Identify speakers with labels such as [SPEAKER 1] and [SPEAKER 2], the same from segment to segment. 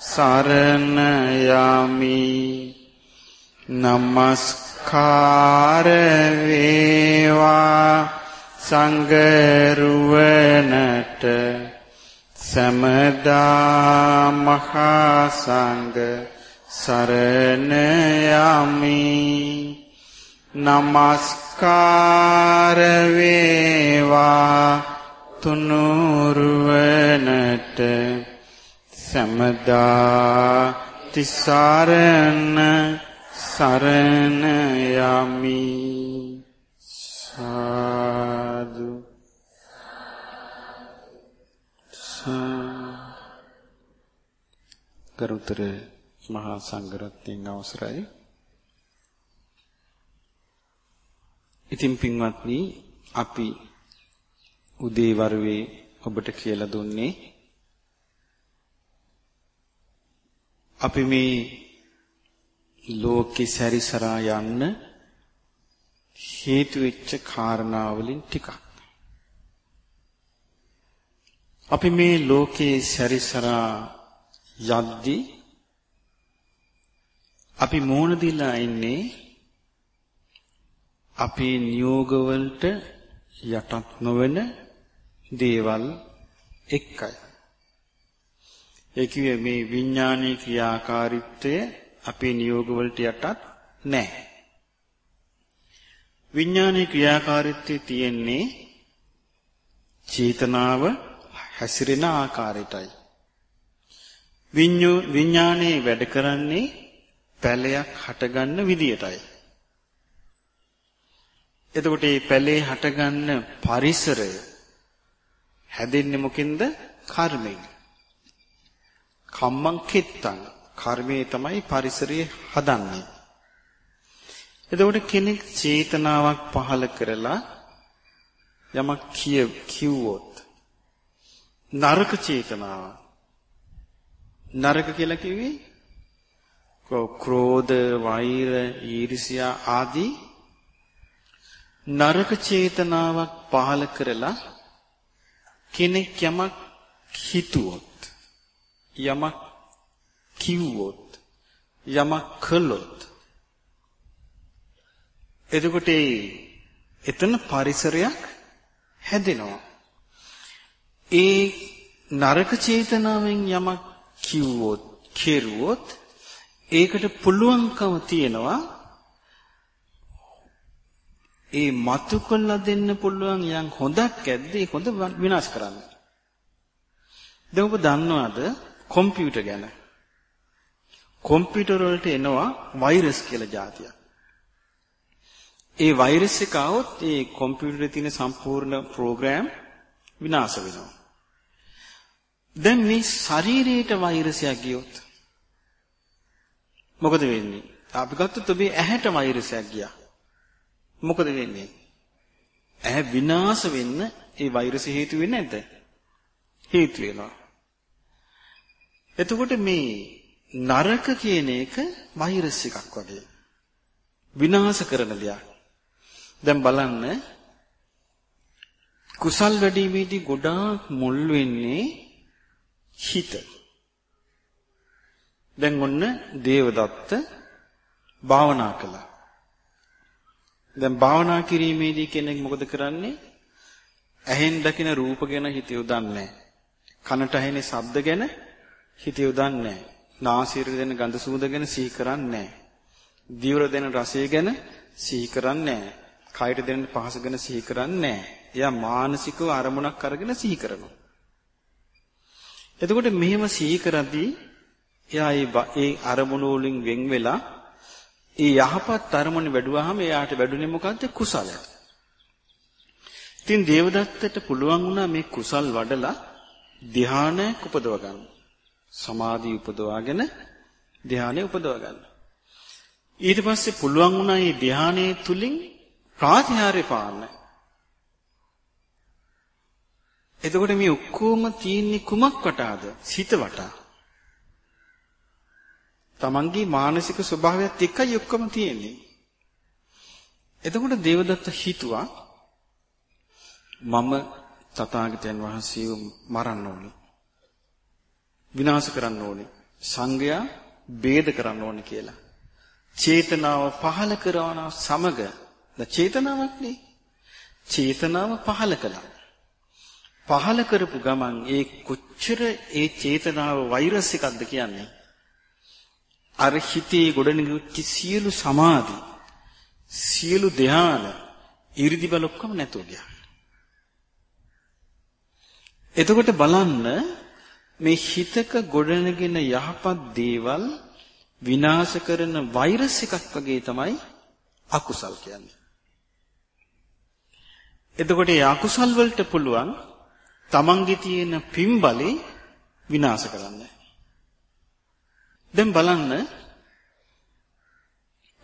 [SPEAKER 1] සරණ යමි නමස්කාර වේවා සංගරුවනට සමදා මහා සංඝ සරණ යමි නමස්කාර වේවා තුනුරුවනට. සමදා තිසරණ සරණ යමි සාදු කරුතර මහා සංඝරත්නයන් අවසරයි. ඉතින් පින්වත්නි අපි උදේ වරුවේ ඔබට කියලා දුන්නේ අපි මේ ලෝකේ සැරිසරා යන්න හේතු වෙච්ච කාරණා වලින් ටිකක් අපි මේ ලෝකේ සැරිසරා යද්දී අපි මෝන දීලා ඉන්නේ අපේ නියෝගවලට යටත් නොවන දේවල් එක්කයි. ඒ කියේ මේ විඥානීය ක්‍රියාකාරීත්වය අපේ නියෝගවලට යටත් නැහැ. විඥානීය ක්‍රියාකාරීත්වය තියෙන්නේ චේතනාව හැසිරෙන ආකාරයටයි. විඥානයේ වැඩ කරන්නේ පැලයක් හටගන්න විදියටයි. එතකොට මේ පැලේ හටගන්න පරිසරය හැදෙන්නේ මොකෙන්ද? කර්මයෙන්. කම්මං කෙත්තං. කර්මයේ තමයි පරිසරය හදන්නේ. එතකොට කෙනෙක් චේතනාවක් පහළ කරලා යමක් කිය කිව්වොත් නරක චේතනාව නරක කියලා කිව්වේ ක්‍රෝධ වෛර ඊර්ෂ්‍යා ආදී නරක චේතනාවක් පහළ කරලා කෙනෙක් යමක් හිතුවොත් යමක් කිව්වොත් යමක් කළොත් එතකොට එතන පරිසරයක් හැදෙනවා ඒ නරක චේතනාවෙන් යමක් කිව්වොත් කෙරුවොත් ඒකට පුළුවන්කම තියෙනවා ඒ මතු කළා දෙන්න පුළුවන් යම් හොඳක් ඇද්ද ඒ හොඳ විනාශ කරන්න. දැන් ඔබ දන්නවද කොම්පියුටර් ගැන. කොම්පියුටර් වලට එනවා වෛරස් කියලා જાතියක්. ඒ වෛරස් එක આવොත් ඒ කොම්පියුටරේ තියෙන සම්පූර්ණ ප්‍රෝග්‍රෑම් විනාශ වෙනවා. දැන් මේ ශරීරයට වෛරසයක් ගියොත් මොකද වෙන්නේ? අපි ගත්තොත් ඔබේ ඇහැට වෛරසයක් ගියා. මොකද වෙන්නේ? ඇහැ විනාශ වෙන්න ඒ වෛරස හේතු වෙන්නේ නැද්ද? හේතු වෙනවා. එතකොට මේ නරක කියන එක වෛරස් එකක් වගේ. විනාශ කරන දෙයක්. දැන් බලන්න කුසල් වැඩිමේදී ගොඩාක් මුල් වෙන්නේ හිත. දැන් ඔන්න දේවදත්ත භාවනා කළා. දැන් භාවනා කිරීමේදී කෙනෙක් මොකද කරන්නේ? ඇහෙන් දකින රූප ගැන හිත යොදන්නේ කනට ඇහෙන ශබ්ද ගැන හිත යොදන්නේ නාසයට දෙන ගඳ සුවඳ ගැන සිහි කරන්නේ දිවර දෙන රසය ගැන සිහි කරන්නේ කයට දෙන පහස ගැන සිහි කරන්නේ එයා මානසිකව අරමුණක් අරගෙන සිහි කරනවා. එතකොට මෙහෙම සිහි කරද්දී එයා ඒ අරමුණු වලින් වෙන් වෙලා ඒ යහපත් අරමුණ වැඩුවාම එයාට වැඩුණේ මොකද්ද කුසලය. ඉතින් දේවදත්තට පුළුවන් වුණා මේ කුසල් වඩලා ධානයක් උපදව ගන්න. සමාධිය උපදවාගෙන ධානය උපදව ගන්න. ඊට පස්සේ පුළුවන් වුණා මේ ධානයේ තුලින් ප්‍රාතිහාර්ය පාන්න. එතකොට මේ ඔක්කොම තියෙන්නේ කුමක් වටාද? සිත වටා. තමන්ගේ මානසික ස්වභාවයත් එක්කයි ඔක්කොම තියෙන්නේ. එතකොට දේවදත්ත හිතුවා මම තථාගතයන් වහන්සේව මරන්න ඕනේ. විනාශ කරන්න ඕනේ. සංගයා ભેද කරන්න ඕනේ කියලා. චේතනාව පහල කරන සමග චේතනාවක් නේ. චේතනාව පහල කළා. පහල කරපු ගමන් ඒ කොච්චර ඒ චේතනාව වෛරස් එකක්ද කියන්නේ. අර හිතේ ගොඩනගච්ච සියලු සමාධි සියලු ධ්‍යාන 이르දි බල ඔක්කොම නැතුව ගියා. එතකොට බලන්න මේ හිතක ගොඩනගෙන යහපත් දේවල් විනාශ කරන වෛරස් එකක් වගේ තමයි අකුසල් කියන්නේ. එතකොට මේ අකුසල් වලට පුළුවන් තමන්ගේ තියෙන පින්බලේ විනාශ කරන්න. දැන් බලන්න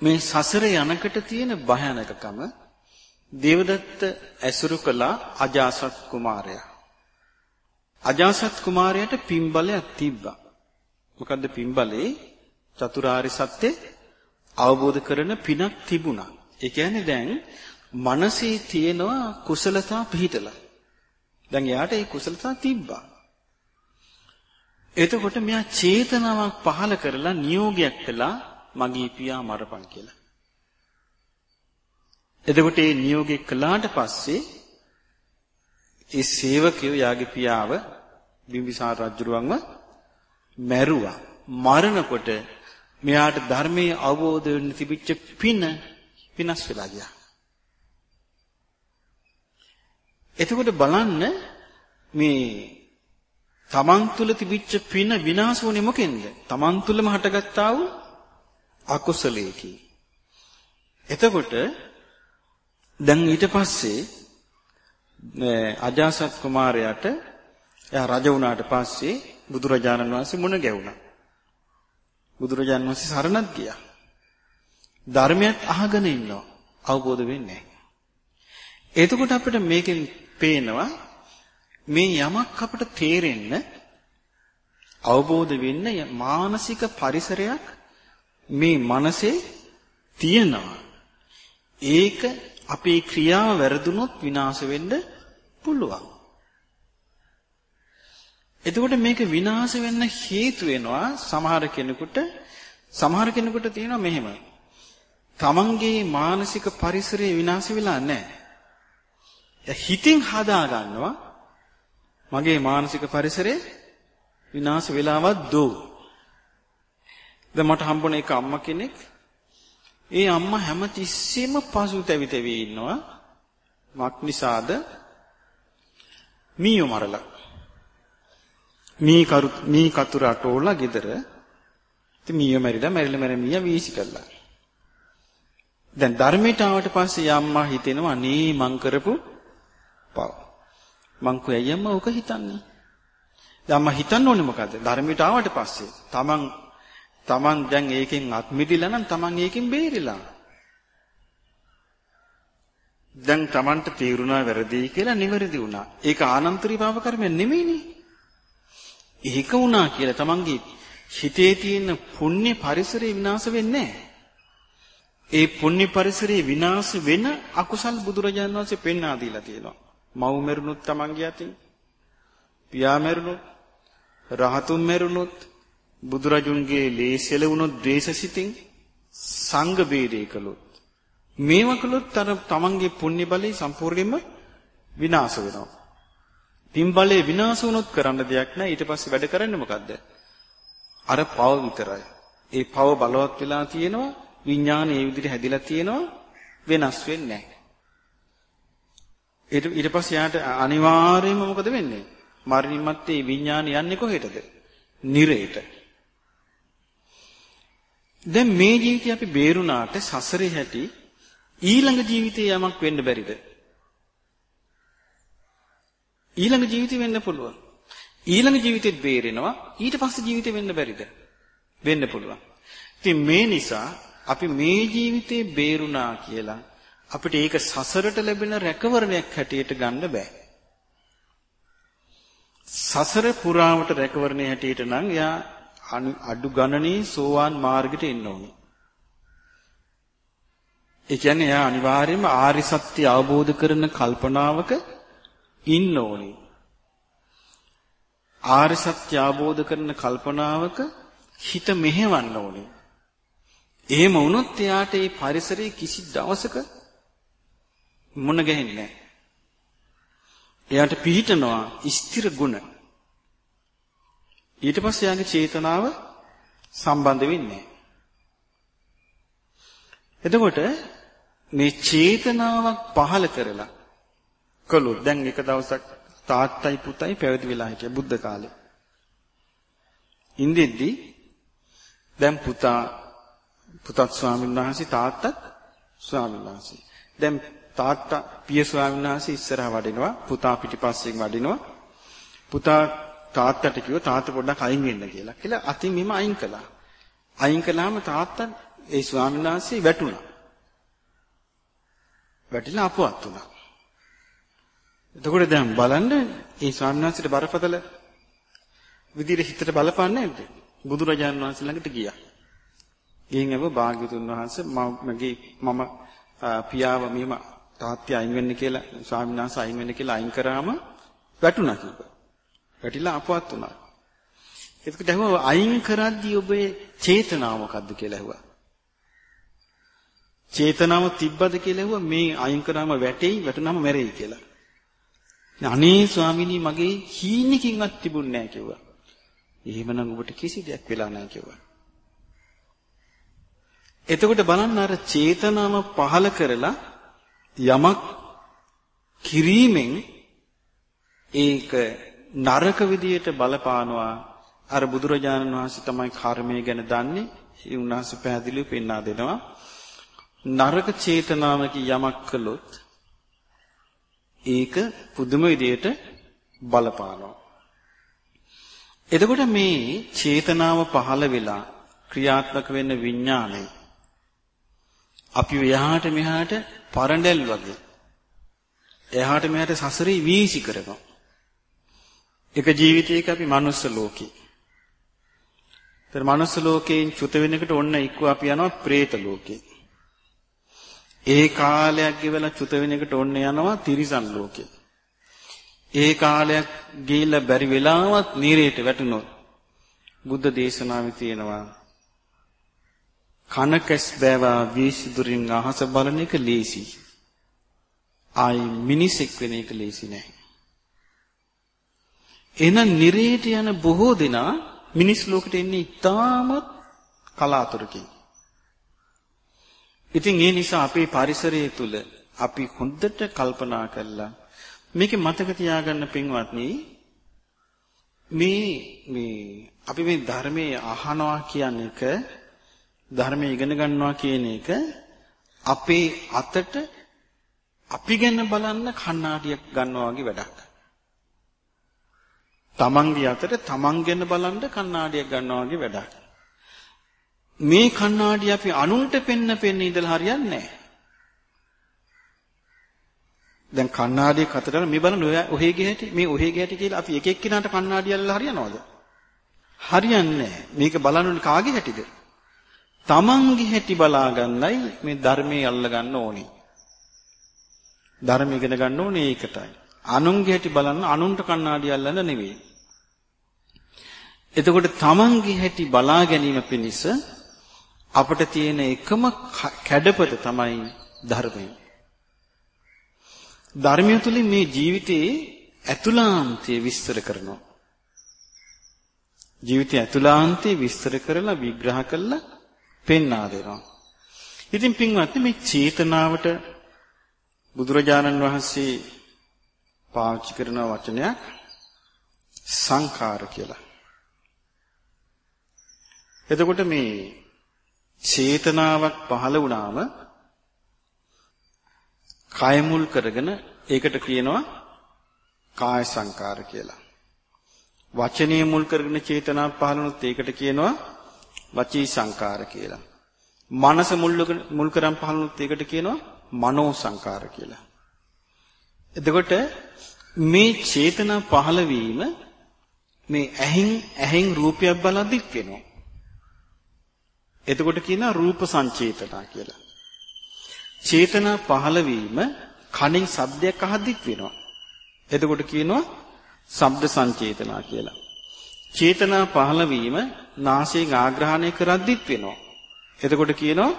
[SPEAKER 1] මේ සසරේ යනකට තියෙන භයානකකම දේවදත්ත ඇසුරු කළ අජාසත් කුමාරයා. අජාසත් කුමාරයාට පින්බලයක් තිබ්බා. මොකද්ද පින්බලේ? චතුරාර්ය සත්‍ය අවබෝධ කරන පිනක් තිබුණා. ඒ කියන්නේ දැන් මනසේ තියෙනවා කුසලතා පිහිටලා. දැන් එයාට ඒ කුසලතා තිබ්බා. එතකොට මෙයා චේතනාවක් පහල කරලා නියෝගයක් කළා මගේ පියා මරපන් කියලා. එතකොට මේ නියෝගය කළාට පස්සේ ඒ සේවකයෝ යාගේ පියාව බිම්බිසාර රජුරුවන්ව මැරුවා. මරණකොට මෙයාට ධර්මයේ අවබෝධ වෙන්න තිබිච්ච පින විනාශ වෙලා ගියා. එතකොට බලන්න මේ තමන් තුළ තිබිච්ච පින විනාශ වුනේ මොකෙන්ද? තමන් තුළම හටගත්තා වූ අකුසලයකි. එතකොට දැන් ඊට පස්සේ අජාසත් කුමාරයාට එයා රජ වුණාට පස්සේ බුදුරජාණන් වහන්සේ මුණ ගැහුණා. බුදුරජාණන් වහන්සේ සරණත් ගියා. ධර්මයක් අහගෙන ඉන්නවා. අවබෝධ වෙන්නේ එතකොට අපිට මේකෙන් පේනවා මේ යමක් අපිට තේරෙන්න අවබෝධ වෙන්න මානසික පරිසරයක් මේ මනසේ තියෙනවා. ඒක අපේ ක්‍රියාව වැරදුනොත් විනාශ වෙන්න පුළුවන්. එතකොට මේක විනාශ වෙන්න හේතු වෙනවා සමහර කෙනෙකුට සමහර කෙනෙකුට තියෙනවා මෙහෙම. තමන්ගේ මානසික පරිසරය විනාශ වෙලා නැහැ. හිතින් හදා ගන්නවා මගේ මානසික පරිසරය විනාශ වෙලාවත් දෝ. දැන් මට හම්බුණ එක අම්මා කෙනෙක් ඒ අම්මා හැමතිස්සෙම පසුතැවි තැවි ඉන්නවා. මක් නිසාද? මීයෝ මරලා. මී කරු මී කතුර අටෝලා ගෙදර. ඉතින් මීයෝ මැරිලා මැරිලා මැරෙ මීයා වීසි කළා. දැන් ධර්මයට ආවට පස්සේ අම්මා හිතෙනවා අනේ මං කරපු පව්. මං කොයි අම්මා ඔක හිතන්නේ? දැන් අම්මා හිතන්න ඕනේ මොකද්ද? ධර්මයට ආවට පස්සේ තමන් තමන් දැන් ඒකෙන් අත් මිදිලා නම් තමන් ඒකෙන් බේරිලා. දැන් තමන්ට තීරුණා වැරදි කියලා නිවැරදි වුණා. ඒක ආනන්තරී පාප කර්මයක් නෙමෙයිනේ. ඒක වුණා කියලා තමන්ගේ හිතේ තියෙන පුණ්‍ය පරිසරය විනාශ වෙන්නේ ඒ පුණ්‍ය පරිසරය විනාශ වෙන අකුසල් බුදුරජාණන් වහන්සේ පෙන්වා දීලා තියෙනවා. මව් මෙරුණොත් තමන්ගේ අතින් පියා මෙරුණොත් රහතුන් මෙරුණොත් බුදුරජුන්ගේ ලේසෙල වුණොත් ද්වේෂසිතින් සංඝ බේදේ කළොත් මේව කළොත් අර තමන්ගේ පුණ්‍ය බලය සම්පූර්ණයෙන්ම විනාශ වෙනවා. පින් බලය විනාශ වුණොත් කරන්න දෙයක් නැහැ. ඊට පස්සේ වැඩ කරන්නේ මොකද්ද? අර පව විතරයි. ඒ පව බලවත් වෙලා තියෙනවා විඥානය ඒ විදිහට හැදිලා තියෙනවා වෙනස් වෙන්නේ නැහැ. ඊට ඊට පස්සේ යාට අනිවාර්යයෙන්ම මොකද වෙන්නේ? මරණින් මත්තේ විඥානය යන්නේ කොහෙටද? නිරේට. දැන් මේ ජීවිතේ අපි බේරුණාට සසරේ හැටි ඊළඟ ජීවිතේ යමක් වෙන්න බැරිද? ඊළඟ ජීවිතේ වෙන්න පුළුවන්. ඊළඟ ජීවිතෙත් බේරෙනවා. ඊට පස්සේ ජීවිතේ වෙන්න බැරිද? වෙන්න පුළුවන්. ඉතින් මේ නිසා අපි මේ ජීවිතේ බේරුණා කියලා අපිට ඒක සසරට ලැබෙන රැකවරණයක් හැටියට ගන්න බෑ. සසර පුරාවට රැකවරණේ හැටියට නම් එයා අඩු ගණනේ සෝවාන් මාර්ගයට එන්න ඕනේ. ඒ කියන්නේ එයා අනිවාර්යයෙන්ම ආරි සත්‍ය අවබෝධ කරන කල්පනාවක ඉන්න ඕනේ. ආරි සත්‍ය අවබෝධ කරන කල්පනාවක හිත මෙහෙවන්න ඕනේ. එහෙම වුණොත් එයාට මේ පරිසරයේ කිසි දවසක මුණ ගැහෙන්නේ නැහැ. එයාට පිහිටනවා ස්ථිර ගුණ. ඊට පස්සේ යාගේ චේතනාව සම්බන්ධ වෙන්නේ එතකොට මේ චේතනාවක් පහල කරලා කළොත් දැන් එක දවසක් තාත්තයි පුතයි පැවිදි වෙලා හිටිය බුද්ධ කාලේ. ඉන්දෙද්දි දැන් පුතා පුතත් ස්වාමීන් වහන්සේ තාත්තත් ස්වාමීන් වහන්සේ. දැන් තාත්තා පිය ස්වාමීන් වහන්සේ ඉස්සරහා වඩිනවා පුතා පිටිපස්සෙන් වඩිනවා. පුතා තාත්තට කිව්වා තාත්තා පොඩ්ඩක් අයින් වෙන්න කියලා. කියලා අතින් මෙම අයින් කළා. අයින් කළාම තාත්තා ඒ ස්වාමීන් වහන්සේ වැටුණා. වැටිලා අපවත් වුණා. එතකොට දැන් බලන්න මේ ස්වාමීන් වහන්සේට බරපතල විදිහට හිතට බලපන්නේ නැද්ද? බුදුරජාණන් වහන්සේ ළඟට ගියා. ගිහින් ආව භාග්‍යතුන් වහන්සේ මගේ මම පියාව මෙහෙම තාත්‍ය අයින් වෙන්න කියලා ස්වාමීන් වහන්සේ අයින් වෙන්න කියලා අයින් කරාම වැටුණා කිව්වා. වැටිලා අපවත් වුණා. එතකොට ඇහුවා අයින් කරද්දී ඔබේ චේතනාව මොකද්ද කියලා ඇහුවා. චේතනාව තිබ්බද කියලා ඇහුවා මේ අයින් කරාම වැටෙයි වැටුනම මැරෙයි කියලා. අනේ ස්වාමිනී මගේ හීනකින්වත් තිබුණ නැහැ කිව්වා. එහෙමනම් ඔබට කිසි දෙයක් වෙලා නැහැ කිව්වා. එතකොට බලන්න අර චේතනාව පහල කරලා යමක් කිරීමෙන් ඒක නරක විදියට බලපානවා අර බුදුරජාණන් වහන්සේ තමයි කර්මය ගැන දන්නේ ඒ උන්වහන්සේ පැහැදිලිව පෙන්වා දෙනවා නරක චේතනාවක යමක් කළොත් ඒක පුදුම විදියට බලපානවා එතකොට මේ චේතනාව පහළ වෙලා ක්‍රියාත්මක වෙන්න විඥානය අපි එහාට මෙහාට පරඬැල් වගේ එහාට මෙහාට සසරේ වීසි කරනවා එක ජීවිතයක අපි manuss ලෝකේ. ඒතර manuss ලෝකයෙන් චුත වෙනකොට ඔන්න එක්ක අපි යනවා പ്രേත ලෝකේ. ඒ කාලයක් ගෙවලා චුත වෙනකොට ඔන්න යනවා තිරිසන් ලෝකේ. ඒ කාලයක් ගිහිල්ලා බැරි වෙලාවත් නීරේට වැටුණොත් බුද්ධ දේශනාවේ තියෙනවා කනකස් බෑවා වීසිදුරින් අහස බලන එක ලේසි. ආයි මිනිසෙක් වෙන එක ලේසි නෑ. එහෙනම් නිරේට යන බොහෝ දෙනා මිනිස් ලෝකෙට එන්නේ ඉතාමත් කලාතුරකින්. ඉතින් ඒ නිසා අපේ පරිසරය තුල අපි හොඳට කල්පනා කරලා මේකේ මතක තියාගන්න පින්වත්නි මේ මේ අපි මේ ධර්මයේ අහනවා කියන එක ධර්මයේ ඉගෙන ගන්නවා කියන එක අපේ අතට අපි ගැන බලන්න කණ්ණාඩියක් ගන්නවා වගේ වැඩක්. තමන්ගේ අතට තමන් ගැන බලන්න කණ්ණාඩියක් ගන්නවා වගේ වැඩක්. මේ කණ්ණාඩිය අපි අනුන්ට පෙන්න පෙන්න ඉඳලා හරියන්නේ නැහැ. දැන් කණ්ණාඩියක අතට මේ බලන්න ඔහේ ගියහැටි මේ ඔහේ ගියහැටි කියලා අපි එක එක්කිනාට කණ්ණාඩිය අල්ලලා හරියනවද? හරියන්නේ නැහැ. මේක බලන්න කාගේ හැටිද? තමන්ගේ හැටි බලා ගන්නයි මේ ධර්මයේ අල්ල ගන්න ඕනේ. ධර්ම ඉගෙන ගන්න ඕනේ ඒකටයි. අනුන්ගේ හැටි බලන්න අනුන්ට කණ්ණාඩි අල්ලන්න නෙවෙයි. එතකොට තමන්ගේ හැටි බලා ගැනීම පිණිස අපිට තියෙන එකම කැඩපත තමයි ධර්මය. ධර්මය තුලින් මේ ජීවිතයේ ඇතුළාන්තය විස්තර කරනවා. ජීවිතය ඇතුළාන්තය විස්තර කරලා විග්‍රහ කරලා පෙන්වා දෙනවා. ඉතින් පින්වත්නි මේ චේතනාවට බුදුරජාණන් වහන්සේ පාවිච්චි කරන වචනයක් සංඛාර කියලා. එතකොට මේ චේතනාවක් පහළ වුණාම කය මුල් කරගෙන ඒකට කියනවා කාය සංකාර කියලා. වචනේ මුල් කරගෙන චේතනා පහළනොත් ඒකට කියනවා වචී සංකාර කියලා. මනස මුල් කරන් පහළනොත් ඒකට කියනවා මනෝ සංකාර කියලා. එතකොට මේ චේතනා පහළ වීම මේ ඇහෙන් ඇහෙන් රූපයක් බලද්දිත් වෙනවා. එතකොට කියනවා රූප සංචේතනා කියලා. චේතනා පහළ වීම කණින් ශබ්දයක් අහද්දිත් වෙනවා. එතකොට කියනවා ශබ්ද සංචේතනා කියලා. චේතනා පහළ වීම නාසයෙන් ආග්‍රහණය කරද්දිත් වෙනවා. එතකොට කියනවා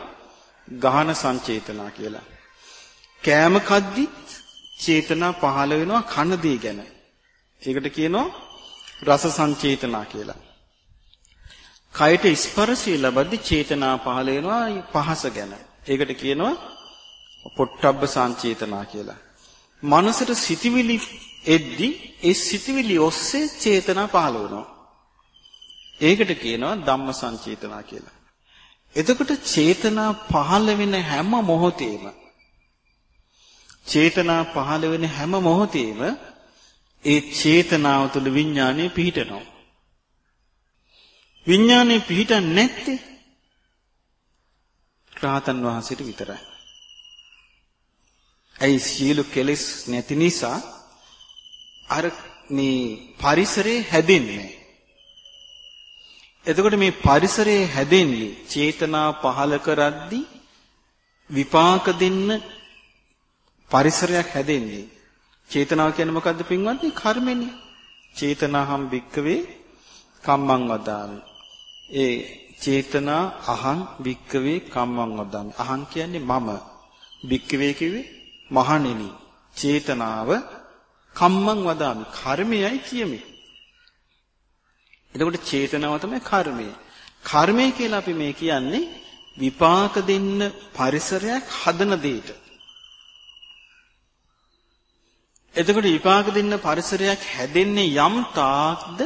[SPEAKER 1] ගහන සංචේතනා කියලා. කෑම කද්දිත් චේතනා පහළ වෙනවා කන දේ ගැන. ඒකට කියනවා රස සංචේතනා කියලා. කයට ස්පර්ශය ලබද්දි චේතනා පහළ වෙනවා පහස ගැන. ඒකට කියනවා පොට්ටබ්බ සංචේතනා කියලා. මනසට සිටිවිලි එද්දි ඒ සිටිවිලි ඔස්සේ චේතනා පහළ වෙනවා. ඒකට කියනවා ධම්ම සංචේතනා කියලා. එතකොට චේතනා පහළ වෙන හැම මොහොතේම චේතනා පහළ වෙන හැම මොහොතේම ඒ චේතනාව තුළ විඥානය පිහිටනවා. විඥානය පිහිටන්නේ නැත්තේ රාතන් වහන්සේට විතරයි. ඇයි සියලු කෙලෙස් නැති නිසා අර මේ පරිසරේ හැදෙන්නේ. එතකොට මේ පරිසරයේ හැදෙන්නේ චේතනා පහල කරද්දී විපාක දෙන්න පරිසරයක් හැදෙන්නේ. චේතනාව කියන්නේ මොකද්ද පින්වත්නි? කර්මෙනේ. චේතනාහම් වික්කවේ කම්මං වදාමි. ඒ චේතනා අහං වික්කවේ කම්මං වදාමි. අහං කියන්නේ මම. වික්කවේ කිව්වේ මහණෙනි. චේතනාව කම්මං වදාමි. කර්මයයි කියමි. එතකොට චේතනාව තමයි කර්මය. කර්මය කියලා අපි මේ කියන්නේ විපාක දෙන්න පරිසරයක් හදන දෙයට. එතකොට විපාක දෙන්න පරිසරයක් හැදෙන්නේ යම් තාක්ද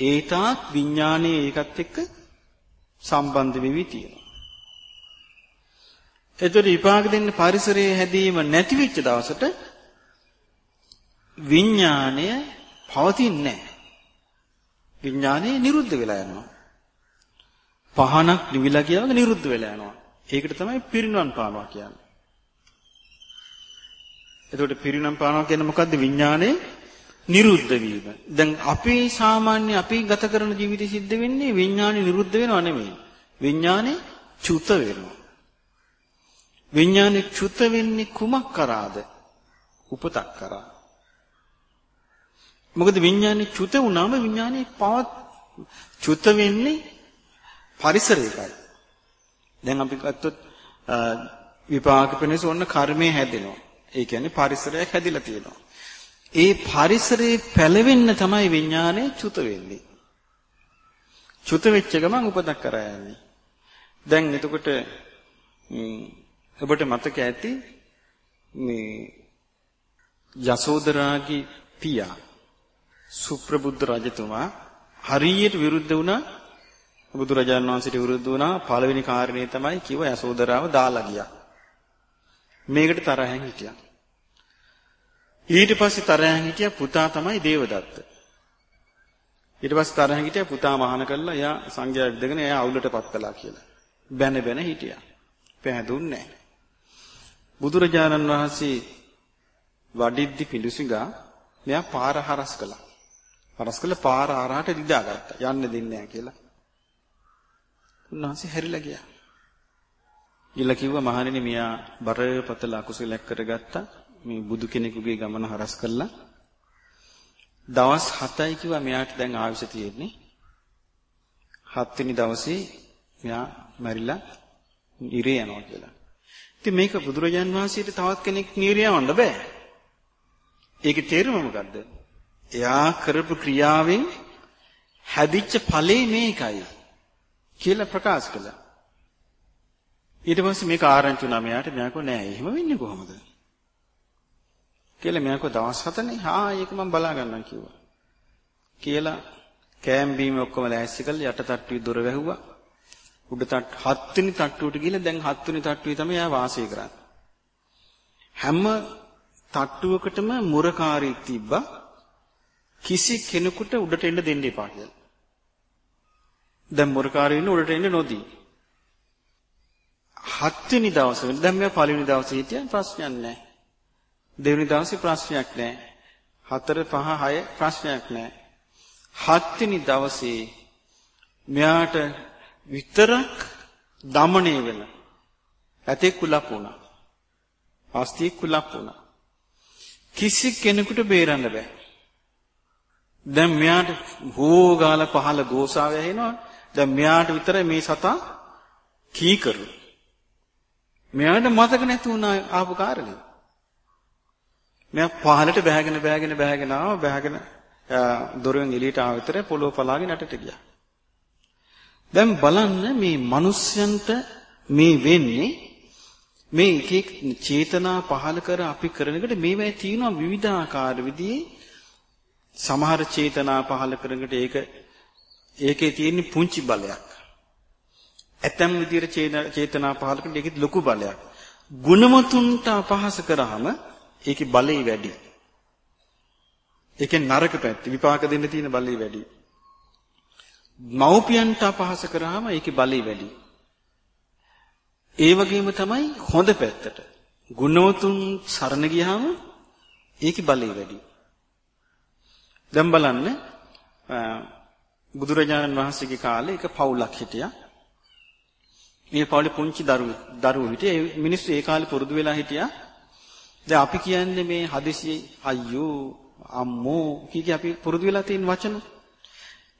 [SPEAKER 1] ඒ තාක් විඥානයේ ඒකත් එක්ක සම්බන්ධ වෙවි තියෙනවා. එතකොට විපාක දෙන්න පරිසරයේ හැදීම නැති වෙච්ච දවසට විඥානය පවතින්නේ නැහැ. විඥානය නිරුද්ධ වෙලා යනවා. පහනක් නිවිලා ගියාම නිරුද්ධ වෙලා යනවා. ඒකට තමයි පිරිනුවන් පානවා කියන්නේ. එතකොට පිරිනම් පානවා කියන්නේ මොකද්ද විඥානයේ නිරුද්ධ වීම. දැන් අපි සාමාන්‍ය අපි ගත කරන ජීවිතය සිද්ධ වෙන්නේ විඥානේ නිරුද්ධ වෙනව නෙමෙයි. විඥානේ චුත වෙනවා. විඥානේ චුත වෙන්නේ කුමක් කරාද? උපතක් කරා. මොකද විඥානේ චුත වුණාම විඥානේ පවත් චුත වෙන්නේ පරිසරයකයි. දැන් අපි ගත්තොත් විපාක පිණිස ඔන්න කර්මය හැදෙනවා. ඒ කියන්නේ පරිසරයක් හැදිලා තියෙනවා. ඒ පරිසරේ පැලවෙන්න තමයි විඥානය චුත වෙන්නේ. චුත වෙච්ච ගමන් උපදක් කරා යන්නේ. දැන් එතකොට ඔබට මතක ඇති මේ යසෝදරාගේ පියා සුප්‍රබුද්ධ රජතුමා හරියට විරුද්ධ වුණා බුදුරජාණන් වහන්සේට විරුද්ධ වුණා පළවෙනි කාරණේ තමයි කිව්ව යසෝදරාව දාලා ගියා. මේකට තරහෙන් හිටියා. ඊට පස්සේ තරහෙන් හිටියා පුතා තමයි දේවදත්ත. ඊට පස්සේ තරහෙන් හිටියා පුතා මහාන කළා එයා සංඝයා විදගෙන එයා අවුලටපත් කළා කියලා. බැන බැන හිටියා. පැහැදුන්නේ නැහැ. බුදුරජාණන් වහන්සේ වඩිද්දි පිඬුසිඟා මෙයා පාර හරස් කළා. හරස් කළා පාර ආරහට දිදාගත්තා. යන්න දෙන්නේ නැහැ කියලා. උන්වහන්සේ හැරිලා ගියා. ඊළ කිව්වා මහණෙනි මෙයා බරපතල අකුසලයක් කරගත්තා. මේ බුදු කෙනෙකුගේ ගමන හරස් කළා. දවස් 7යි කිව්වා මෙයාට දැන් ආයුෂ තියෙන්නේ. 7 වෙනි දවසේ මෙයා මැරිලා ඉරේ යනවා කියලා. ඉතින් මේක බුදුරජාන් වහන්සේට තවත් කෙනෙක් නිරේ යවන්න බෑ. ඒකේ තේරුම මොකද්ද? එයා කරපු ක්‍රියාවෙන් හැදිච්ච ඵලේ මේකයි කියලා ප්‍රකාශ කළා. ඊට පස්සේ මේක ආරංචි වුණා මෙයාට මෙයා කිව්වා නෑ එහෙම වෙන්නේ කොහොමද? කියලා මෙයා කිව්වා දවස් හතනේ ආ ඒක මම බලා ගන්නම් කිව්වා. කියලා කෑම් බීම ඔක්කොම ලෑස්ති කරලා යට තට්ටුවේ දොර වැහුවා. උඩ තට් හත් වෙනි තට්ටුවට ගිහලා දැන් හත් වෙනි තට්ටුවේ තමයි එයා වාසය කරන්නේ. හැම තට්ටුවකටම මුරකාරී තිබ්බා. කිසි කෙනෙකුට උඩට එන්න දෙන්න එපා කියලා. දැන් මොරකාරී ඉන්න උඩට එන්න නොදී. හත්වෙනි දවසේ දැන් මෙයා පළවෙනි දවසේ හිටියන් ප්‍රශ්නයක් නැහැ. දෙවෙනි දවසේ ප්‍රශ්නයක් නැහැ. හතර පහ හය ප්‍රශ්නයක් නැහැ. හත්වෙනි දවසේ මෙයාට විතරක් দমনය වෙන ඇතේ කුලප් වුණා. ආස්තිය කුලප් වුණා. කිසි කෙනෙකුට බේරන්න බෑ. දැන් මෙයාට හෝගාල පහල ගෝසාව ඇහෙනවා. දැන් මෙයාට විතර මේ සතා කීකරු. මෙයාට මතක නැති වුණා ආපු කාරණේ. මෙයා පහලට බෑගෙන බෑගෙන බෑගෙන ආව බෑගෙන දොරෙන් එළියට ආව විතර පොළොව පලාගෙන යටට ගියා. දැන් බලන්න මේ මිනිස්යන්ට මේ වෙන්නේ මේ එක එක චේතනා පහල කර අපි කරන එකට මේවැය තියෙනවා විවිධාකාර විදිහේ සමහර චේතනා පහල කරනකට ඒක ඒකේ තියෙන පුංචි බලයක්. ඇතම් විදිහට චේතනා පහල කරනකොට ඒකේ ලොකු බලයක්. ගුණමතුන්ට අපහාස කරාම ඒකේ බලය වැඩි. ඒකේ නරක පැත්ත විපාක දෙන්න තියෙන බලය වැඩි. මව්පියන්ට අපහාස කරාම ඒකේ බලය වැඩි. ඒ වගේම තමයි හොඳ පැත්තට. ගුණවතුන් සරණ ගියාම ඒකේ බලය වැඩි. දැන් බලන්න බුදුරජාණන් වහන්සේගේ කාලේ එක පවුලක් හිටියා. මේ පවුලේ පුංචි දරුවෝ දරුවෝ හිටියේ. මිනිස්සු ඒ කාලේ පුරුදු වෙලා හිටියා. දැන් අපි කියන්නේ මේ හදිසි අයියෝ අම්මෝ කීකී අපි පුරුදු වෙලා තියෙන වචන.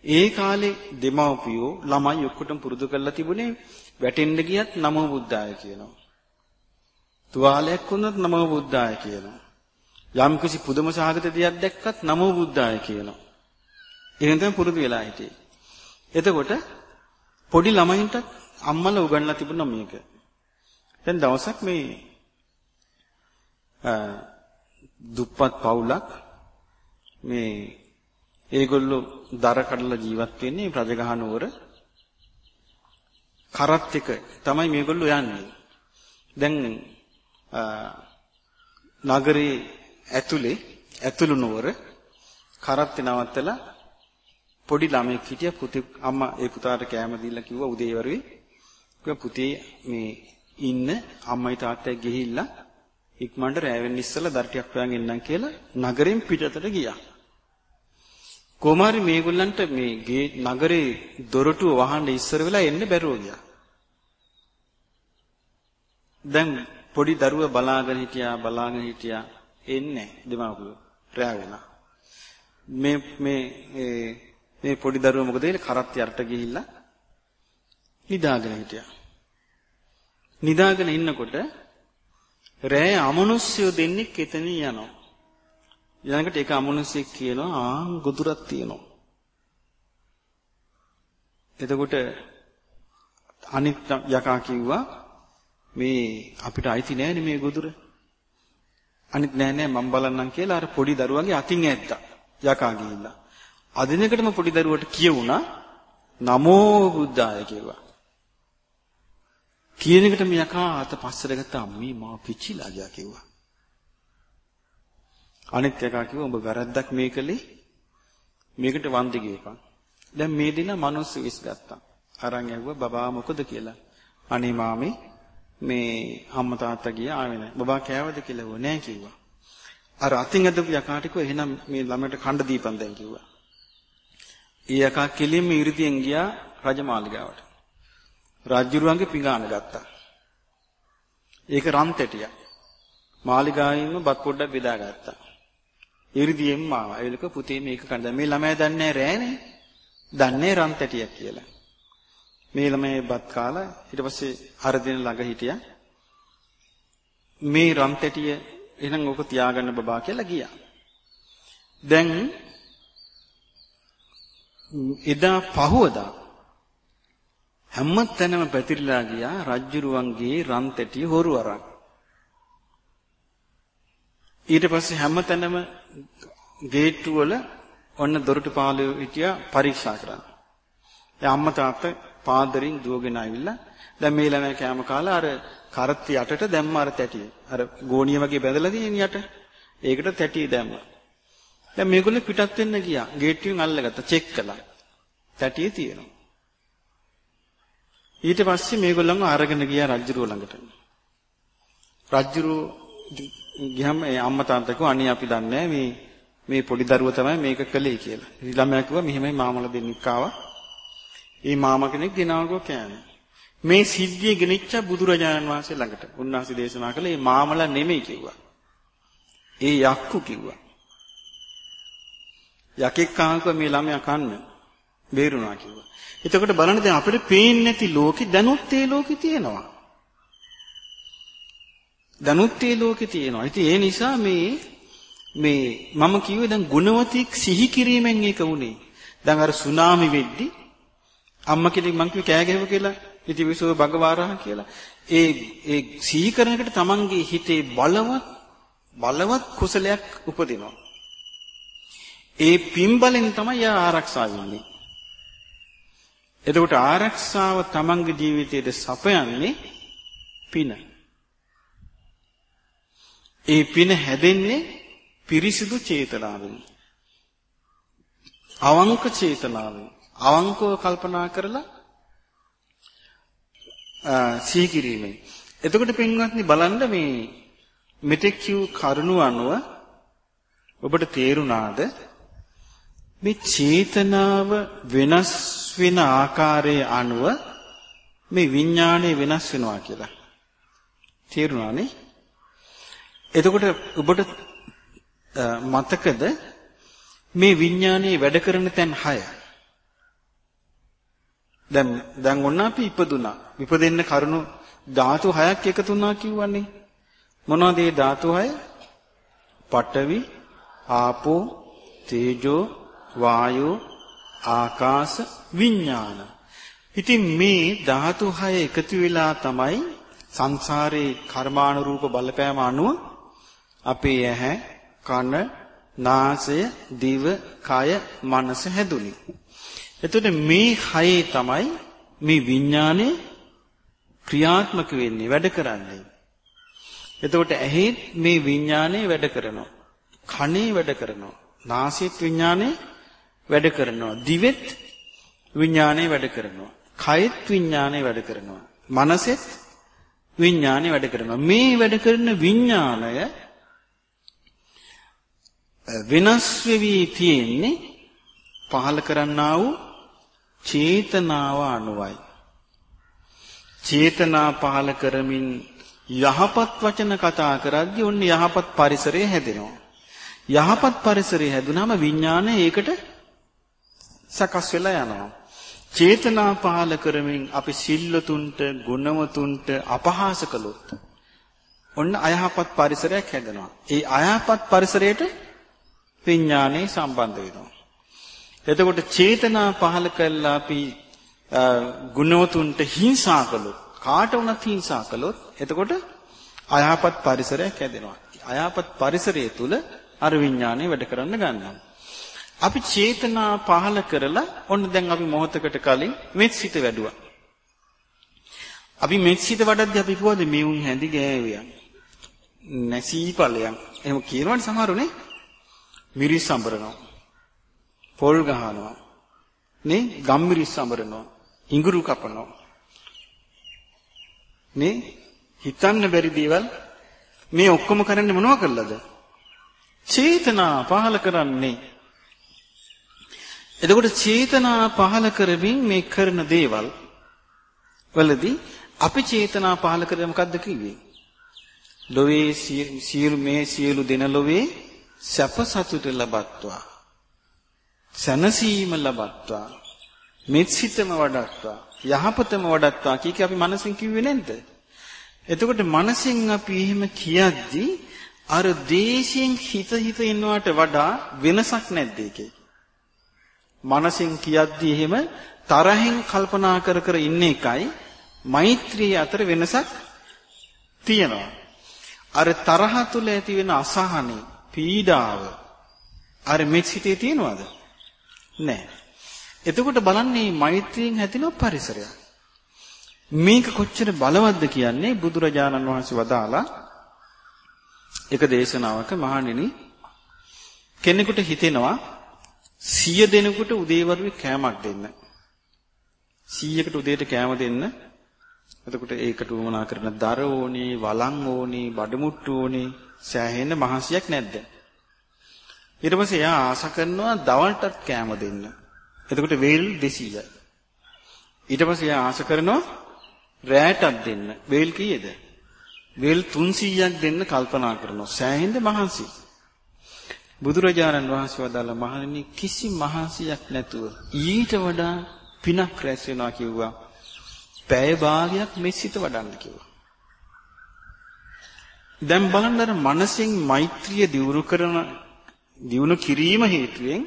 [SPEAKER 1] ඒ කාලේ දෙමව්පියෝ ළමයි ඔක්කොටම පුරුදු කරලා තිබුණේ වැටෙන්න ගියත් නමෝ බුද්ධාය කියනවා. තුවාලයක් වුණත් නමෝ බුද්ධාය කියනවා. යම් කිසි පුදුම සාගත දෙයක් දැක්කත් නමෝ බුද්ධාය කියනවා. එහෙනම් තමයි පුරුදු වෙලා හිටියේ. එතකොට පොඩි ළමයින්ට අම්මලා උගන්ලා තිබුණා මේක. දැන් දවසක් මේ දුප්පත් පවුලක්. මේ ඒගොල්ලෝ දර කඩලා ජීවත් වෙන්නේ රජගහ නුවර කරත් එක තමයි මේගොල්ලෝ යන්නේ. දැන් නගරේ ඇතුලේ ඇතුළු නුවර කරත් නවත්තලා පොඩි ළමෙක් හිටියා පුතේ අම්මා ඒ පුතාට කෑම දීලා කිව්වා උදේ වරුවේ කිව්වා පුතේ මේ ඉන්න අම්මයි තාත්තයි ගිහිල්ලා ඉක්මනට රැවෙන්න ඉස්සලා දර ටිකක් හොයන් එන්නම් කියලා නගරෙන් පිටතට ගියා. කොමාරි මේගොල්ලන්ට මේ ගේ නගරේ දොරටුව වහන්න ඉස්සර වෙලා එන්න බැරුව ගියා. දැන් පොඩි දරුවා බලාගෙන හිටියා බලාගෙන හිටියා එන්නේ දෙමාපියෝ රැ වෙලා. මේ මේ මේ පොඩි දරුවා මොකද වෙන්නේ කරත් යරට ගිහිල්ලා නිදාගෙන හිටියා. නිදාගෙන ඉන්නකොට රෑ අමනුෂ්‍යය දෙන්නෙක් එතනින් යනවා. ඊළඟට ඒක අමනුෂ්‍යෙක් කියනවා ආ ගොදුරක් තියෙනවා. එතකොට අනිත් යකා කිව්වා මේ අපිට අයිති නෑනේ මේ ගොදුර. අනිත් නෑ නෑ මම බලන්නම් කියලා අර පොඩි දරුවගේ අතින් ඇද්දා. යකා ගිහිල්ලා. අදිනකටම පොඩි දරුවට කියුණා නමෝ බුද්ධාය කියලා. කියන එකට මේ යකා අත පස්සට ගත්තා අම්මී මා පිච්චිලා ගියා කිව්වා. අනිත් එකා කිව්වා ඔබ වැරද්දක් මේ කළේ මේකට වන්දි ගියපන්. දැන් මේ දින මනුස්ස විස් ගත්තා. අරන් ඇහුවා බබා මොකද කියලා. අනේ මාමේ මේ අම්මා තාත්තා ගියා ආවේ නැහැ. බබා කෑවද කියලා ඇහුවා නෑ කිව්වා. අර අතින් ඇදපු යකාට කිව්වා එහෙනම් මේ ළමයට කණ්ඩ දීපන් දැන් කිව්වා. ඊ යකා කෙලින්ම ඉරිදියෙන් ගියා රජමාලිගාවට. රජුරුවන්ගේ පිඟාන ගත්තා. ඒක රන් තැටියක්. මාලිගාවෙන්ම බත් පොඩ්ඩක් බෙදාගත්තා. ඉරිදියෙන්ම ආවා. ඒලක පුතේ මේක කන්න. මේ ළමයා දන්නේ රෑනේ. දන්නේ රන් තැටියක් කියලා. මේ ළමයා බත් කාලා ඊට පස්සේ අර දින ළඟ හිටියා. මේ රන් තැටිය එහෙනම් ඕක තියාගන්න බබා කියලා ගියා. දැන් එදා පහවදා හැම තැනම පැතිරිලා ගියා රජ්ජුරුවන්ගේ රන් තැටිය හොරු අරන්. ඊට පස්සේ හැම තැනම ගේට්ටු වල ඔන්න දොරටු පාලුව හිටියා පරීක්ෂා කරන්න. දැන් අම්මා තාත්තා පාදරින් දුවගෙන ආවිල්ලා දැන් මේ ළමයා කෑම කාලා අර කරත්ති යටට දැම්ම අර තැටිය. අර ගෝණිය වගේ බැඳලා තියෙන යට. ඒකට තැටිය දැම්මා. දැන් මේගොල්ලෝ පිටත් වෙන්න ගියා. ගේට්ටුවෙන් අල්ලගත්තා. චෙක් කළා. තැටියේ තියෙනවා. ඊට පස්සේ මේගොල්ලන්ව අරගෙන ගියා රජුරුව ළඟට. රජුරුව ගියම ඒ අම්මා තාත්තා කිව්වා අනේ අපි දන්නේ මේ මේ පොඩි දරුවා තමයි මේක කළේ කියලා. ළමයා කිව්වා මෙහෙමයි මාමල දෙන්නෙක් ආවා. ඒ මාමා කෙනෙක් ගෙනාවගෝ කෑනේ. මේ සිද්ධිය ගෙනිච්ච බුදුරජාණන් වහන්සේ ළඟට. උන්වහන්සේ දේශනා කළේ මේ මාමලා නෙමෙයි කිව්වා. ඒ යක්කු කිව්වා. යකෙක් කාංකව මේ ළමයා කන්න බේරුණා කිව්වා. එතකොට බලන්න දැන් අපිට පේන්නේ නැති ලෝකෙ දැනුත් ඒ ලෝකෙ තියෙනවා. දැනුත් ඒ ලෝකෙ තියෙනවා. ඉතින් ඒ නිසා මේ මේ මම කිව්වේ දැන් ගුණවතෙක් සිහි කිරීමෙන් ඒක වුනේ. දැන් අර සුනාමි වෙද්දි අම්මා කෙනෙක් මං කිව්වේ කෑ ගැහුව කියලා ඉතිවිසෝ භගවාරහ කියලා. ඒ ඒ සිහි කරනකට තමන්ගේ හිතේ බලවත් බලවත් කුසලයක් උපදිනවා. ඒ පින්බලෙන් තමයි යා ආරක්ෂා වෙන්නේ. එතකොට ආරක්ෂාව තමන්ගේ ජීවිතයට සපයන්නේ පින. ඒ පින හැදෙන්නේ පිරිසිදු චේතනාවෙන්. අවංක චේතනාවෙන්. අවංකව කල්පනා කරලා සීකිරීමෙන්. එතකොට පින්වත්නි බලන්න මේ මෙතෙක් කිව් කරුණු අනුව ඔබට තේරුණාද මේ චේතනාව වෙනස් වෙන ආකාරයේ අනුව මේ විඥාණය වෙනස් වෙනවා කියලා. තේරුණානේ? එතකොට ඔබට මතකද මේ විඥානයේ වැඩ කරන තැන් 6. දැන් දැන් ඔන්න අපි ඉපදුනා. ඉපදෙන්න කරුණු ධාතු 6ක් එකතු වුණා කිව්වනේ. මොනවද ඒ ධාතු 6? පඨවි, ආපෝ, තේජෝ, වායෝ, ආකාශ, විඥාන. ඉතින් මේ ධාතු 6 එකතු වෙලා තමයි සංසාරේ කර්මානුරූප බලපෑම අනුව අපේ ඇහැ, කන, නාසය, දිව, කය, මනස හැදුනේ. එතකොට මේ හයේ තමයි මේ විඥානේ ක්‍රියාත්මක වෙන්නේ වැඩ කරන්නේ. එතකොට ඇහි මේ විඥානේ වැඩ කරනවා. කනේ වැඩ කරනවා. නාසයේත් විඥානේ වැඩ කරනවා. දිවෙත් විඥානේ වැඩ කරනවා. කයෙත් විඥානේ වැඩ කරනවා. මනසෙත් විඥානේ වැඩ කරනවා. මේ වැඩ කරන විඥාණය වෙනස් වෙවි තියෙන්නේ පහල කරන්නා වූ චේතනාව අනුවයි. චේතනා පහල කරමින් යහපත් වචන කතා කරද්දී ඔන්න යහපත් පරිසරය හැදෙනවා. යහපත් පරිසරය හැදුනම විඥානය ඒකට සකස් වෙලා යනවා. චේතනා පහල කරමින් අපි සිල්වතුන්ට, ගුණවතුන්ට අපහාස කළොත් ඔන්න අයහපත් පරිසරයක් හැදෙනවා. ඒ අයහපත් පරිසරයට විඥානේ සම්බන්ධ වෙනවා. එතකොට චේතනා පහල කළා අපි ගුණවතුන්ට හිංසා කළොත් කාට වුණත් හිංසා කළොත් එතකොට අයහපත් පරිසරයක් හැදෙනවා. අයහපත් පරිසරය තුල අර විඥානේ වැඩ කරන්න ගන්නවා. අපි චේතනා පහල කරලා ඔන්න දැන් අපි මොහොතකට කලින් මෙත් සිත වැඩුවා. අපි මෙත් සිත වඩද්දී අපි කිව්වද මේ උන් හැඳි ගෑවියන්. නැසීපලයන්. එහෙම කියනවනේ සමහරුනේ. මිරිස් සම්බරනවා. පොල් ගහනවා. නේ ගම්මිරිස් සම්බරනවා. ඉඟුරු කපනවා. නේ හිතන්න බැරි දේවල් මේ ඔක්කොම කරන්නේ මොනව කළාද? චේතනා පහල කරන්නේ. එතකොට චේතනා පහල කරමින් මේ කරන දේවල් වලදී අපි චේතනා පහල කරේ මොකද්ද කිව්වේ? ලොවේ සියලු මේ සියලු දෙන ලොවේ සැප සතුට ලබත්වා. සනසීම ලබත්වා. මෙත්සිතම වඩත්වා. යහපතම වඩත්වා. කීක අපි මනසින් කිව්වේ නැද්ද? එතකොට මනසින් අපි එහෙම කියද්දී අර දේශයෙන් හිත හිත ඉන්නවට වඩා වෙනසක් නැද්ද ඒකේ? මනසින් කියද්දී එහෙම තරහෙන් කල්පනා කර කර ඉන්න එකයි මෛත්‍රිය අතර වෙනසක් තියෙනවා අර තරහ තුල ඇති වෙන අසහනේ පීඩාව අර මෙත් සිතේ තියෙනවද? නැහැ. එතකොට බලන්නේ මෛත්‍රියෙන් හැදෙන පරිසරයක්. මේක කොච්චර බලවත්ද කියන්නේ බුදුරජාණන් වහන්සේ වදාලා එක දේශනාවක මහණෙනි කෙනෙකුට හිතෙනවා 100 දෙනෙකුට උදේවරුේ කෑමක් දෙන්න. 100කට උදේට කෑම දෙන්න. එතකොට ඒකට උවමනා කරන දර ඕනේ, වලං ඕනේ, බඩමුට්ටු ඕනේ, සෑහෙන මහන්සියක් නැද්ද? ඊට පස්සේ එයා ආස කරනවා දවල්ටත් කෑම දෙන්න. එතකොට වේල් 200යි. ඊට පස්සේ එයා ආස කරනවා රෑටත් දෙන්න. වේල් කීයද? වේල් 300ක් දෙන්න කල්පනා කරනවා. සෑහෙන්න මහන්සි. බුදුරජාණන් වහන්සේ වදාළ මහණෙනි කිසි මහන්සියක් නැතුව ඊට වඩා පිනක් රැස් වෙනවා කිව්වා. පැය භාගයක් මෙසිත වඩන්න කිව්වා. දැන් බලන්න අර මනසෙන් මෛත්‍රිය දියුණු කරන දියුණු කිරීම හේතුවෙන්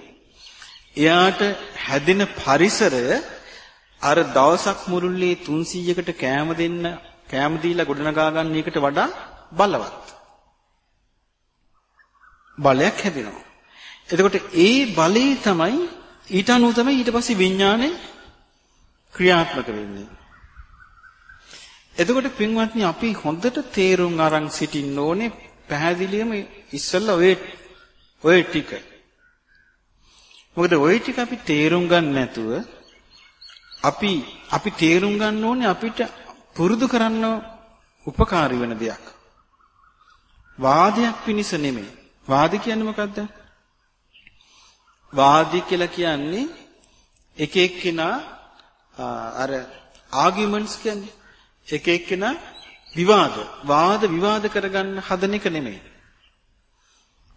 [SPEAKER 1] එයාට හැදෙන පරිසරය අර දවසක් මුළුල්ලේ 300කට කෑම දෙන්න කෑම දීලා ගොඩනගා ගන්න එකට වඩා බලවත්. බලයක් හැදෙනවා. එතකොට ඒ බලේ තමයි ඊට අනුව තමයි ඊට පස්සේ විඥානය ක්‍රියාත්මක වෙන්නේ. එතකොට පින්වත්නි අපි හොඳට තේරුම් අරන් සිටින්න ඕනේ පැහැදිලිවම ඉස්සෙල්ලා ඔය ඔය ටික. මොකද ඔය ටික අපි තේරුම් ගන්න නැතුව අපි අපි තේරුම් ගන්න ඕනේ අපිට පුරුදු කරන්න උපකාරී වෙන දෙයක්. වාදයක් පිණිස නෙමෙයි. වාද කියන්නේ මොකද්ද? වාදි කියලා කියන්නේ එක එක්කෙනා අර ආගියුමන්ට්ස් කියන්නේ එක එක්කෙනා විවාද වාද විවාද කරගන්න හදන එක නෙමෙයි.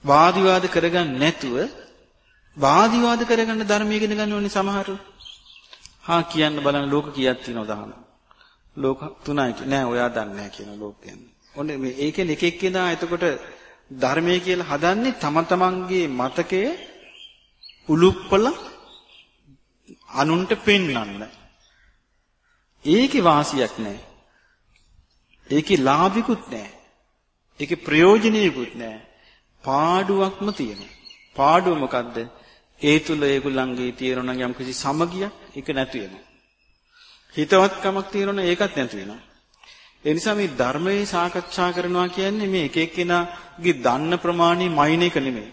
[SPEAKER 1] වාද විවාද කරගන්න නැතුව වාද විවාද කරගන්න ධර්මය ඉගෙන ගන්න ඕනේ සමහරු. හා කියන්න බලන්න ලෝක කීයක් තියෙනවද අහන. ලෝක තුනයි නෑ ඔයා දන්නේ නෑ කියන ලෝක කියන්නේ. ඔන්නේ මේ ඒකෙන් එක එක්කෙනා එතකොට ධර්මය කියලා හදන්නේ තම තමන්ගේ මතකයේ උලුප්පල අනුන්ට පෙන්වන්න. ඒකේ වාසියක් නැහැ. ඒකේ ලාභිකුත් නැහැ. ඒකේ ප්‍රයෝජනෙකුත් නැහැ. පාඩුවක්ම තියෙනවා. පාඩුව මොකද්ද? ඒ තුල ඒගොල්ලන්ගේ තියෙන නම් යම්කිසි සමගියක් ඒක නැති වෙනවා. හිතවත්කමක් තියෙනවා ඒකත් නැති වෙනවා. ඒ නිසා මේ ධර්මයේ සාකච්ඡා කරනවා කියන්නේ මේ එක එක්කෙනාගේ දන්න ප්‍රමාණය මයින් එක නෙමෙයි.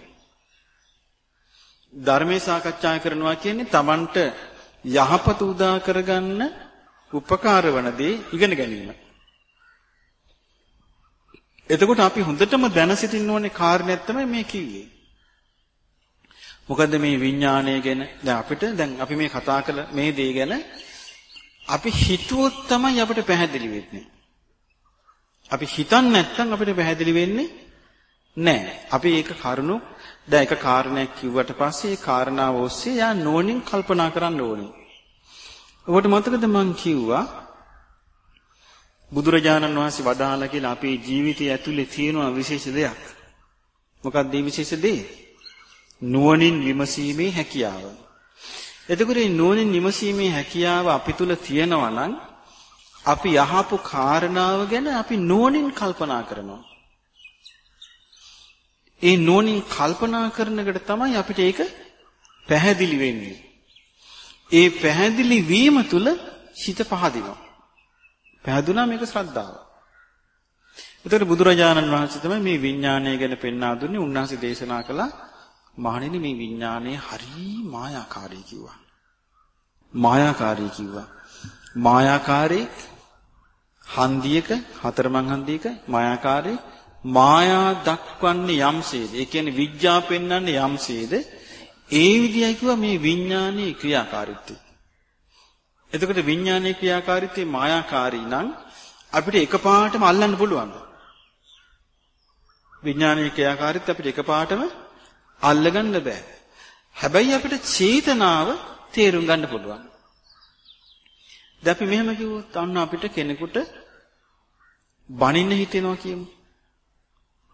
[SPEAKER 1] ධර්මයේ සාකච්ඡා කරනවා කියන්නේ Tamanට යහපත උදා කරගන්න උපකාර වන දේ ඉගෙන ගැනීම. එතකොට අපි හොඳටම දැන සිටින්න ඕනේ කාරණයක් තමයි මේ කිව්වේ. මොකද මේ විඥාණය ගැන දැන් අපිට දැන් අපි මේ කතා කළ මේ දේ ගැන අපි හිතුවොත් තමයි අපිට පැහැදිලි වෙන්නේ. අපි හිතන්නේ නැත්නම් අපිට පැහැදිලි වෙන්නේ නැහැ. අපි ඒක කරුණු දැන් එක කාරණයක් කිව්වට පස්සේ ඒ කාරණාව ඔස්සේ යා නෝනින් කල්පනා කරන්න ඕනේ. ඔබට මතකද මං කිව්වා බුදුරජාණන් වහන්සේ වදාලා කියලා අපේ ජීවිතය ඇතුලේ තියෙන විශේෂ දෙයක්. මොකක්ද මේ විශේෂ දේ? නුවණින් විමසීමේ හැකියාව. එතකොට මේ නුවණින් විමසීමේ හැකියාව අපි තුල තියෙනවා නම් අපි යහපු කාරණාව ගැන අපි නුවණින් කල්පනා කරනවා. ඒ නුවණින් කල්පනා කරනකට තමයි අපිට ඒක පැහැදිලි වෙන්නේ. ඒ පැහැදිලි වීම තුල හිත පහදිනවා. පැහැදුනා මේක ශ්‍රද්ධාව. ඒතර බුදුරජාණන් වහන්සේ තමයි මේ විඥානය ගැන පෙන්වා දුන්නේ. උන්වහන්සේ දේශනා කළා මහණෙනි මේ විඥානය හරි මායාකාරී කිව්වා. මායාකාරී කිව්වා. මායාකාරී හන්දියක හතරමං හන්දියක මායාකාරී මායා දක්වන්නේ යම්සේද? ඒ කියන්නේ විඥා පෙන්වන්නේ යම්සේද? ඒ විදියයි කිව්වා මේ විඥානයේ ක්‍රියාකාරීත්වය. එතකොට විඥානයේ ක්‍රියාකාරීත්වය මායාකාරී නම් අපිට එකපාරටම අල්ලන්න පුළුවන් විඥානයේ ක්‍රියාකාරීත්වය අපිට එකපාරටම අල්ලගන්න බෑ. හැබැයි අපිට චේතනාව තේරුම් ගන්න පුළුවන්. දැන් අපි මෙහෙම කිව්වොත් අන්න අපිට කෙනෙකුට බනින්න හිතෙනවා කියමු.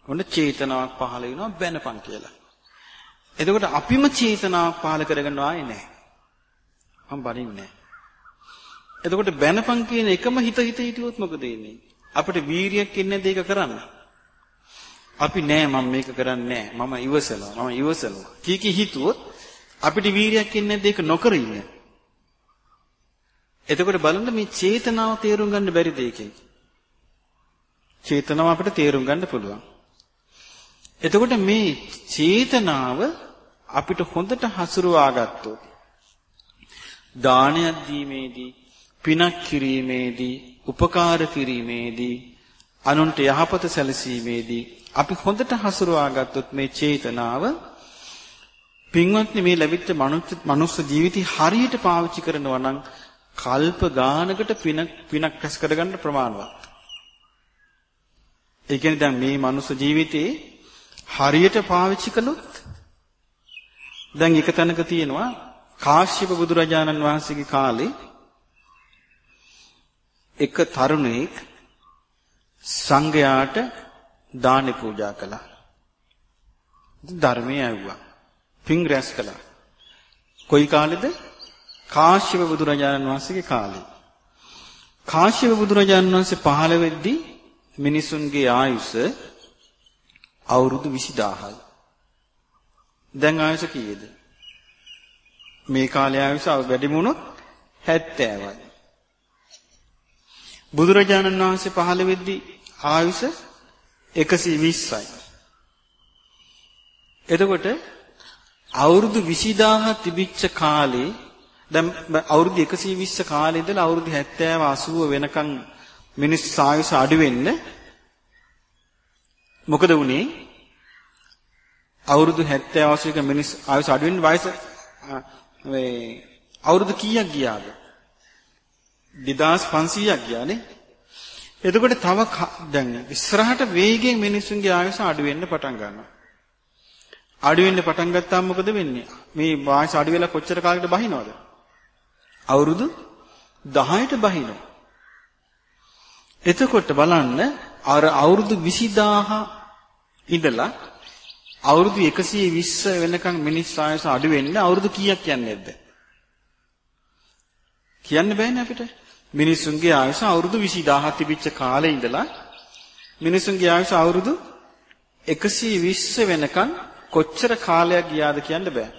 [SPEAKER 1] ඔන්න චේතනාවක් පහළ වෙනවා බැනපන් කියලා. එතකොට අපිම චේතනාවක් පහළ කරගන්නවා ආයේ නැහැ. මම බනින්නේ නැහැ. එතකොට බැනපන් කියන එකම හිත හිත හිටියොත් මොකද වෙන්නේ? අපිට වීරියක් ඉන්නේ දෙයක කරන්න. අපි නෑ මම මේක කරන්නේ නෑ. මම ඉවසනවා. මම ඉවසනවා. කී කී හිතුවොත් අපිට වීරියක් ඉන්නේ දෙයක නොකර ඉන්නේ. එතකොට බලන්න මේ චේතනාව තේරුම් ගන්න බැරි දෙයකින්. චේතනාව අපිට තේරුම් ගන්න පුළුවන්. එතකොට මේ චේතනාව අපිට හොඳට හසුරුවා ගත්තොත් දානයක් දීමේදී පිනක් කිරීමේදී උපකාර කිරීමේදී අනුන්ට යහපත සැලසීමේදී අපි හොඳට හසුරුවා ගත්තොත් මේ චේතනාව පින්වත්නි මේ ලැබිච්ච මනුස්ස ජීවිතي හරියට පාවිච්චි කරනවා නම් කල්ප ගානකට පින පිනක් රැස් කරගන්න ප්‍රමාණවත්. ඒ කියන්නේ දැන් මේ මනුස්ස ජීවිතේ හරියට පාවිච්චි කළොත් දැන් එක තැනක තියෙනවා කාශ්‍යප බුදුරජාණන් වහන්සේගේ කාලේ එක තරුණයෙක් සංඝයාට දානි පූජා කළා. ධර්මයේ ඇව්වා. පින් රැස් කළා. කොයි කාලෙද? කාශ්‍යප බුදුරජාණන් වහන්සේගේ කාලේ. කාශ්‍යප බුදුරජාණන් වහන්සේ පහළ වෙද්දී මිනිසුන්ගේ ආයුෂ අවුරුදු 20000යි. දැන් ආයුෂ කීයද? මේ කාලේ ආයුෂ වැඩි වුණොත් 70යි. බුදුරජාණන් වහන්සේ පහළ වෙද්දී ආයුෂ 120යි. එතකොට අවුරුදු 20000 තිබිච්ච කාලේ දැන් අවුරුදු 120 කාලේ ඉඳලා අවුරුදු 70 80 වෙනකන් මිනිස් ආයුෂ අඩු වෙන්න මොකද වුනේ අවුරුදු 70 80 මිනිස් ආයුෂ අඩු වෙන්න වයස මේ අවුරුදු කීයක් ගියාද 2500ක් ගියානේ එතකොට තව දැන් ඉස්සරහට වේගයෙන් මිනිස්සුන්ගේ ආයුෂ අඩු වෙන්න පටන් ගන්නවා අඩු වෙන්න පටන් ගත්තාම මොකද වෙන්නේ? මේ වායස අඩු වෙලා කොච්චර කාලයකට බහිනවද? අවුරුදු 10ට බහිනවා. එතකොට බලන්න අර අවුරුදු 20000 ඉඳලා අවුරුදු 120 වෙනකන් මිනිස් ආයස අඩු වෙන්න අවුරුදු කීයක් යන්නේ නැද්ද? කියන්න බෑනේ අපිට. මිනිසුන්ගේ ආයස අවුරුදු 20000 තිබිච්ච කාලේ ඉඳලා මිනිසුන්ගේ ආයස අවුරුදු 120 වෙනකන් කොච්චර කාලයක් ගියාද කියන්න බෑ.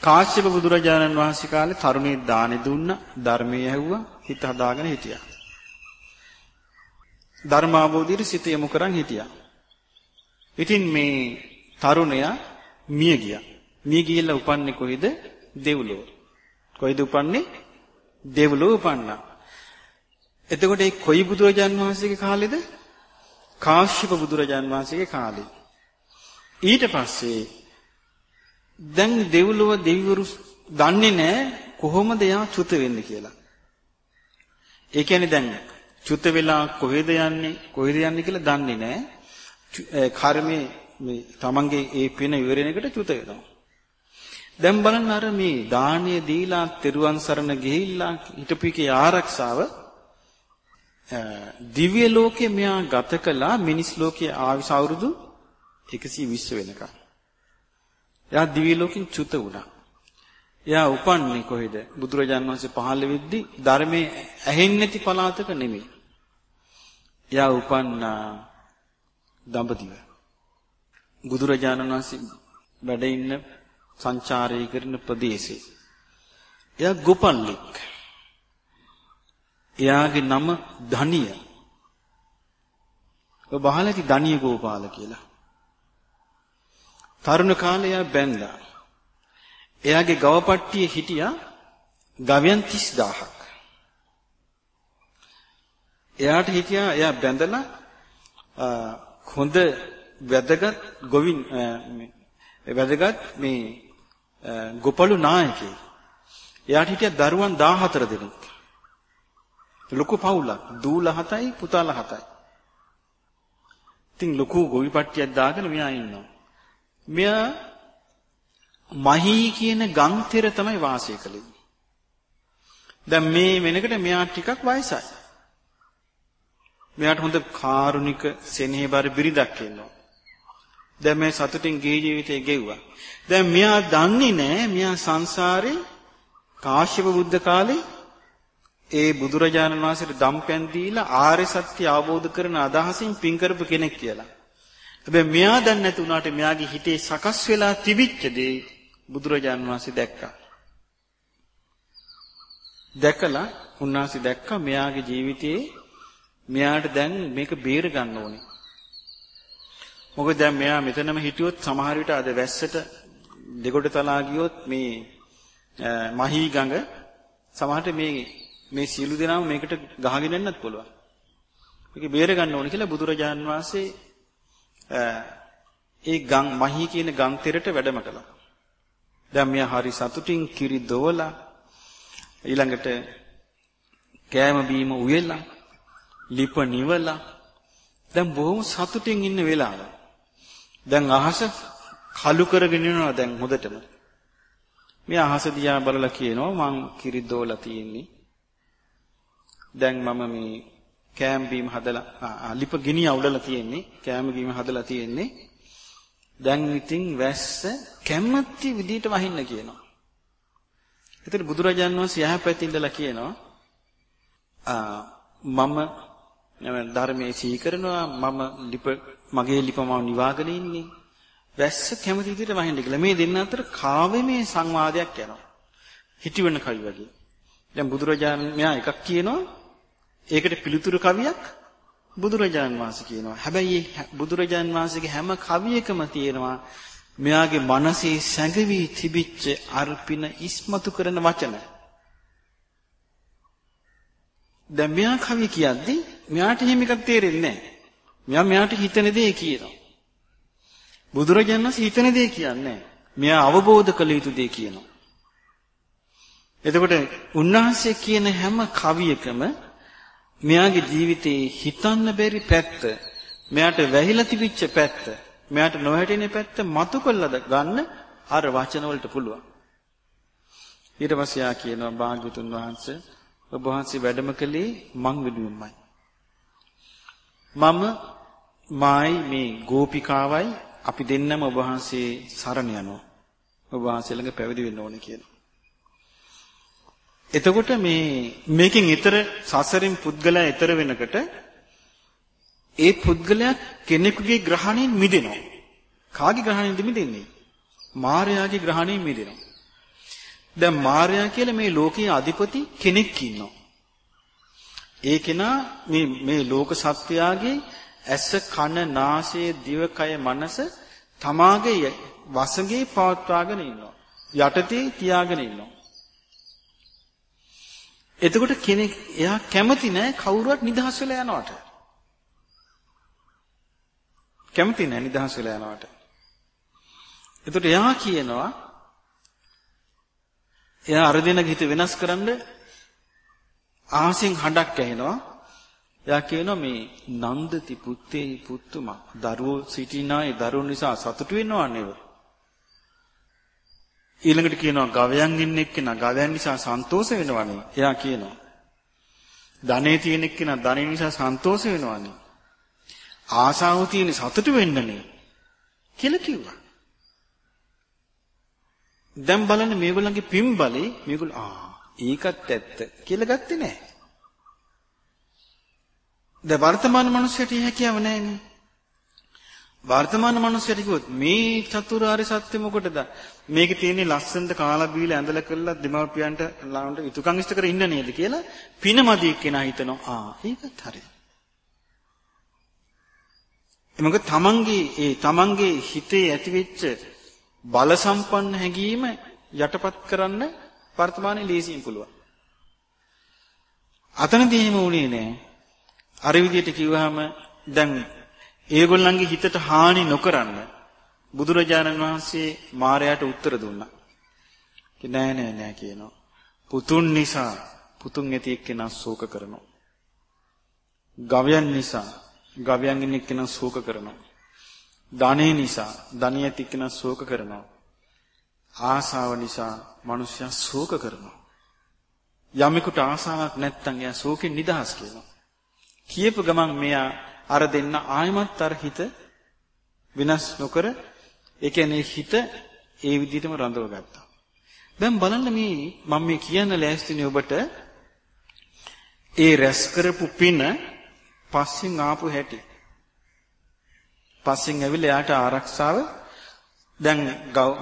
[SPEAKER 1] කාශ්‍යප බුදුරජාණන් වහන්සේ කාලේ තරුණී දානි දුන්න ධර්මයේ ඇහුවා හිත හදාගෙන හිටියා. ධර්මාභෝධියට සිත යොමු කරන් හිටියා. ඉතින් මේ තරුණයා මිය ගියා. මිය ගිහිල්ලා උපන්නේ කොහෙද? දෙව්ලොව. කොයිද උපන්නේ? දෙව්ලොව උපන්නා. එතකොට ඒ කොයි බුදුරජාන් වහන්සේගේ කාලෙද? කාශ්‍යප බුදුරජාන් වහන්සේගේ කාලේ. ඊට පස්සේ දැන් දෙව්ලොව දෙවිවරු දන්නේ නැහැ කොහොමද එයා චුත වෙන්නේ කියලා. ඒ කියන්නේ දැන් චුත වෙලා කොහෙද යන්නේ කොහෙද යන්නේ කියලා දන්නේ නැහැ. කර්මයේ මේ තමන්ගේ ඒ පින ඉවරෙනකට චුත වෙනවා. දැන් බලන්න අර මේ දානීය දීලා තෙරුවන් සරණ ගිහිල්ලා හිටපිකේ ආරක්ෂාව දිව්‍ය ලෝකේ මෙයා ගත කළා මිනිස් ලෝකයේ ආවිස අවුරුදු 120 වෙනකම්. එයා දිව්‍ය ලෝකෙන් චුත වුණා. එයා උපන්නේ කොහෙද? බුදුරජාන් වහන්සේ පහළ වෙද්දි ධර්මයේ ඇහෙන්නේ නැති පළාතක නෙමෙයි. එයා උපන්නා දඹදිව. බුදුරජාණන් වහන්සේ වැඩ ඉන්න සංචාරය කරන ප්‍රදේශේ. එයා ගෝපල්ලික්. එයාගේ නම ධනිය. ඔබ බහලා ඇති ධනිය ගෝපාල කියලා. තරුණ කාලේ එයා බැන්දා. එයාගේ ගවපට්ටියේ හිටියා ගවයන් 30000ක්. එයාට හිටියා එයා බැඳලා හොඳ වැදගත් ගොවින් වැදගත් මේ ගොපලු නායකයෙක්. එයාට හිටියා දරුවන් 14 දෙනෙක්. ලොකු පවුලක්. දූලා 7යි පුතාලා 7යි. ඉතින් ලොකු ගොවිපට්ටියක් දාගෙන මෙයා ඉන්නවා. මෙයා මහී කියන ගම්තෙර තමයි වාසය කළේ. දැන් මේ වෙනකොට මෙයා ටිකක් වයසයි. මෙයාට හොඳ කාරුණික සෙනෙහබර බිරිඳක් ඉන්නවා. දැන් මේ සතුටින් ගේ ජීවිතේ ගෙව්වා. දැන් මෙයා දන්නේ නැහැ මෙයා සංසාරේ කාශ්‍යප බුද්ධ කාලේ ඒ බුදුරජාණන් වහන්සේට දම්පැන් දීලා ආර්ය සත්‍ය අවබෝධ කරන අදහසින් පින් කරපු කෙනෙක් කියලා. හැබැයි මෙයා දන්නේ නැති වුණාට මෙයාගේ හිතේ සකස් වෙලා තිබිච්ච දේ බුදුරජාණන් වහන්සේ දැක්කා. දැකලා උන්වහන්සේ දැක්කා මෙයාගේ ජීවිතේ මෙයාට දැන් මේක බේර ගන්න ඕනේ. මොකද දැන් මෙයා මෙතනම හිටියොත් සමහර විට අද වැස්සට දෙගොඩ තලා ගියොත් මේ මහී ගඟ සමහරට මේ මේ සියලු දෙනාම මේකට ගහගෙන යන්නත් පුළුවන්. මේක බේර ගන්න ඕනේ කියලා බුදුරජාන් වහන්සේ ඒ ගම් මහී කියන ගම් තෙරට වැඩම කළා. දැන් මෙයා හරි සතුටින් කිරි දෝලා ඊළඟට කෑම බීම උයලා ලිප නිවලා දැන් බොහොම සතුටින් ඉන්න වෙලාව. දැන් අහස කළු කරගෙන යනවා දැන් හොදටම. මේ අහස දිහා බලලා කියනවා මං කිරි දෝලා තියෙන්නේ. දැන් මම මේ කෑම බීම හදලා ලිප ගිනි අවුලලා තියෙන්නේ. කෑම බීම හදලා තියෙන්නේ. දැන් ඉතින් වැස්ස කැමැති විදියට වහින්න කියනවා. එතකොට බුදුරජාන් වහන්සේ යහපැති ඉඳලා කියනවා මම ධර්මයේ සීකරනවා මම ලිප මගේ ලිප මම නිවාගෙන ඉන්නේ. වැස්ස කැමති විදියට වහින්න කියලා. මේ දෙන්න අතර කාව්‍යමය සංවාදයක් යනවා. හිටිවන කවි වගේ. දැන් බුදුරජාණන් මෙයා එකක් කියනවා. ඒකට පිළිතුරු කවියක් බුදුරජාන් වහන්සේ කියනවා. හැබැයි බුදුරජාන් වහන්සේගේ හැම කවියකම තියෙනවා මෙයාගේ මනසේ සැඟවි තිබිච්ච අර්පින ඉස්මතු කරන වචන. දැන් මෙයා කවි කියද්දී මෙයාට එහෙම එකක් තේරෙන්නේ නැහැ. මෙයා මෙයාට හිතන දේ කියනවා. බුදුරජාණන් වහන්සේ හිතන දේ කියන්නේ මෙයා අවබෝධ කළ යුතු දේ කියනවා. එතකොට උන්වහන්සේ කියන හැම කවියකම මෙයාගේ ජීවිතේ හිතන්න බැරි පැත්ත, මෙයාට වැහිලා තිබිච්ච පැත්ත, මෙයාට නොහැටෙන පැත්ත මතු කළද ගන්න අර වචන වලට පුළුවන්. ඊට පස්සේ ආ කියනවා භාග්‍යතුන් වහන්සේ ඔබ වහන්සේ වැඩම කළේ මං වෙනුවෙන්මයි. මම මායි මේ ගෝපිකාවයි අපි දෙන්නම ඔබ වහන්සේ සරණ යනවා. ඔබ වහන්සේ ළඟ පැවිදි වෙන්න ඕනේ කියනවා. එතකොට මේ මේකෙන් ඊතර සසරින් පුද්ගලයා ඊතර වෙනකොට ඒ පුද්ගලයා කෙනෙකුගේ ග්‍රහණයෙන් මිදෙනවා. කාගේ ග්‍රහණයෙන්ද මිදෙන්නේ? මායාගේ ග්‍රහණයෙන් මිදෙනවා. දැන් මායා කියලා මේ ලෝකයේ අධිපති කෙනෙක් ඉන්නවා. ඒ කෙනා මේ මේ ලෝක සත්‍යයගේ ඇස කන නාසය දිවකය මනස තමාගේ වසඟේ පවත්වාගෙන ඉන්නවා. යටතේ තියාගෙන ඉන්නවා. එතකොට කෙනෙක් එයා කැමති නෑ කවුරුවත් නිදහස් වෙලා යනවට. කැමති නෑ නිදහස් වෙලා යනවට. එතකොට එයා කියනවා එයා අර දෙනගේ හිත වෙනස් කරන්න ආසෙන් හඬක් ඇහෙනවා. එයා කියනවා මේ නන්දති පුත්තේ පුතුමා දරුවෝ සිටිනායි දරුවෝ නිසා සතුටු වෙනවා නේද? ඊළඟට කියනවා ගවයන් ඉන්න එක්කෙනා ගවයන් නිසා සන්තෝෂ වෙනවනේ. එයා කියනවා. ධනෙ තියෙන එක්කෙනා ධනෙ නිසා සන්තෝෂ වෙනවනේ. ආසාව තියෙන සතුටු වෙන්නනේ කියලා කිව්වා. දැන් බලන්න මේගොල්ලන්ගේ පින්බලේ මේගොල්ලෝ ආ ඒකත් ඇත්ත කියලා ගත්තේ නැහැ. දැන් වර්තමාන මිනිස්සුන්ට හැකියාව නැහැනේ. වර්තමාන මිනිස්සුන්ට කිව්වොත් මේ චතුරාර්ය සත්‍ය මොකටද? මේකේ තියෙන්නේ ලස්සනට කාලා බීලා ඇඳලා කරලා දෙමව්පියන්ට ලාවට යුතුයකම් ඉෂ්ට කර ඉන්න නේද කියලා පිනමදී කෙනා හිතනවා. ආ ඒකත් හරි. මොකද තමන්ගේ ඒ තමන්ගේ හිතේ ඇතිවෙච්ච බල සම්පන්න හැඟීම යටපත් කරන්න වර්තමානයේ ලේසියෙන් පුළුවන්. අතනදී එහෙම වුණේ නෑ. අර විදිහට කිව්වහම දැන් ඒගොල්ලන්ගේ හිතට හානි නොකරන්න බුදුරජාණන් වහන්සේ මාරයාට උත්තර දුන්නා. නෑ නෑ නෑ කියනවා. පුතුන් නිසා පුතුන් ඇති එක්කෙනා ශෝක කරනවා. ගවයන් නිසා ගවයන් ඉන්න එක්කෙනා ශෝක කරනවා. ධනෙ නිසා ධනිය ඇති එක්කෙනා ශෝක කරනවා. ආසාව නිසා මිනිස්සයා ශෝක කරනවා. යමෙකුට ආසාවක් නැත්නම් එයා ශෝකෙන් නිදහස් කියනවා. කියපු ගමන් මෙයා අර දෙන්න ආයමත් අර හිත විනාශ නොකර ඒ කියන්නේ හිත ඒ විදිහටම රඳව ගත්තා. දැන් බලන්න මේ මම මේ කියන්න ලෑස්තිනේ ඔබට ඒ රැස් කරපු පින පස්සෙන් ආපු හැටි. පස්සෙන් ඇවිල්ලා යාට ආරක්ෂාව දැන්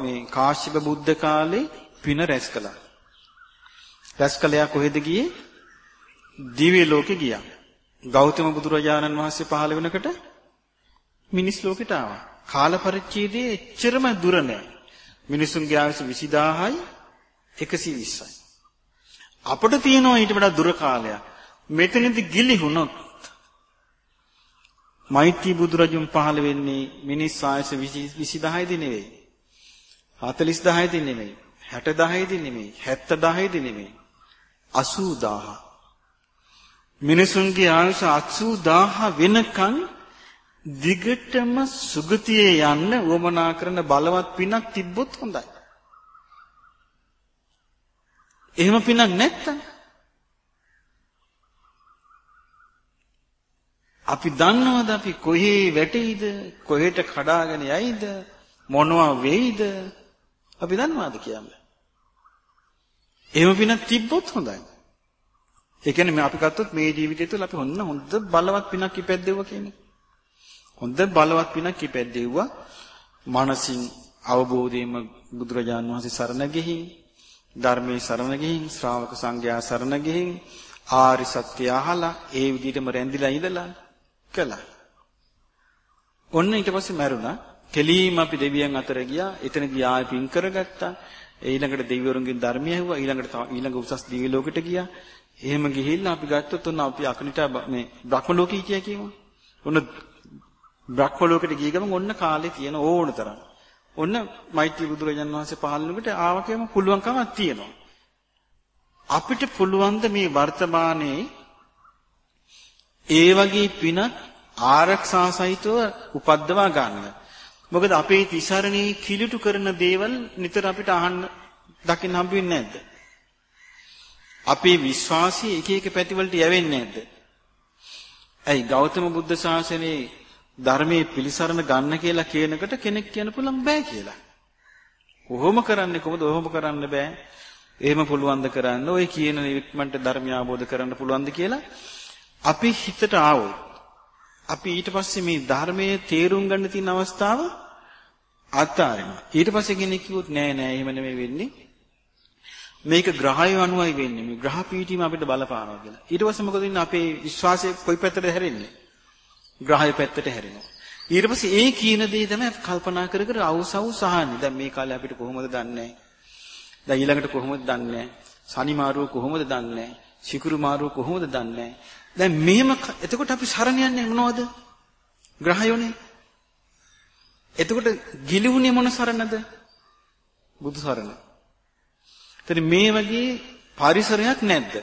[SPEAKER 1] මේ කාශ්‍යප බුද්ධ කාලේ පින රැස් කළා. රැස් කළා කොහෙද ගියේ? දිව්‍ය ලෝකෙ ගියා. ගෞතම බුදුරජාණන් වහන්සේ පහළ වෙනකොට මිනිස් ලෝකෙට ආවා. කාල පරිච්ඡේදයේ එච්චරම දුර නෑ. මිනිසුන්ගේ ආයුෂ 20000යි 120යි. අපිට තියෙනවා ඊට වඩා දුර කාලයක්. මෙතනදි ගිලිහුණොත් මෛත්‍රී බුදුරජුන් පහළ වෙන්නේ මිනිස් ආයුෂ 20000යිද නෙවෙයි. 40000යිද නෙවෙයි. 60000යිද නෙවෙයි. 70000යිද නෙවෙයි. 80000. මිනිසුන්ගේ ආයුෂ 80000 වෙනකන් දිගටම සුගතියේ යන්න උවමනා කරන බලවත් පිනක් තිබ්බොත් හොඳයි. එහෙම පිනක් නැත්තම් අපි දන්නවද අපි කොහේ වැටෙයිද කොහෙට කඩාගෙන යයිද මොනවා වෙයිද? අපි දන්නවද කියන්නේ? එහෙම පිනක් තිබ්බොත් හොඳයි. ඒ කියන්නේ මේ අපි ගත්තොත් මේ ජීවිතය තුළ අපි හොන්න හොඳ බලවත් පිනක් ඉපැද්දෙවුවා කියන්නේ හොඳ බලවත් පිනක් ඉපැද්දෙව්වා මනසින් අවබෝධයෙන්ම බුදුරජාණන් වහන්සේ සරණ ගිහින් ධර්මයේ සරණ ගිහින් ශ්‍රාවක සංඝයා සරණ ගිහින් ආරි සත්‍ය අහලා ඒ විදිහටම රැඳිලා ඉඳලා කළා. ඔන්න ඊට පස්සේ මැරුණා. කෙලීම අපි දෙවියන් අතර ගියා. එතනදී ආයෙ පින් කරගත්තා. ඊළඟට දෙවිවරුන්ගෙන් ධර්මය ඇහුවා. ඊළඟට ඊළඟ උසස් දිව්‍ය ලෝකෙට ගියා. එහෙම ගිහිල්ලා අපි ගත්තොත් ඔන්න අපි අකනිට මේ බ්‍රහ්ම ලෝකී කිය කියමු. ඔන්න බ්‍රහ්ම ලෝකෙට ගිය ගමන් ඔන්න කාලේ තියෙන ඕන තරම්. ඔන්න මෛත්‍රී බුදුරජාන් වහන්සේ පහළනකට ආවකම පුළුවන්කමක් තියෙනවා. අපිට පුළුවන් මේ වර්තමානයේ ඒ වගේ පිනක් ආරක්ෂා සහිතව උපද්දවා ගන්න. මොකද අපේ තිසරණේ කිලුටු කරන දේවල් නිතර අපිට අහන්න දකින්න හම්බ වෙන්නේ නැද්ද? අපේ විශ්වාසය එක එක පැතිවලට යවෙන්නේ නැද්ද? ඇයි ගෞතම බුද්ධ ශාසනයේ ධර්මයේ පිළිසරණ ගන්න කියලා කියනකට කෙනෙක් කියන්න පුළුවන් බෑ කියලා. කොහොම කරන්නේ කොහොමද ඔහොම කරන්න බෑ. එහෙම පුළුවන් ද කරන්න ඔය කියන ඉක්මනට ධර්මය අවබෝධ කරගන්න පුළුවන්ද කියලා අපි හිතට ආවොත් අපි ඊට පස්සේ මේ ධර්මයේ තේරුම් ගන්න තියෙන අවස්ථාව අත්හරිනවා. ඊට පස්සේ කෙනෙක් කිව්වොත් නෑ නෑ එහෙම නෙමෙයි වෙන්නේ. මේක ග්‍රහය අනුවයි වෙන්නේ. මේ ග්‍රහ පීඨීම අපිට බලපානවා කියලා. ඊට පස්සේ මොකද වෙන්නේ? අපේ විශ්වාසය කොයි පැත්තට හැරෙන්නේ? ග්‍රහය පැත්තට හැරෙනවා. ඊට පස්සේ ඒ කියන දේ තමයි කල්පනා කර කර අවසව් සහන්නේ. දැන් මේ කාලේ අපිට කොහොමද දන්නේ? දැන් ඊළඟට කොහොමද දන්නේ? සනි මාරුව කොහොමද දන්නේ? සිකුරු මාරුව කොහොමද දන්නේ? දැන් මෙහෙම එතකොට අපි සරණ යන්නේ මොනවද? ග්‍රහයෝනේ. එතකොට ගිලිහුනේ මොන සරණද? බුදු සරණ. එතන මේ වගේ පරිසරයක් නැද්ද?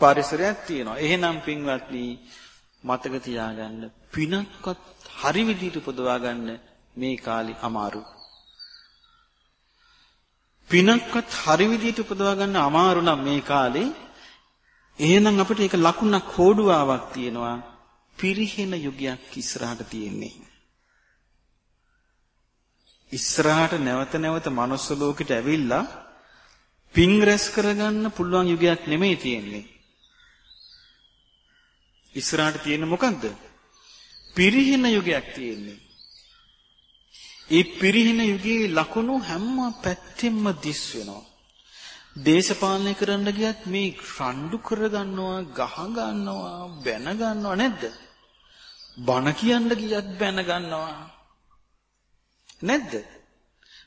[SPEAKER 1] පරිසරයක් තියෙනවා. එහෙනම් පින්වත්නි මතක තියාගන්න පිනක්වත් හරි විදිහට උපදවා ගන්න මේ කාලේ අමාරු. පිනක්වත් හරි විදිහට උපදවා ගන්න අමාරු නම් මේ කාලේ එහෙනම් අපිට ඒක ලකුණක් හෝඩුවාවක් තියෙනවා. පිරිහෙන යුගයක් ඉස්සරහට තියෙන්නේ. ඉස්සරහට නැවත නැවත manuss ලෝකෙට ඇවිල්ලා පිං රැස් කරගන්න පුළුවන් යුගයක් නෙමෙයි තියෙන්නේ. ඉස්සරහට තියෙන මොකද්ද? පිරිහෙන යුගයක් තියෙන්නේ. ඒ පිරිහෙන යුගයේ ලකුණු හැම පැත්තෙම දිස් වෙනවා. දේශපාලනය කරන්න ගියත් මේ රණ්ඩු කරගන්නවා, ගහ ගන්නවා, බැන ගන්නවා නැද්ද? බණ කියන්න ගියත් බැන ගන්නවා. නැද්ද?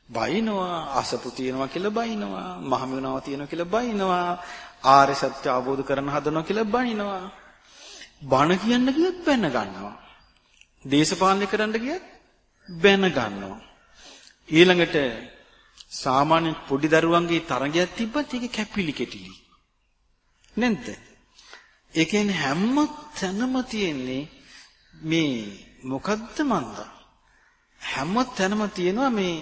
[SPEAKER 1] බයිනවා, අසපු තියනවා කියලා බයිනවා, මහමෙවුනාව තියනවා කියලා බයිනවා, ආර්ය සත්‍ය අවබෝධ කරගන්න හදනවා කියලා බයිනවා. බණ කියන්න ගියත් බැන ගන්නවා. දේශපාලනය කරන්න ගියත් බැන ගන්නවා. ඊළඟට සාමාන්‍ය පොඩි දරුවන්ගේ තරගයක් තිබ්බත් ඒක කැපිලි කෙටිලි. නැද්ද? ඒ කියන්නේ හැම තැනම තියෙන්නේ මේ මොකද්ද මන්ද? හැම තැනම තියෙනවා මේ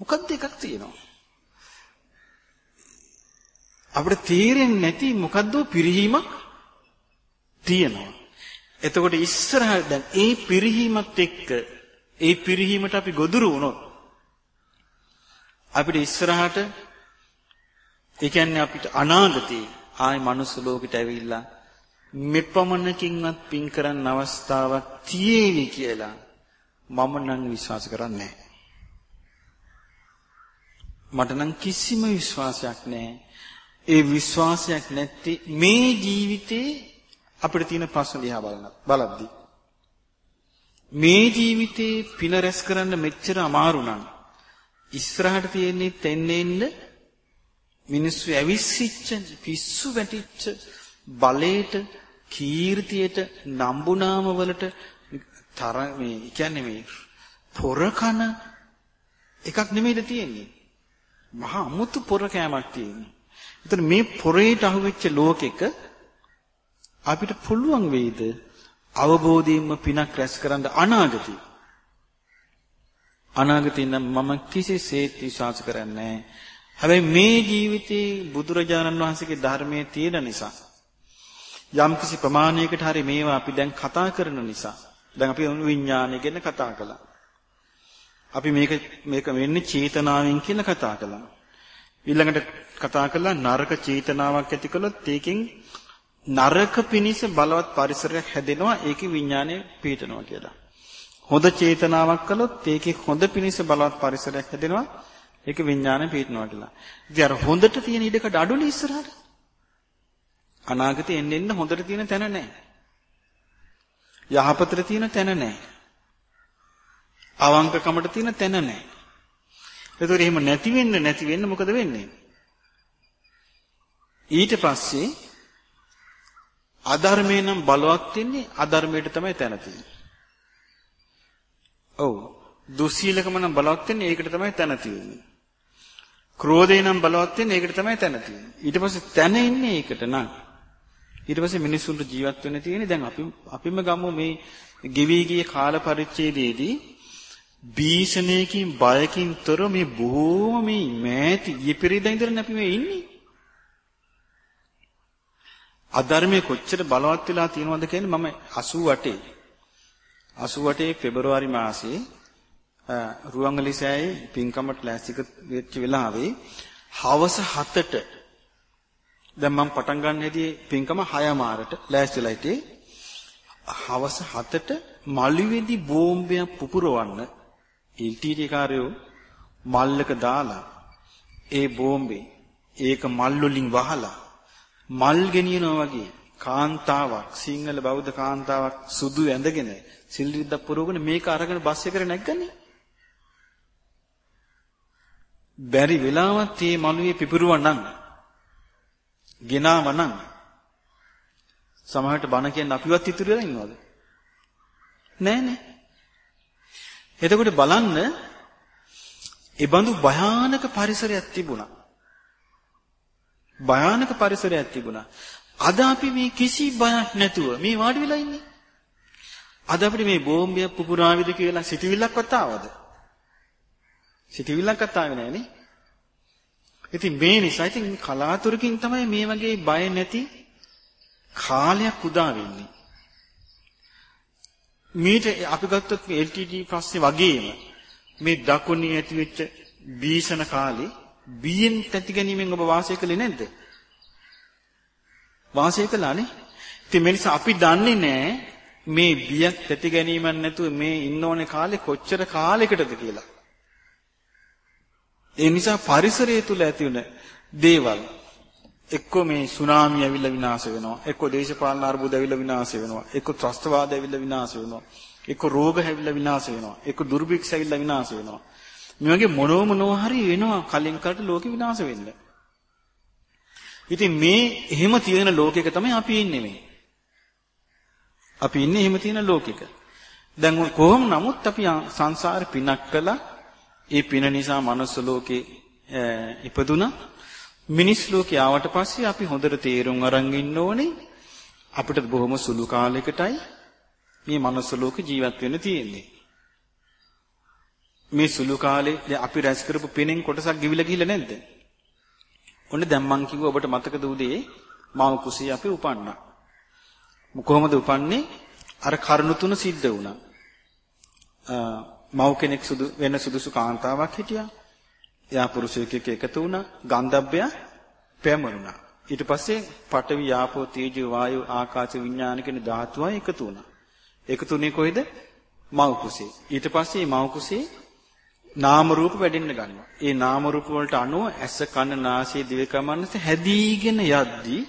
[SPEAKER 1] මොකද්ද එකක් තියෙනවා. අපිට තේරෙන්නේ නැති මොකද්ද පිරිහීමක් තියෙනවා. එතකොට ඉස්සරහට දැන් ඒ පිරිහීමත් එක්ක ඒ පිරිහීමට අපි ගොදුරු වුණොත් අපිට ඉස්සරහට ඒ කියන්නේ අපිට අනාගතේ ආයි මනුස්ස ලෝකෙට ඇවිල්ලා මෙපමණකින්වත් පින් කරන්න අවස්ථාවක් තියෙවි කියලා මම නම් විශ්වාස කරන්නේ මට නම් කිසිම විශ්වාසයක් නැහැ. ඒ විශ්වාසයක් නැත්තේ මේ ජීවිතේ අපිට තියෙන ප්‍රශ්න දිහා බලන බලද්දි මේ ජීවිතේ පින රැස් කරන්න මෙච්චර අමාරු නම් ඉස්සරහට තියෙන්නේ තෙන්නේ ඉන්න මිනිස්සු ඇවිස්සිච්ච පිස්සු වැටිච්ච බලයට කීර්තියට නම්බුනාම වලට තර මේ කියන්නේ මේ පොරකන එකක් නෙමෙයිද තියෙන්නේ? මහා අමුතු පොර කෑමක් තියෙන්නේ. ඒතර මේ පොරේට අහුවෙච්ච ලෝකෙක අපිට පුළුවන් වෙයිද අවබෝධයෙන්ම පිනක් රැස් කරන්න අනාගතේ අනාගතේ නම් මම කිසිසේත් විශ්වාස කරන්නේ හැබැයි මේ ජීවිතේ බුදුරජාණන් වහන්සේගේ ධර්මයේ තියෙන නිසා යම් කිසි ප්‍රමාණයකට හරි මේවා අපි දැන් කතා කරන නිසා දැන් අපි විඥානය ගැන කතා කළා. අපි මේක මේක වෙන්නේ චේතනාවෙන් කියලා කතා කළා. ඊළඟට කතා කළා නරක චේතනාවක් ඇති කළොත් ඒකෙන් නරක පිනිස බලවත් පරිසරයක් හැදෙනවා ඒකේ විඥානය පිහිටනවා කියලා. හොඳ චේතනාවක් කළොත් ඒකේ හොඳ පිනිස බලවත් පරිසරයක් හැදෙනවා ඒක විඥානය පිහිටනවා කියලා. ඉතින් අර හොඳට තියෙන ඉඩකඩ අඩුනේ ඉස්සරහට. අනාගතේ එන්න එන්න හොඳට තියෙන තැන නැහැ. යහපතට තියෙන තැන නැහැ. අවංකකමට තියෙන තැන නැහැ. ඒතකොට එහෙම නැති වෙන්න නැති වෙන්න මොකද වෙන්නේ? ඊට පස්සේ අධර්මේ නම් බලවත් වෙන්නේ අධර්මයට තමයි තැන තියෙන්නේ. ඔව්. දුස්සීලකම නම් බලවත් වෙන්නේ ඒකට තමයි තැන තියෙන්නේ. ක්‍රෝධය නම් බලවත් වෙන්නේ ඒකට තමයි තැන තියෙන්නේ. ඊට පස්සේ තැන ඉන්නේ ඒකට නම්. ඊට පස්සේ මිනිස්සුන්ට ජීවත් වෙන්න තියෙන්නේ දැන් අපි අපිම ගමු මේ ගෙවි ගිය කාල පරිච්ඡේදයේදී භීෂණයකින් බයකින් තොර මේ බොහෝම මේ මෑති ඊපෙරිද ඉඳලා අපි මේ ඉන්නේ. අධර්මයේ කොච්චර බලවත් වෙලා තියෙනවද කියන්නේ මම 88 88 පෙබරවාරි මාසයේ රුවන්වැලි සෑයේ පින්කමට ලෑස්තික වෙච්ච වෙලාවේ හවස 7ට දැන් මම පටන් ගන්න හැදී පින්කම 6 මාරට ලෑස්තිලා හිටියේ. හවස 7ට මළුවේදී බෝම්බයක් පුපුරවන්න එල්ටීටි කාර්යෝ මල්ලක දාලා ඒ බෝම්බේ ඒක මල් වලින් වහලා මල් ගෙනියනවා වගේ කාන්තාවක් සිංහල බෞද්ධ කාන්තාවක් සුදු ඇඳගෙන සිල් රිද්දක් පුරවගෙන මේක අරගෙන බස් එකට නැග්ගන්නේ. බැරි වෙලාවත් මේ මළුවේ පිපුරුවනම් ගෙනාවනම් සමහරට බණ කියන්න අපිවත් ඉතුරු වෙලා ඉන්නවද නෑ නෑ එතකොට බලන්න ඒ බඳු භයානක පරිසරයක් තිබුණා භයානක පරිසරයක් තිබුණා. අද අපි මේ කිසි බයක් නැතුව මේ වාඩි වෙලා ඉන්නේ. අද අපිට මේ බෝම්බයක් පුපුරාවිද කියලා සිතවිල්ලක්වත් ආවද? සිතවිල්ලක්වත් ආවේ නැහැ ඉතින් මේ නිසා ඉතින් කලාතුරකින් තමයි මේ වගේ බය නැති කාලයක් උදා වෙන්නේ. මීට අපි ගත්තොත් මේ LTT ප්‍රශ්නේ වගේම මේ දකුණේ ඇතිවෙච්ච භීෂණ කාලේ බියෙන් තැති ගැනීමෙන් ඔබ වාසය කළේ නැද්ද? වාසය කළානේ. ඉතින් මේ නිසා අපි දන්නේ නැහැ මේ බියක් තැති ගැනීමක් නැතුව මේ ඉන්න ඕනේ කාලේ කොච්චර කාලයකටද කියලා. ඒ නිසා පරිසරය තුල ඇති වෙන දේවල් එක්ක මේ සුනාමි ඇවිල්ලා විනාශ වෙනවා එක්ක දේශපාලන අර්බුද ඇවිල්ලා විනාශ වෙනවා එක්ක ත්‍රස්තවාද ඇවිල්ලා විනාශ වෙනවා එක්ක රෝග ඇවිල්ලා විනාශ වෙනවා එක්ක දුර්භික්ෂ ඇවිල්ලා විනාශ වෙනවා මේ වගේ මොනෝ මොනෝ හරි වෙනවා කලින් කට ලෝකෙ විනාශ වෙන්න. ඉතින් මේ එහෙම තියෙන ලෝකෙක තමයි අපි ඉන්නේ මේ. අපි ඉන්නේ එහෙම තියෙන ලෝකෙක. දැන් කොහොම නමුත් අපි සංසාර පිනක් කළා. ඒ පින නිසා මනුස්ස ලෝකේ ඉපදුනා. මිනිස් ලෝකේ ආවට පස්සේ අපි හොඳට තේරුම් අරන් ඉන්න ඕනේ. අපිට බොහොම සුළු කාලයකටයි මේ මනුස්ස ලෝකේ ජීවත් වෙන්න තියෙන්නේ. මේ සුළු කාලේ අපි රැස් කරපු පිනෙන් කොටසක් ගිවිලා ගිහිල්ලා නැද්ද? ඔන්න දැන් මං කිව්ව ඔබට මතකද උදේ මාව කුසිය අපි උපන්නා. කොහොමද උපන්නේ? අර කරුණු තුන සිද්ධ වුණා. මව් කෙනෙක් සුදු වෙන සුදුසු කාන්තාවක් හිටියා. එයා පුරුෂයෙක් එක්ක එකතු වුණා. ගන්ධබ්බය පැමරුණා. ඊට පස්සේ පඨවි යාපෝ තේජෝ වායෝ ආකාශ විඥාන කියන ධාතුවයි එකතු වුණා. එකතුනේ කොහෙද? මව් කුසේ. ඊට පස්සේ මව් කුසේ නාම රූප වැඩෙන්න ගන්නවා. ඒ නාම රූප වලට අනුව ඇස කන නාසය දිවකය මනස හැදීගෙන යද්දී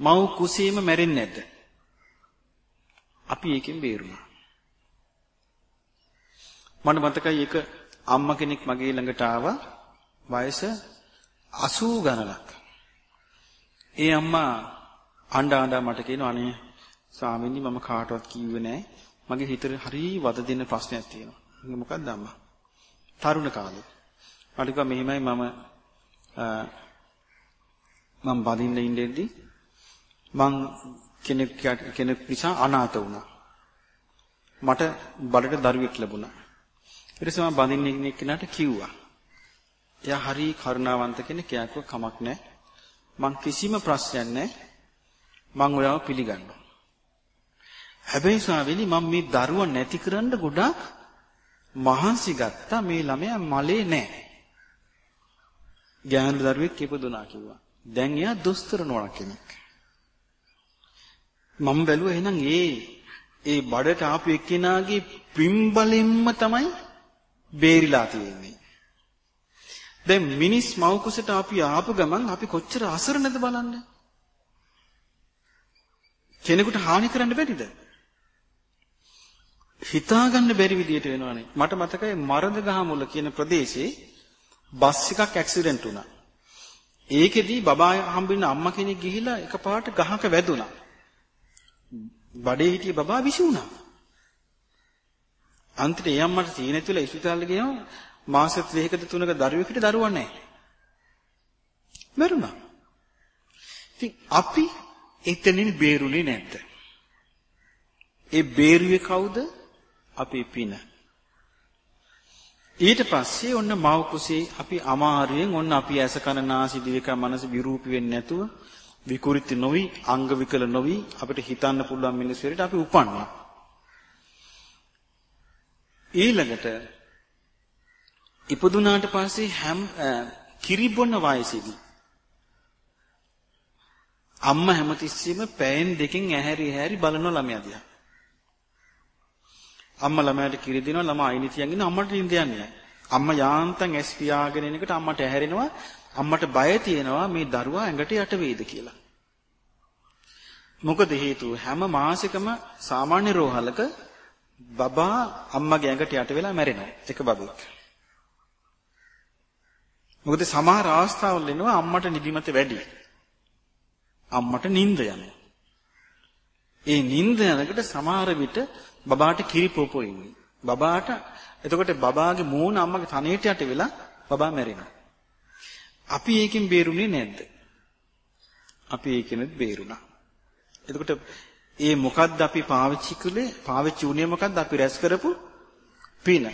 [SPEAKER 1] මව් කුසීම මැරෙන්නේ නැද්ද? අපි ඒකෙන් බේරුණා. මට මතකයි එක අම්මා කෙනෙක් මගේ ළඟට ආවා වයස 80 ගණනක්. ඒ අම්මා අඬ අඬ මට කියනවා අනේ ස්වාමීනි මම කාටවත් කිව්වේ නෑ. මගේ හිතේ හරි වද දෙන ප්‍රශ්නයක් තියෙනවා. ඒක මොකක්ද අම්මා? තරුණ කාලේ. මට කිව්වා මෙහෙමයි මම මම බදින්න ඉඳෙද්දී මං කෙනෙක් කෙනෙක් නිසා අනාථ වුණා. මට බඩට දරුවෙක් ලැබුණා. ඊට පස්සේ මම බඳින්න ඉන්න කෙනාට කිව්වා. එයා හරි කරුණාවන්ත කෙනෙක්. එයා කිව්වා කමක් නැහැ. මං කිසිම ප්‍රශ්නයක් නැහැ. මං ඔයාව පිළිගන්නවා. හැබැයි ස්වාමීනි මම මේ දරුවා නැති කරන්න ගොඩාක් මහන්සි ගත්තා මේ ළමයා මලේ නැහැ. ගෑනු දරුවෙක් ඉපදුනා කිව්වා. දැන් එයා දොස්තර නෝනා කෙනෙක්. මම බැලුවා එහෙනම් ඒ ඒ බඩට ආපු එක්කෙනාගේ පිම්බලෙන්ම තමයි බේරිලා තියෙන්නේ. දැන් මිනිස් මව් කුසට අපි ආපු ගමන් අපි කොච්චර අසරණද බලන්න. කෙනෙකුට හානි කරන්න බැරිද? හිතාගන්න බැරි විදියට වෙනවනේ. මට මතකයි මරදගහ මුල කියන ප්‍රදේශේ බස් එකක් ඇක්සිඩන්ට් වුණා. ඒකෙදී බබා හම්බෙන්න අම්මා කෙනෙක් ගිහිලා එකපාරට ගහක වැදුනා. බඩේ හිටිය බබා විසි වුණා. අන්තිමට ඒ අම්මට සීන තුල ඉස්පිතාලෙ ගියාම මාස 3කට 3ක දරුවෙකුට දරුවා නැහැ. මරුණා. ඉතින් අපි එතනින් බේරුනේ නැද්ද? ඒ බේරුවේ කවුද? අපේ පින. ඊට පස්සේ ඔන්න මව කුසේ අපි අමාරුවෙන් ඔන්න අපි ඇස කන නාසය දිවක මනස විරූපී වෙන්නේ නැතුව විකෘති නොවි අංග විකල නොවි අපිට හිතන්න පුළුවන් මිනිස් වෙරට අපි උපන්නා. ඊළඟට ඉපදුනාට පස්සේ හැම් කිරිබොන වයසේදී අම්මා හැමතිස්සෙම පෑන් දෙකෙන් ඇහැරි ඇහැරි බලන ළමයා දිහා. අම්මා ළමයාට කිරි දෙනවා ළමා අයිනි තියන් ඉන්න අම්මට නිින්ද යන්නේ නැහැ. අම්මා යාන්තම් ඇස් පියාගෙන එනකොට අම්මට ඇහැරෙනවා අම්මට බය තියෙනවා මේ දරුවා ඇඟට යට වේද කියලා. මොකද හේතුව හැම මාසෙකම සාමාන්‍ය රෝහලක බබා අම්මගේ ඇඟට යට වෙලා මැරෙනවා එක බබෙක්. මොකද සමහර අවස්ථාවල එනවා අම්මට නිදිමත වැඩි. අම්මට නිින්ද යනවා. ඒ නිින්ද යනකොට සමහර විට බබාට කිරි පොපෝ ඉන්නේ. බබාට එතකොට බබාගේ මූණ අම්මගේ තනේට යට වෙලා බබා මැරෙනවා. අපි ඒකෙන් බේරුනේ නැද්ද? අපි ඒකෙනෙත් බේරුණා. එතකොට ඒ මොකද්ද අපි පාවිච්චි කළේ? පාවිච්චි උනේ මොකද්ද? අපි රැස් කරපු පින.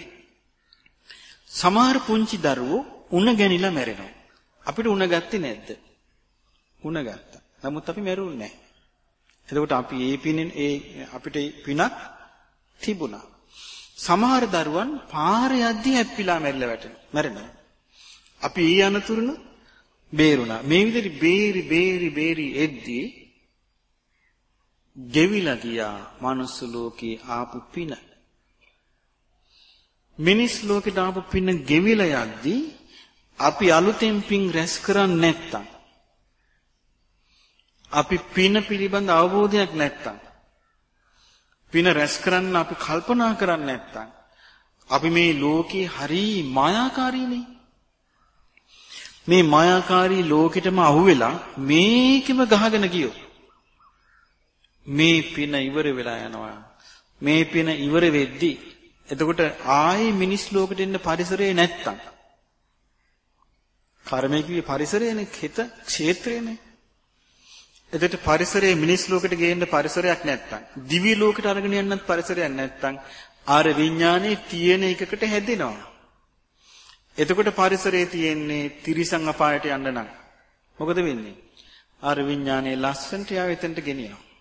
[SPEAKER 1] සමහර පුංචි දරුවෝ උණ ගැනිලා මැරෙනවා. අපිට උණ ගත්තේ නැද්ද? උණ ගත්තා. නමුත් අපි මැරුන්නේ නැහැ. එතකොට අපි ඒ පිනෙන් ඒ අපිට පිනක් තිබුණා. සමහර දරුවන් පාරේ යද්දී හැප්පිලා මැරිලා වැටෙනවා. මැරෙනවා. අපි ඊ අනතුරුන බේරුණා. මේ විදිහට බේරි බේරි බේරි එද්දී ගෙවිලා ගියා මනුස්ස ලෝකේ ආපු පින. මිනිස් ලෝකෙට ආපු පින ගෙවිලා යද්දී අපි අලුතෙන් පින් රැස් කරන්නේ නැත්තම් අපි පින පිළිබඳ අවබෝධයක් නැත්තම් පින රැස් කරන්න අපි කල්පනා කරන්නේ නැත්තම් අපි මේ ලෝකේ හරි මායාකාරීනේ මේ මායාකාරී ලෝකෙටම අහුවෙලා මේකෙම ගහගෙන ගියෝ මේ පින ඉවර වෙලා යනවා මේ පින ඉවර වෙද්දී එතකොට ආයේ මිනිස් ලෝකෙට එන්න පරිසරේ නැත්තම් කර්මය කිව්වේ පරිසරයනේ හිත ක්ෂේත්‍රයනේ එතකොට පරිසරයේ මිනිස් ලෝකෙට ගේන්න පරිසරයක් නැත්තම් දිවි ලෝකෙට අරගෙන යන්නත් පරිසරයක් නැත්තම් ආර විඥානේ තියෙන එකකට හැදෙනවා. එතකොට පරිසරයේ තියෙන්නේ තිරිසන් අපායට යන්න නම් මොකද වෙන්නේ? ආර විඥානේ ලස්සනට යාව එතනට ගෙනියනවා.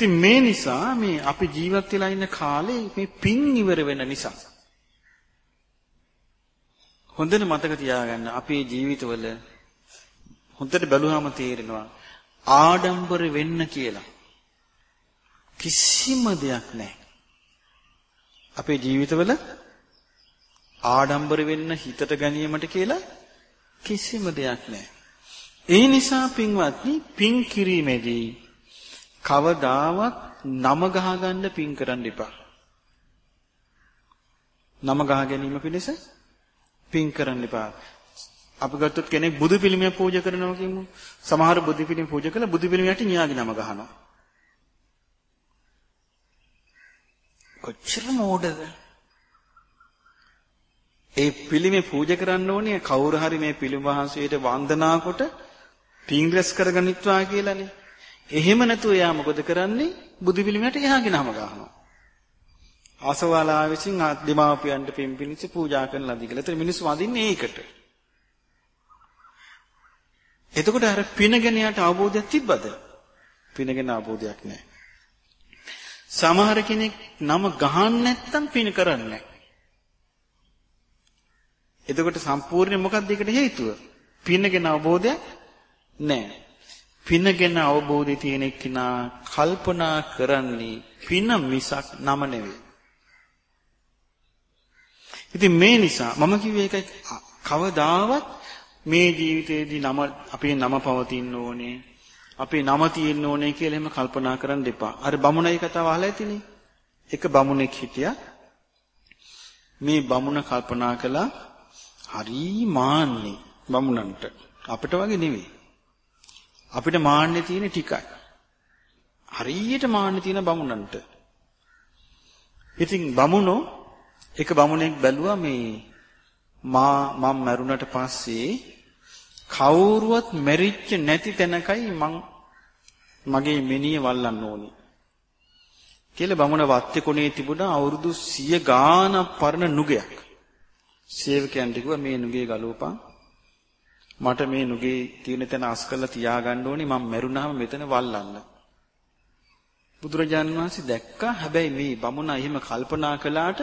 [SPEAKER 1] ඉතින් මේ නිසා මේ අපි ජීවත් වෙලා ඉන්න කාලේ මේ පින් ඉවර වෙන නිසා හොඳට මතක තියාගන්න අපේ ජීවිතවල හොඳට බැලුවාම තේරෙනවා ආඩම්බර වෙන්න කියලා කිසිම දෙයක් නැහැ. අපේ ජීවිතවල ආඩම්බර වෙන්න හිතට ගැනීමට කියලා කිසිම දෙයක් නැහැ. ඒ නිසා පින්වත්නි පින් කිරීමේදී කවදාවත් නම ගහගන්න පින් කරන්න එපා. නම ගහ ගැනීම පිණිස පින් කරන්න එපා. අපි ගත්තොත් කෙනෙක් බුදු පිළිමයක් පූජා කරනවා කියමු. සමහර බුදු පිළිම පූජා කළා බුදු පිළිමයට න්‍යාගේ නම ගහනවා. කොච්චර මෝඩද? ඒ පිළිමේ පූජා කරන්න ඕනේ කවුරු හරි මේ පිළිම වහන්සේට වන්දනා කොට පින් රැස් කරගනිත්වා කියලානේ. එහෙම නැතුව එයා මොකද කරන්නේ? බුදු පිළිමයට එහාගේ නම ගහනවා. අසවාලා විසින් දෙමාපියන්ට පින් පිණිස පූජා කරන ලදී කියලා. ඒතර මිනිස්සු වඳින්නේ ඒකට. එතකොට අර පිනගෙන යට අවබෝධයක් තිබ්බද? පිනගෙන අවබෝධයක් නැහැ. සමහර කෙනෙක් නම ගහන්න නැත්තම් පින කරන්නේ නැහැ. එතකොට සම්පූර්ණයෙන් මොකක්ද ඒකට හේතුව? පිනගෙන අවබෝධයක් නැහැ. පිනගෙන අවබෝධය තියෙන එක්කිනා කල්පනා කරන්නේ පින මිසක් නම නෙවෙයි. ඉතින් මේ නිසා මම කිව්වේ ඒකයි කවදාවත් මේ ජීවිතේදී නම අපේ නම පවතින්න ඕනේ අපේ නම තියෙන්න ඕනේ කියලා එහෙම කල්පනා කරන්න එපා. අර බමුණයි කතාව අහලා ඇතිනේ. එක බමුණෙක් හිටියා. මේ බමුණ කල්පනා කළා හරි මාන්නේ බමුණන්ට. අපිට වගේ නෙවෙයි. අපිට මාන්නේ තියෙන ටිකයි. හරියට මාන්නේ තියෙන බමුණන්ට. ඉතින් බමුණෝ එක බමුණෙක් බැලුවා මේ මා මම මරුණට පස්සේ කවුරුවත් මැරිච්ච නැති තැනකයි මං මගේ මිනිය වල්ලන්න ඕනි. කියලා බමුණ වත්තේ කොනේ තිබුණා අවුරුදු 100 ගාණක් පරණ නුගයක්. සේවකයන්ට කිව්වා මේ නුගේ ගලවපන්. මට මේ නුගේ තියෙන තැන අස් කරලා තියාගන්න ඕනි මම මැරුණාම මෙතන වල්ලන්න. බුදුරජාණන් වහන්සේ දැක්කා හැබැයි මේ බමුණා එහෙම කල්පනා කළාට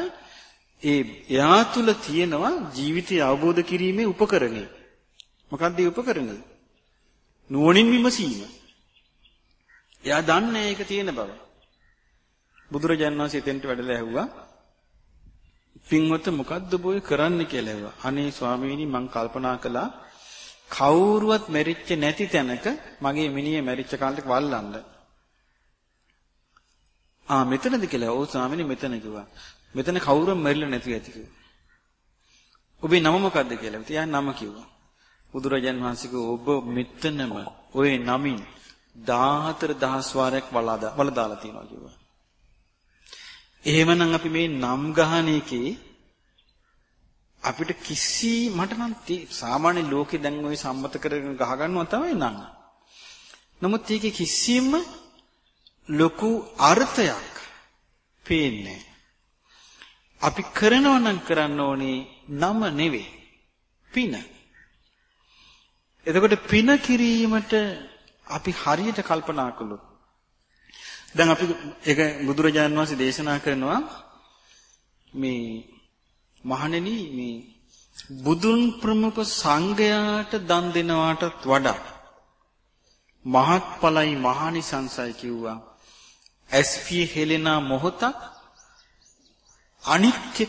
[SPEAKER 1] ඒ එයා තුල තියෙනවා ජීවිතය අවබෝධ කිරීමේ උපකරණේ. මොකක්ද ඒ උපකරණේ? නුවණින් විමසීම. එයා දන්නේ ඒක තියෙන බව. බුදුරජාණන් වහන්සේ එතෙන්ට වැඩලා ඇහුවා පින්වත මොකද්ද බොයි කරන්න කියලා ඇහුවා. අනේ ස්වාමීනි මං කල්පනා කළා කවුරුවත් මෙරිච්ච නැති තැනක මගේ මිනිහේ මෙරිච්ච කාලෙක වල්ලන්න. ආ මෙතනද කියලා. ඔව් ස්වාමීනි මෙතන කිව්වා. මෙතන කවුරුම මෙරිලා නැති ඇති කිව්වා. ඔබේ නම මොකද්ද කියලා. ඉතින් නම කිව්වා. බුදුරජාන් වහන්සේ ඔබ මෙතනම ওই නමින් 14000 වාරයක් වලදා වලදාලා තියෙනවා කිව්වා. එහෙමනම් අපි මේ නම් ගහන එකේ අපිට කිසි මට නම් සාමාන්‍ය ලෝකේ දැන් ওই සම්මත කරගෙන ගහ ගන්නවා තමයි නම්. නමුත් ඒකේ කිසිම ලොකු අර්ථයක් පේන්නේ අපි කරනවා නම් කරන්න ඕනේ නම නෙවෙයි පින. එතකොට පින කිරීමට අපි හරියට කල්පනා කළොත් දැන් අපි ඒක බුදුරජාණන් වහන්සේ දේශනා කරනවා මේ මහණෙනි මේ බුදුන් ප්‍රමුඛ සංඝයාට දන් දෙනවාටත් වඩා මහත්ඵලයි මහානිසංසයි කිව්වා ඇස්පිය හෙලෙනා මොහොතක් අනිත්‍ය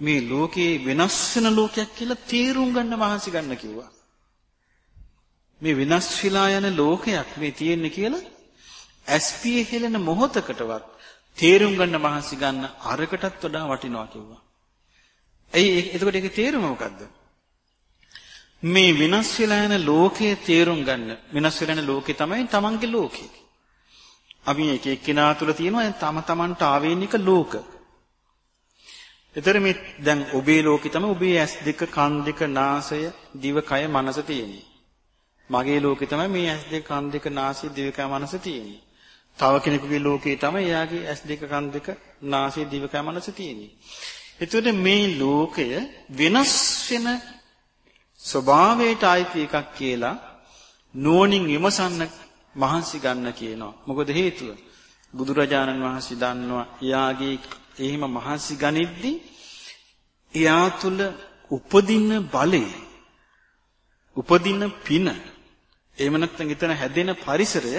[SPEAKER 1] මේ ලෝකේ වෙනස් වෙන ලෝකයක් කියලා තේරුම් ගන්න මහන්සි ගන්න කිව්වා මේ විනාශ වෙලා යන ලෝකයක් මේ තියෙන්නේ කියලා ඇස්පිය හෙලෙන මොහොතකටවත් තේරුම් ගන්න මහන්සි ගන්න අරකටත් වඩා වටිනවා කිව්වා. එයි එතකොට ඒකේ තේරුම මොකද්ද? මේ විනාශ වෙලා යන ලෝකයේ තේරුම් ගන්න විනාශ වෙලා යන ලෝකේ තමයි තමන්ගේ ලෝකේ. අපි එක එක්කිනා තුල තියෙනවා තම තමන්ට ආවේනික ලෝක. එතර මේ දැන් ඔබේ ලෝකේ තමයි ඔබේ ඇස් දෙක කන් දෙක නාසය දිව කය මනස තියෙන්නේ. මගේ ලෝකේ තමයි මේ ඇස් දෙක කන් දෙක නාසය දිවකය මනස තියෙන්නේ. තව කෙනෙකුගේ ලෝකේ තමයි එයාගේ ඇස් දෙක කන් දෙක නාසය දිවකය මනස තියෙන්නේ. එතකොට මේ ලෝකය වෙනස් වෙන ස්වභාවයට අයිති එකක් කියලා නෝනින් විමසන්න මහන්සි ගන්න කියනවා. මොකද හේතුව බුදුරජාණන් වහන්සේ දන්නවා එයාගේ එහෙම මහන්සි ගනිද්දී එයා තුල උපදින බලය උපදින පින එහෙම නැත්නම් එතන හැදෙන පරිසරය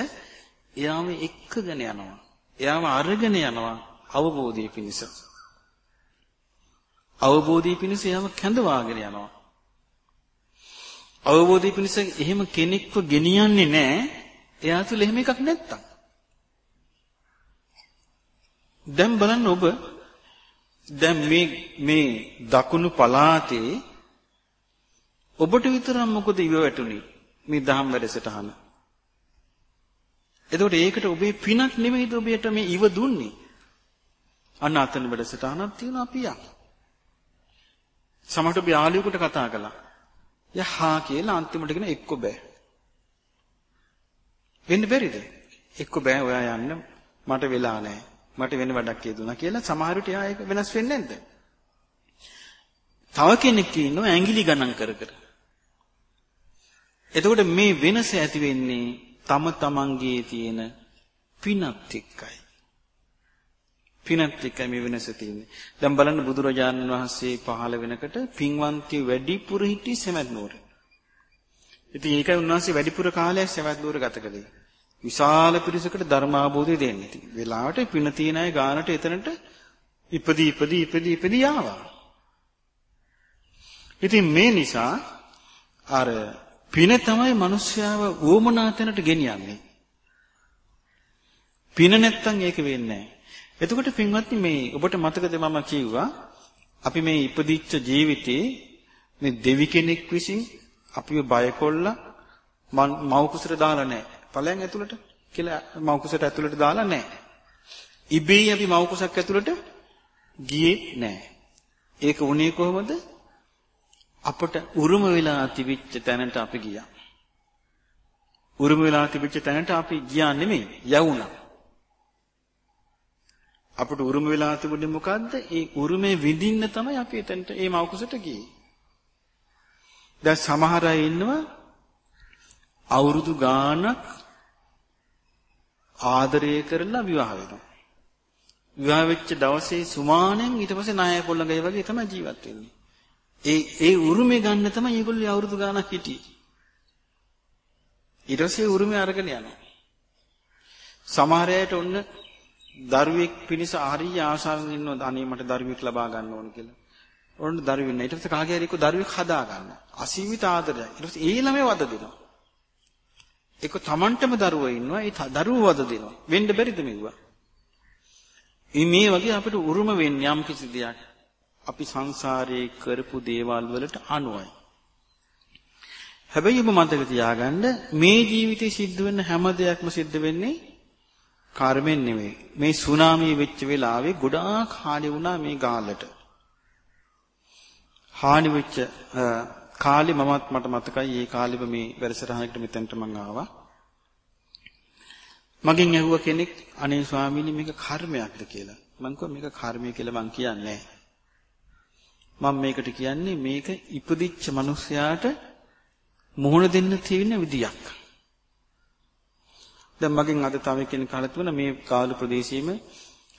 [SPEAKER 1] එයාම එක්කගෙන යනවා. එයාම අරගෙන යනවා අවබෝධය පිණිස. අවබෝධය පිණිස එයාම කැඳවාගෙන යනවා. අවබෝධය පිණිස එහෙම කෙනෙක්ව ගෙනියන්නේ නැහැ. එයා තුල එහෙම එකක් නැත්තම්. දැන් බලන්න ඔබ දැන් මේ මේ දකුණු පළාතේ ඔබට විතරක් මොකද ඉව වැටුනේ මේ දහම් වැඩසටහන. එතකොට ඒකට ඔබේ පිනක් නෙමෙයිද ඔබට මේ ඉව දුන්නේ. අන්න අතන වැඩසටහනක් තියෙනවා අපි යක්. සමහරට ඔබ යාළුවෙකුට කතා කළා. යහා කියලා අන්තිමට කියන එක්ක බෑ. වෙන්න බැරිද? එක්ක බෑ ඔයා යන්න මට වෙලා නැහැ. මට වෙන වැඩක් හේතුණා කියලා සමහර විට එයා ඒක වෙනස් වෙන්නේ නැද්ද? තව කෙනෙක් ඉන්නවා ඇඟිලි ගණන් කර කර. එතකොට මේ වෙනස ඇති වෙන්නේ තම තමන්ගේ තියෙන පිනත් එක්කයි. පිනත් එක්කයි මේ වෙනස තියෙන්නේ. දැන් බලන්න බුදුරජාණන් වහන්සේ පහළ වෙනකොට පින්වන්තිය වැඩිපුර හිටි සෙමත් නුවර. ඉතින් ඒකයි උන්වහන්සේ වැඩිපුර කාලයක් සෙමත් නුවර ගත කළේ. විශාල පිරිසකට ධර්ම අවබෝධය දෙන්න ඉතින්. වෙලාවට පින තියන අය ගානට එතනට ඉපදී ඉපදී ඉපදී ඉපදී ආවා. ඉතින් මේ නිසා අර පින තමයි මිනිස්යාව වොමනා තැනට ගෙනියන්නේ. පින නැත්තම් ඒක වෙන්නේ නැහැ. එතකොට පින්වත්නි මේ ඔබට මතකද මම කිව්වා අපි මේ ඉපදිච්ච ජීවිතේ මේ දෙවි කෙනෙක් විසින් අපිව බය කොල්ලා මව් කුසට දාලා නැහැ. ඵලයන් ඇතුළට කියලා මව් කුසට ඇතුළට දාලා නැහැ. ඉබේ අපි මව් කුසක් ඇතුළට ගියේ නැහැ. ඒක උනේ කොහොමද? අපට උරුම වෙලා තිබිච්ච තැනට අපි ගියා. උරුම වෙලා තිබිච්ච තැනට අපි ගියා නෙමෙයි යවුණා. අපට උරුම වෙලා තිබුණේ මොකද්ද? ඒ උරුමේ විඳින්න තමයි අපි එතනට ඒ මවකුසට ගියේ. දැන් සමහර අය ඉන්නවා අවුරුදු ගාණක් ආදරය කරලා විවාහ වෙනවා. විවාහ වෙච්ච දවසේ සුමානෙන් ඊට පස්සේ නායක පොල්ලඟයි වගේ තමයි ජීවත් වෙන්නේ. ඒ ඒ උරුමේ ගන්න තමයි මේගොල්ලෝ අවුරුදු ගාණක් හිටියේ. ඊට පස්සේ උරුමේ අරගෙන යනවා. සමහර අයට ඔන්න දරුවෙක් පිණිස හරිය ආශාවෙන් ඉන්නවා අනේ මට දරුවෙක් ලබා ගන්න ඕන කියලා. ඔන්න දරුවෙක් නෑ. ඊට පස්සේ කාගේ හරි එක්ක දරුවෙක් හදා ගන්න. අසීමිත ආදරය. ඊට පස්සේ ඒ ළමයා වද දෙනවා. ඒක Tamanටම දරුවෝ ඉන්නවා. ඒ දරුවෝ වද දෙනවා. වෙන්න බැරිද මෙව්වා? මේ වගේ අපිට උරුම වෙන්නේ යම් කිසි දෙයක්. අපි සංසාරේ කරපු දේවල් වලට අනුවයි. හැබැයි ඔබ මතක තියාගන්න මේ ජීවිතේ සිද්ධ වෙන හැම දෙයක්ම සිද්ධ වෙන්නේ කර්මෙන් නෙමෙයි. මේ සුනාමිය වෙච්ච වෙලාවේ ගොඩාක් හානි වුණා මේ ගාලට. හානි වෙච්ච කාලේ මමත් මට මතකයි ඒ කාලෙම මේ වැඩසටහනකට මෙතනට මං ආවා. මගෙන් ඇහුව කෙනෙක් අනේ ස්වාමීනි මේක කර්මයක්ද කියලා. මං කිව්වා මේක කර්මය කියලා මං කියන්නේ නැහැ. මම මේකට කියන්නේ මේක ඉපදිච්ච මිනිසයාට මුහුණ දෙන්න තියෙන විදියක්. දැන් මගෙන් අද තව කෙනෙක් අහලා තිබුණා මේ කාලු ප්‍රදේශයේම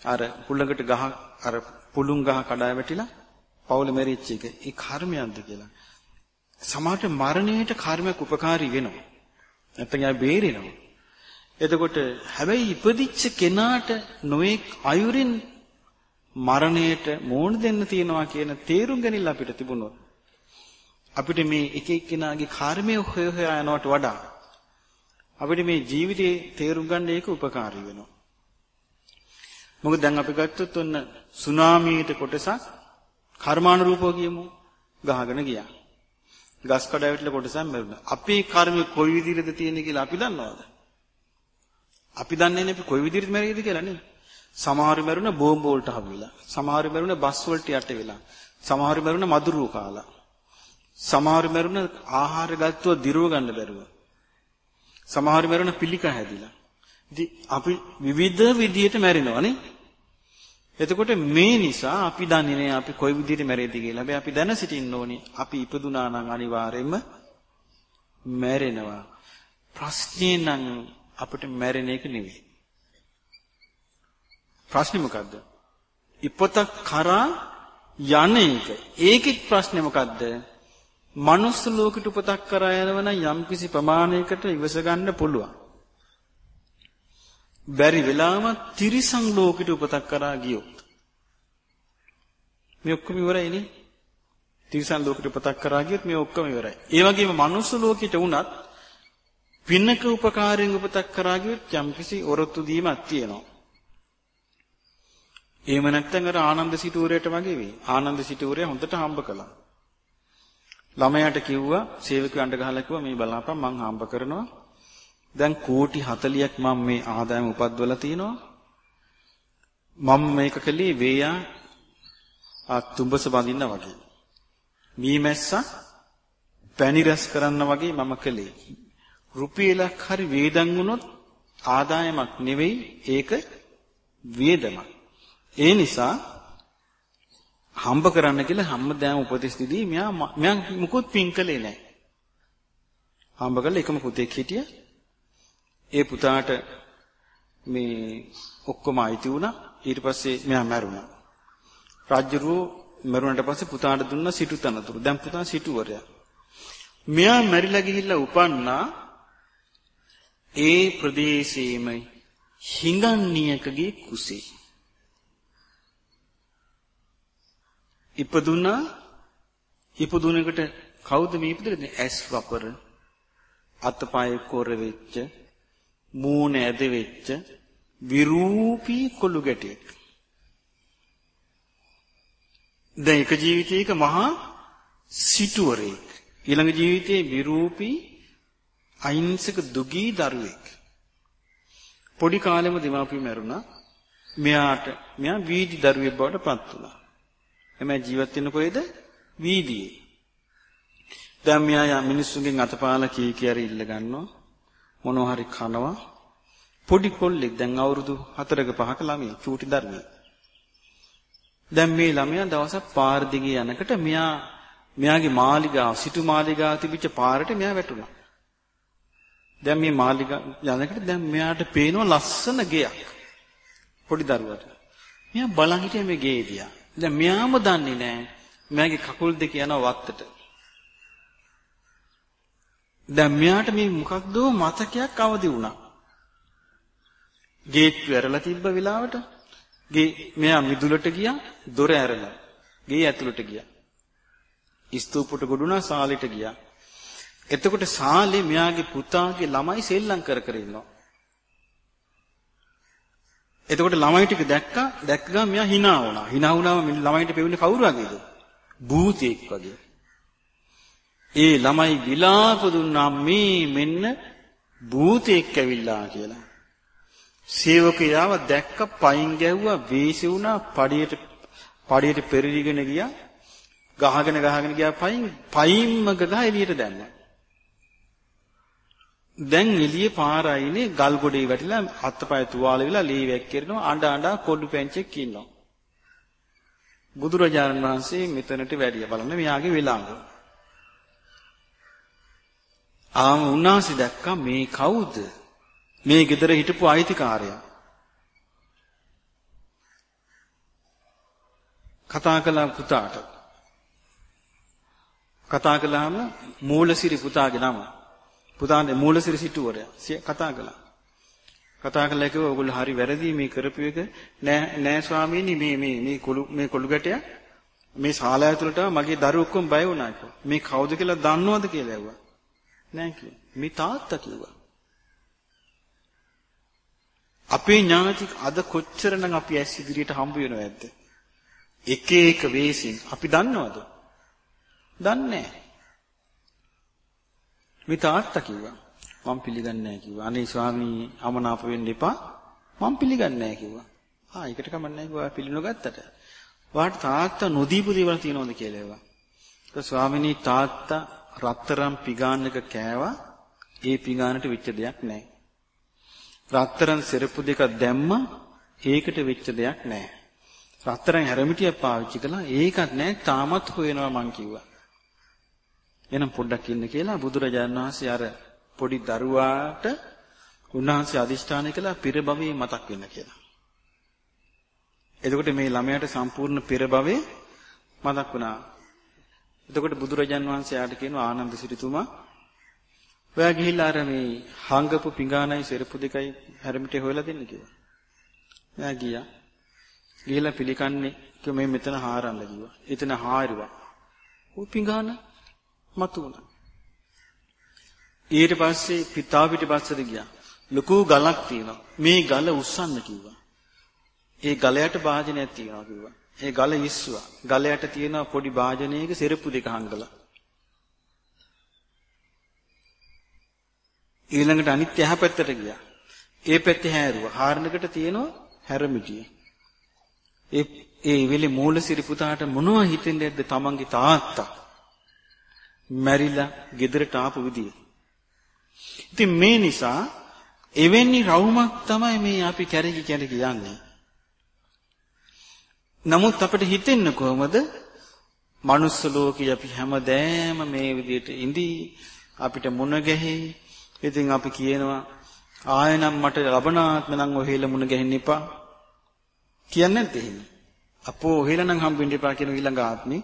[SPEAKER 1] අර හුළඟට ගහ අර පුළුන් ගහ කඩා වැටිලා පවුල මෙරිච්ච එක. ඒ කර්මයක්ද කියලා. සමහරට මරණයට කර්මයක් උපකාරී වෙනවා. නැත්නම් යා බේරෙනවා. එතකොට හැබැයි ඉපදිච්ච කෙනාට නොඑක් අයුරින් මරණයට මෝණ දෙන්න තියනවා කියන තේරුම් ගැනීම අපිට තිබුණොත් අපිට මේ එක එක්කෙනාගේ කර්මය හොය හොයා යනවට වඩා අපිට මේ ජීවිතේ තේරුම් ගන්න ඒක උපකාරී වෙනවා. මොකද දැන් අපි ගත්තොත් ඔන්න සුනාමියට කොටසක් කර්මානුරූපව කියමු ගහගෙන ගියා. ගස් කඩ ඇවිත්ලා කොටසක් මැරුණා. අපේ කර්මය කොයි විදිහටද තියෙන්නේ කියලා අපි දන්නවද? අපි දන්නේ නැහැ අපි කොයි විදිහට මැරෙයිද කියලා නේ. සමහරු මැරුණ බෝම්බ වලට හවුලා. සමහරු මැරුණ බස් වලට යට වෙලා. සමහරු මැරුණ මදුරුව කාලා. සමහරු මැරුණ ආහාර ගත්තොත් දිරව ගන්න බැරුව. සමහරු මැරුණ පිළික හැදිලා. ඉතින් අපි විවිධ විදියට මැරෙනවානේ. එතකොට මේ නිසා අපි දන්නේ නැහැ අපි කොයි විදිහට මැරෙයිද කියලා. හැබැයි අපි දැන සිටින්න ඕනේ. අපි ඉපදුනා නම් අනිවාර්යයෙන්ම මැරෙනවා. ප්‍රශ්නේ නම් අපිට මැරෙන එක නෙවෙයි. ප්‍රශ්නේ මොකද්ද? ඉපතක් කරා යන එක. ඒකෙත් ප්‍රශ්නේ මොකද්ද? මනුස්ස ලෝකෙට උපතක් කරා යනවනම් යම්කිසි ප්‍රමාණයකට ඉවස ගන්න පුළුවන්. බැරි වෙලාම තිරිසන් ලෝකෙට උපතක් කරා ගියොත් මේ ඔක්කොම ඉවරයිනේ. තිරිසන් ලෝකෙට උපතක් කරා ගියොත් මේ ඔක්කොම ඉවරයි. ඒ වගේම මනුස්ස ලෝකෙට වුණත් පින්නක උපකාරයෙන් උපතක් කරා ගියොත් යම්කිසි ඔරොත්තු දීමක් තියෙනවා. එහෙම නැත්නම් අර ආනන්ද සිටුවරයට වගේ වෙයි. ආනන්ද සිටුවරයා හොඳට හම්බ කළා. ළමයාට කිව්වා සේවකයන්ට ගහලා කිව්වා මේ බලාපන් මං හම්බ කරනවා. දැන් කෝටි 40ක් මම මේ ආදායම උපද්දවලා තිනවා. මම මේක කළේ වේයා ආ තුඹස බඳින්න වගේ. මීමැස්සා පැණි රැස් කරන්න වගේ මම කළේ. රුපියලක් හරි වේදන් වුණොත් ආදායමක් නෙවෙයි ඒක වේදමක්. ඒ නිසා හම්බ කරන්න කියලා හැමදාම උපදෙස් දීදී මෙයා මෙයා මුකුත් පින් කළේ නැහැ. හම්බ කරලා එකම පුතෙක් හිටියා. ඒ පුතාට මේ ඔක්කොම අයිති වුණා. ඊට පස්සේ මෙයා මැරුණා. රාජ්‍යරුව මරුණට පස්සේ පුතාට දුන්න සිටු තනතුරු. දැන් පුතා සිටුවරයා. මෙයා මැරිලා ගිහිල්ලා උපන්නා ඒ ප්‍රදේශයේම හිඟන්නියකගේ කුසේ. ඉපදුනා ඉපදුනකට කවුද මේ ඉපදුනේ? ඇස් වපර අතපය කොර වෙච්ච මූණ ඇද වෙච්ච විරූපී කොළු ගැටෙක්. දැන් එක ජීවිතයක මහා සිටුවරෙක්. ඊළඟ ජීවිතයේ විරූපී අහිංසක දුගී දරුවෙක්. පොඩි කාලෙම දෙමාපිය මැරුණා. මෙයාට මෙයා වීදි දරුවෙක් බවට පත් වුණා. එමේ ජීවත් වෙන්නේ කොහෙද? වීදියේ. දැන් මෙයා මිනිස්සුන්ගෙන් අතපාලා කී කියාරි ඉල්ල ගන්නවා. මොනවා හරි කනවා. පොඩි කොල්ලෙක් දැන් අවුරුදු 4ක 5ක ළමයි චූටි දරුවෙක්. දැන් මේ ළමයා දවසක් පාර දිගේ යනකොට මෙයා මෙයාගේ මාලිගාව සිටු මාලිගාව තිබිච්ච පාරට මෙයා වැටුණා. දැන් මේ මාලිගා යනකොට දැන් මෙයාට පේනවා ලස්සන ගෙයක්. පොඩි දරුවට. මෙයා බලන් හිටියා මේ ගේ දිහා. දැන් මෙයාම දන්නේ නැහැ. මෙයාගේ කකුල් දෙක යනවා වත්තට. දැන් මෙයාට මේ මොකක්ද මතකයක් අවදි වුණා. ගේට්ටු ඇරලා තිබ්බ වෙලාවට ගේ මෙයා මිදුලට ගියා දොර ඇරලා ගේ ඇතුළට ගියා. ස්තූපයට ගොඩුණා සාලෙට ගියා. එතකොට සාලේ මෙයාගේ පුතාගේ ළමයි සෙල්ලම් කර කර ඉන්නවා. එතකොට ළමයි ටික දැක්කා දැක්ක ගමන් මෙයා hina වුණා. hina වුණාම ළමයිට පෙවුනේ කවුරු වගේද? භූතයෙක් වගේ. ඒ ළමයි විලාප දුන්නා මේ මෙන්න භූතයෙක් ඇවිල්ලා කියලා. සේවකයාව දැක්ක පයින් ගැව්වා වේසි වුණා පඩියට පඩියට පෙරලිගෙන ගියා. ගහගෙන ගහගෙන ගියා පයින් පයින්ම ගහ එළියට දැම්මා. දැන් එළියේ පාර අයිනේ ගල් ගොඩේ වැටිලා අත්පය තුවාල වෙලා ලී වැක්කිරෙනවා අඬ අඬ කොල්ලු පැංචෙක් ඉන්නවා. බුදුරජාණන් වහන්සේ මෙතනට වැඩිය බලන්න මෙයාගේ වෙලාංග. ආම උන්වහන්සේ දැක්කා මේ කවුද? මේ ගෙදර හිටපු අයිතිකාරයා. කතා කළා පුතාට. කතා කළාම මූලසිරි පුතාගේ නම. පුතාගේ මූලසිරි සිටුවරයා කතා කළා. කතා කළා කිව්වා ඔයගොල්ලෝ හරි වැරදි මේ කරපු එක නෑ නෑ ස්වාමීනි මේ මේ මේ කොළු මේ කොළු ගැටය මේ ශාලා ඇතුළට මගේ දරුවෝ ඔක්කොම බය වුණා කිව්වා. මේ කවුද කියලා දන්නවද කියලා ඇහුවා. නෑ කිව්වා. මේ තාත්තා කිව්වා. අපේ ඥාති අද කොච්චරනම් අපි ඇස් ඉදිරියට හම්බ වෙනවද? එක එක වේසින් අපි දන්නවද? දන්නේ නැහැ. මේ තාත්තා කිව්වා. මම පිළිගන්නේ නැහැ කිව්වා. අනේ ස්වාමී අමනාප වෙන්න එපා. මම පිළිගන්නේ නැහැ කිව්වා. ආ ඒකට කමන්නේ නැහැ කිව්වා පිළිනො ගත්තට. වාට තාත්තා නොදීපු දේවල් තියනවද කියලා ඒවා. ඒක ස්වාමිනී තාත්තා රත්තරම් පිගාන එක කෑවා. ඒ පිගානට වෙච්ච දෙයක් නැහැ. රත්තරන් සෙරප්පු දෙකක් දැම්මා. ඒකට වෙච්ච දෙයක් නැහැ. රත්තරන් හැරමිටියක් පාවිච්චි කළා. ඒකත් නැහැ. තාමත් හොයනවා මං කිව්වා. එහෙනම් පොඩ්ඩක් ඉන්න කියලා බුදුරජාණන් වහන්සේ අර පොඩි දරුවාට උන්වහන්සේ අදිෂ්ඨානය කළා පෙර භවයේ මතක් වෙන්න කියලා. එතකොට මේ ළමයාට සම්පූර්ණ පෙර භවයේ මතක් වුණා. එතකොට බුදුරජාන් වහන්සේ යාට කියනවා ආනන්ද සිරිතුමා ඔයා ගිහිල්ලා අර මේ හංගපු පිඟානයි සෙරපු දෙකයි හැරමිටේ හොයලා දෙන්න කිව්වා. එයා ගියා. ගිහිල්ලා පිළිකන්නේ කිව්ව මේ මෙතන හාරන්න කිව්වා. එතන හාරුවා. ਉਹ පිඟාන මතු වුණා. ඊට පස්සේ පිටා පිටිපස්සට ගියා. ලොකු ගලක් තියෙනවා. මේ ගල උස්සන්න කිව්වා. ඒ ගලයට භාජනයක් තියෙනවා කිව්වා. ඒ ගල ඉස්සුවා. ගලයට තියෙන පොඩි භාජනයක සෙරප්පු දෙක හංගලා. ඊළඟට අනිත් එහා පැත්තට ගියා. ඒ පැත්තේ හැරුවා. හාරනකට තියෙනවා හැරමිටිය. ඒ ඒ වෙලේ මූලසිරි පුතාට මොනවා හිතෙන්නේ නැද්ද තමන්ගේ තාත්තා මැරිලා ගෙදරට ආපු විදිය. ඉතින් මේ නිසා එවැනි රවුමක් තමයි මේ අපි කැරකි කැරකි යන්නේ. නමුත් අපිට හිතෙන්නේ කොහොමද? මනුස්ස ලෝකේ අපි හැමදෑම මේ විදිහට ඉඳී අපිට මුණ ගැහි. ඉතින් අපි කියනවා ආයෙනම් මට ලබනාත්ම නම් ඔහෙල මුණ ගැහෙන්න එපා. කියන්නේ නැද්ද එහෙම? අපෝ ඔහෙල නම් හම්බෙන්න එපා කියන ඊළඟ ආත්මේ.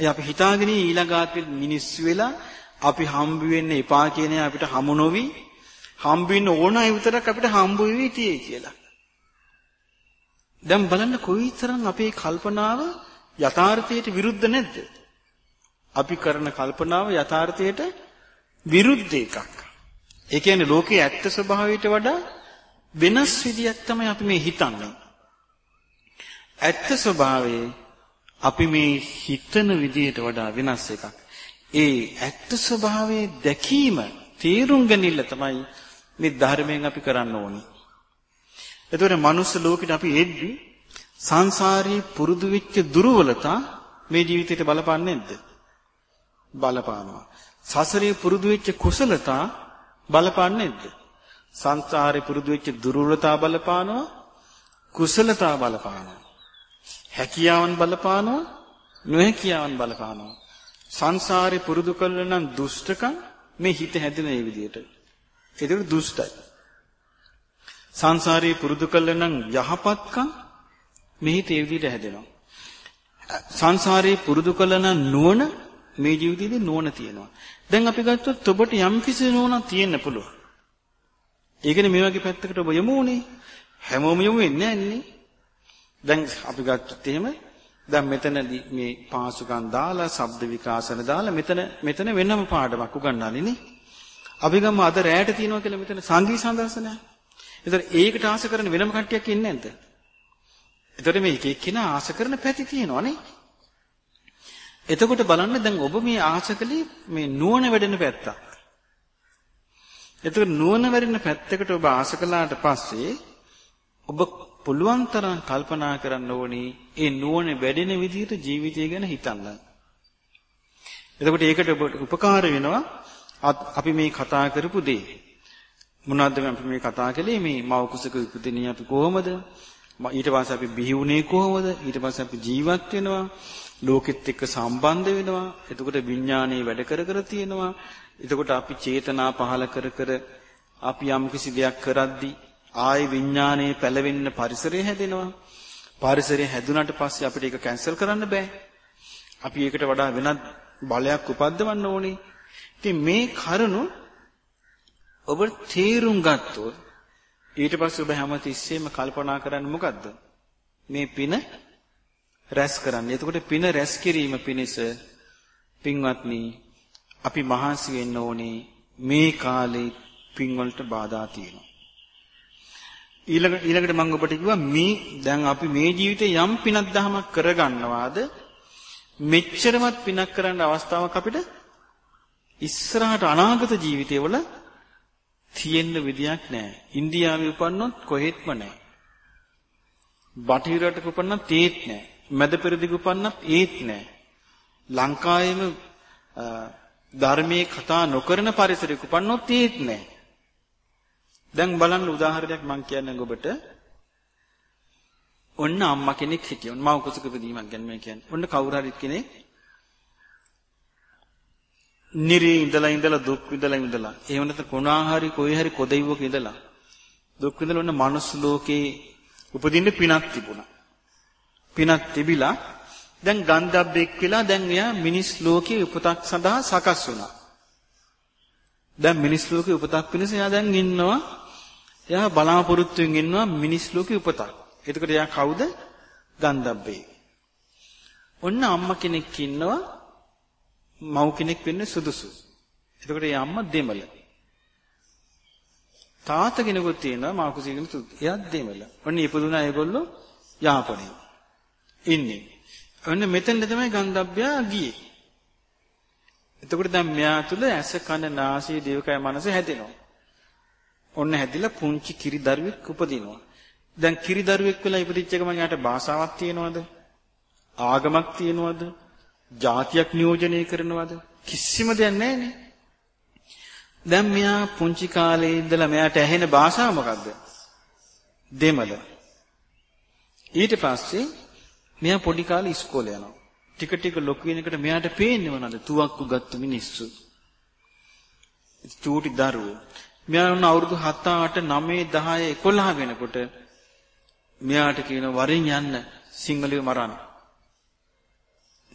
[SPEAKER 1] ඒ අපි හිතාගෙන ඊළඟ ආත්මෙ මිනිස්සු වෙලා අපි හම්බ වෙන්න එපා කියන අපිට හමු නොවි හම්බ වෙන්න ඕන අය විතරක් අපිට හම්බ වෙවි තියේ කියලා. දැන් බලන්න කොයිතරම් අපේ කල්පනාව යථාර්ථයට විරුද්ධ නැද්ද? අපි කරන කල්පනාව යථාර්ථයට විරුද්ධ එකක්. ඒ කියන්නේ ලෝකයේ ඇත්ත ස්වභාවයට වඩා වෙනස් විදියක් තමයි අපි මේ හිතන්නේ. ඇත්ත ස්වභාවයේ අපි මේ හිතන විදියට වඩා වෙනස් එකක්. ඒ ඇත්ත ස්වභාවයේ දැකීම තේරුම් ගැනීම තමයි මේ ධර්මයෙන් අපි කරන්න ඕනේ. එතකොට මනුස්ස ලෝකෙට අපි එද්දි සංසාරී පුරුදු වෙච්ච දුර්වලතා මේ ජීවිතේට බලපාන්නේ නැද්ද? බලපානවා. සසරේ පුරුදු වෙච්ච කුසලතා බලපාන්නේ නැද්ද? සංසාරේ පුරුදු වෙච්ච දුර්වලතා බලපානවා. කුසලතා බලපානවා. හැකියාවන් බලපානවා. නොහැකියාවන් බලපානවා. සංසාරේ පුරුදු කළ නම් දුෂ්ටකම් මේ හිත හැදෙන මේ විදිහට. ඒක දුෂ්ටයි. සංසාරේ පුරුදු කළ නම් යහපත්කම් මේ හිත ඒ විදිහට හැදෙනවා. සංසාරේ පුරුදු කළ නම් නුවණ මේ ජීවිතේදී නුවණ තියෙනවා. දැන් අපි ගත්තොත් ඔබට යම් කිසි නුවණක් තියෙන්න පුළුවන්. ඒකනේ මේ වගේ පැත්තකට ඔබ යමු උනේ. හැමෝම යමු වෙන්නේ නැහැ දැන් අපි ගත්තොත් එහෙම දැන් මෙතනදී මේ පාසුකම් දාලා ශබ්ද විකාශන දාලා මෙතන මෙතන වෙනම පාඩමක් උගන්වන්නේ නේ. අපි ගම අද රැයට තියනවා කියලා මෙතන සංගී සම්දර්ශනය. ඒතර ඒකට ආස කරන වෙනම කට්ටියක් ඉන්නේ නැද්ද? ඒතර මේ එක එක්කිනා ආස කරන පැති තියෙනවා නේ. එතකොට බලන්න දැන් ඔබ මේ ආස කලේ මේ නුවණ වැඩෙන පැත්තක්. එතකොට නුවණ වැඩෙන පැත්තකට ඔබ ආස කළාට පස්සේ ඔබ පුළුවන් තරම් කල්පනා කරන්න ඕනේ ඒ නුවණ වැඩෙන විදිහට ජීවිතය ගැන හිතන්න. එතකොට ඒකට උපකාර වෙනවා අපි මේ කතා කරපු දේ. මොනවද අපි මේ කතා කළේ මේ මව කුසක උපදිනේ අපි කොහොමද? ඊට පස්සේ අපි බිහි වුණේ කොහොමද? ඊට පස්සේ අපි ජීවත් වෙනවා. ලෝකෙත් එක්ක සම්බන්ධ වෙනවා. එතකොට විඥානේ වැඩ කර කර තියෙනවා. එතකොට අපි චේතනා පහල කර කර අපි යම් කිසි දෙයක් කරද්දී ආයි විඥානයේ පැලවෙන්න පරිසරය හැදෙනවා. පරිසරය හැදුනට පස්සේ අපිට ඒක කැන්සල් කරන්න බෑ. අපි ඒකට වඩා වෙනත් බලයක් උපද්දවන්න ඕනේ. ඉතින් මේ කරුණු ඔබ තේරුම් ගත්තොත් ඊට පස්සේ ඔබ හැමතිස්සෙම කල්පනා කරන්නේ මොකද්ද? මේ පින රැස් කරන්න. එතකොට පින රැස් කිරීම පිණිස පින්වත්නි අපි මහන්සි වෙන්න ඕනේ මේ කාලේ පින් වලට බාධා තියෙනවා. ඊළඟ ඊළඟට මම ඔබට කිව්වා මේ දැන් අපි මේ ජීවිතේ යම් පිනක් දහමක් කරගන්නවාද මෙච්චරමත් පිනක් කරන්න අවස්ථාවක් අපිට ඉස්සරහට අනාගත ජීවිතේවල තියෙන්න විදියක් නැහැ. ඉන්දියාවේ උපන්නොත් කොහෙත්ම නැහැ. බටහිර රටක උපන්නත් ඒත් නැහැ. මැද පෙරදිග උපන්නත් ඒත් නැහැ. ලංකාවේම ධර්මයේ කතා නොකරන පරිසරයක උපන්නොත් ඒත් නැහැ. දැන් බලන්න උදාහරණයක් මම කියන්නම් ඔබට. ඔන්න අම්මා කෙනෙක් හිටියා. මව කුසක ඉපදීමක් ගැන මම කියන්නේ. ඔන්න කවුරු හරි කෙනෙක් නිරේ ඉඳලා ඉඳලා දුක් විඳලා ඉඳලා එහෙම නැත්නම් කොනා හරි කොයි හරි කොදෙව්වක ඉඳලා දුක් විඳලා ඔන්න මනුස්ස ලෝකේ උපදින්න පිනක් තිබුණා. පිනක් තිබිලා දැන් ගන්ධබ්බෙක් වෙලා දැන් එයා මිනිස් ලෝකේ උපතක් සඳහා සකස් වුණා. දැන් මිනිස් ලෝකේ උපතක් පිණිස එයා දැන් ඉන්නවා. එයා බලාපොරොත්තුෙන් ඉන්නවා මිනිස් ලෝකේ උපතක්. එතකොට එයා කවුද? ගන්ධබ්බේ. ඔන්න අම්මා කෙනෙක් ඉන්නවා මව් කෙනෙක් වෙන්න සුදුසු. එතකොට ඒ අම්මා දෙමළ. තාත්තා කෙනෙකුත් තියෙනවා මව් කුසී කෙනෙක්. එයාත් දෙමළ. ඔන්න ඉපදුනා ඒගොල්ලෝ යාපනයේ. ඉන්නේ. ඔන්න මෙතෙන්ද තමයි ගන්ධබ්බයා ගියේ. එතකොට දැන් මෙයා තුල ඇස කන නාසය දිවකය මනස හැදෙනවා. ඔන්න හැදිලා පුංචි කිරි දරුවෙක් උපදිනවා. දැන් කිරි දරුවෙක් වෙලා ඉපදිච්ච එක මම යාට භාෂාවක් තියනවද? ආගමක් තියනවද? જાතියක් නියෝජනය කරනවද? කිසිම දෙයක් නැහැ දැන් මෙයා පුංචි කාලේ ඉඳලා මෙයාට ඇහෙන භාෂාව මොකද්ද? දෙමළ. ඊට පස්සේ මෙයා පොඩි කාලේ ඉස්කෝලේ යනවා. ටික ටික ලොකු වෙනකොට මෙයාට පේන්නේ මොනවද? තුවක්කු ගත්ත මිනිස්සු. චූටි දරුවෝ. මෙයා වුණ අවුරුදු 7 8 9 10 11 වෙනකොට මෙයාට කියන වරින් යන්න සිංහලිය මරන්න.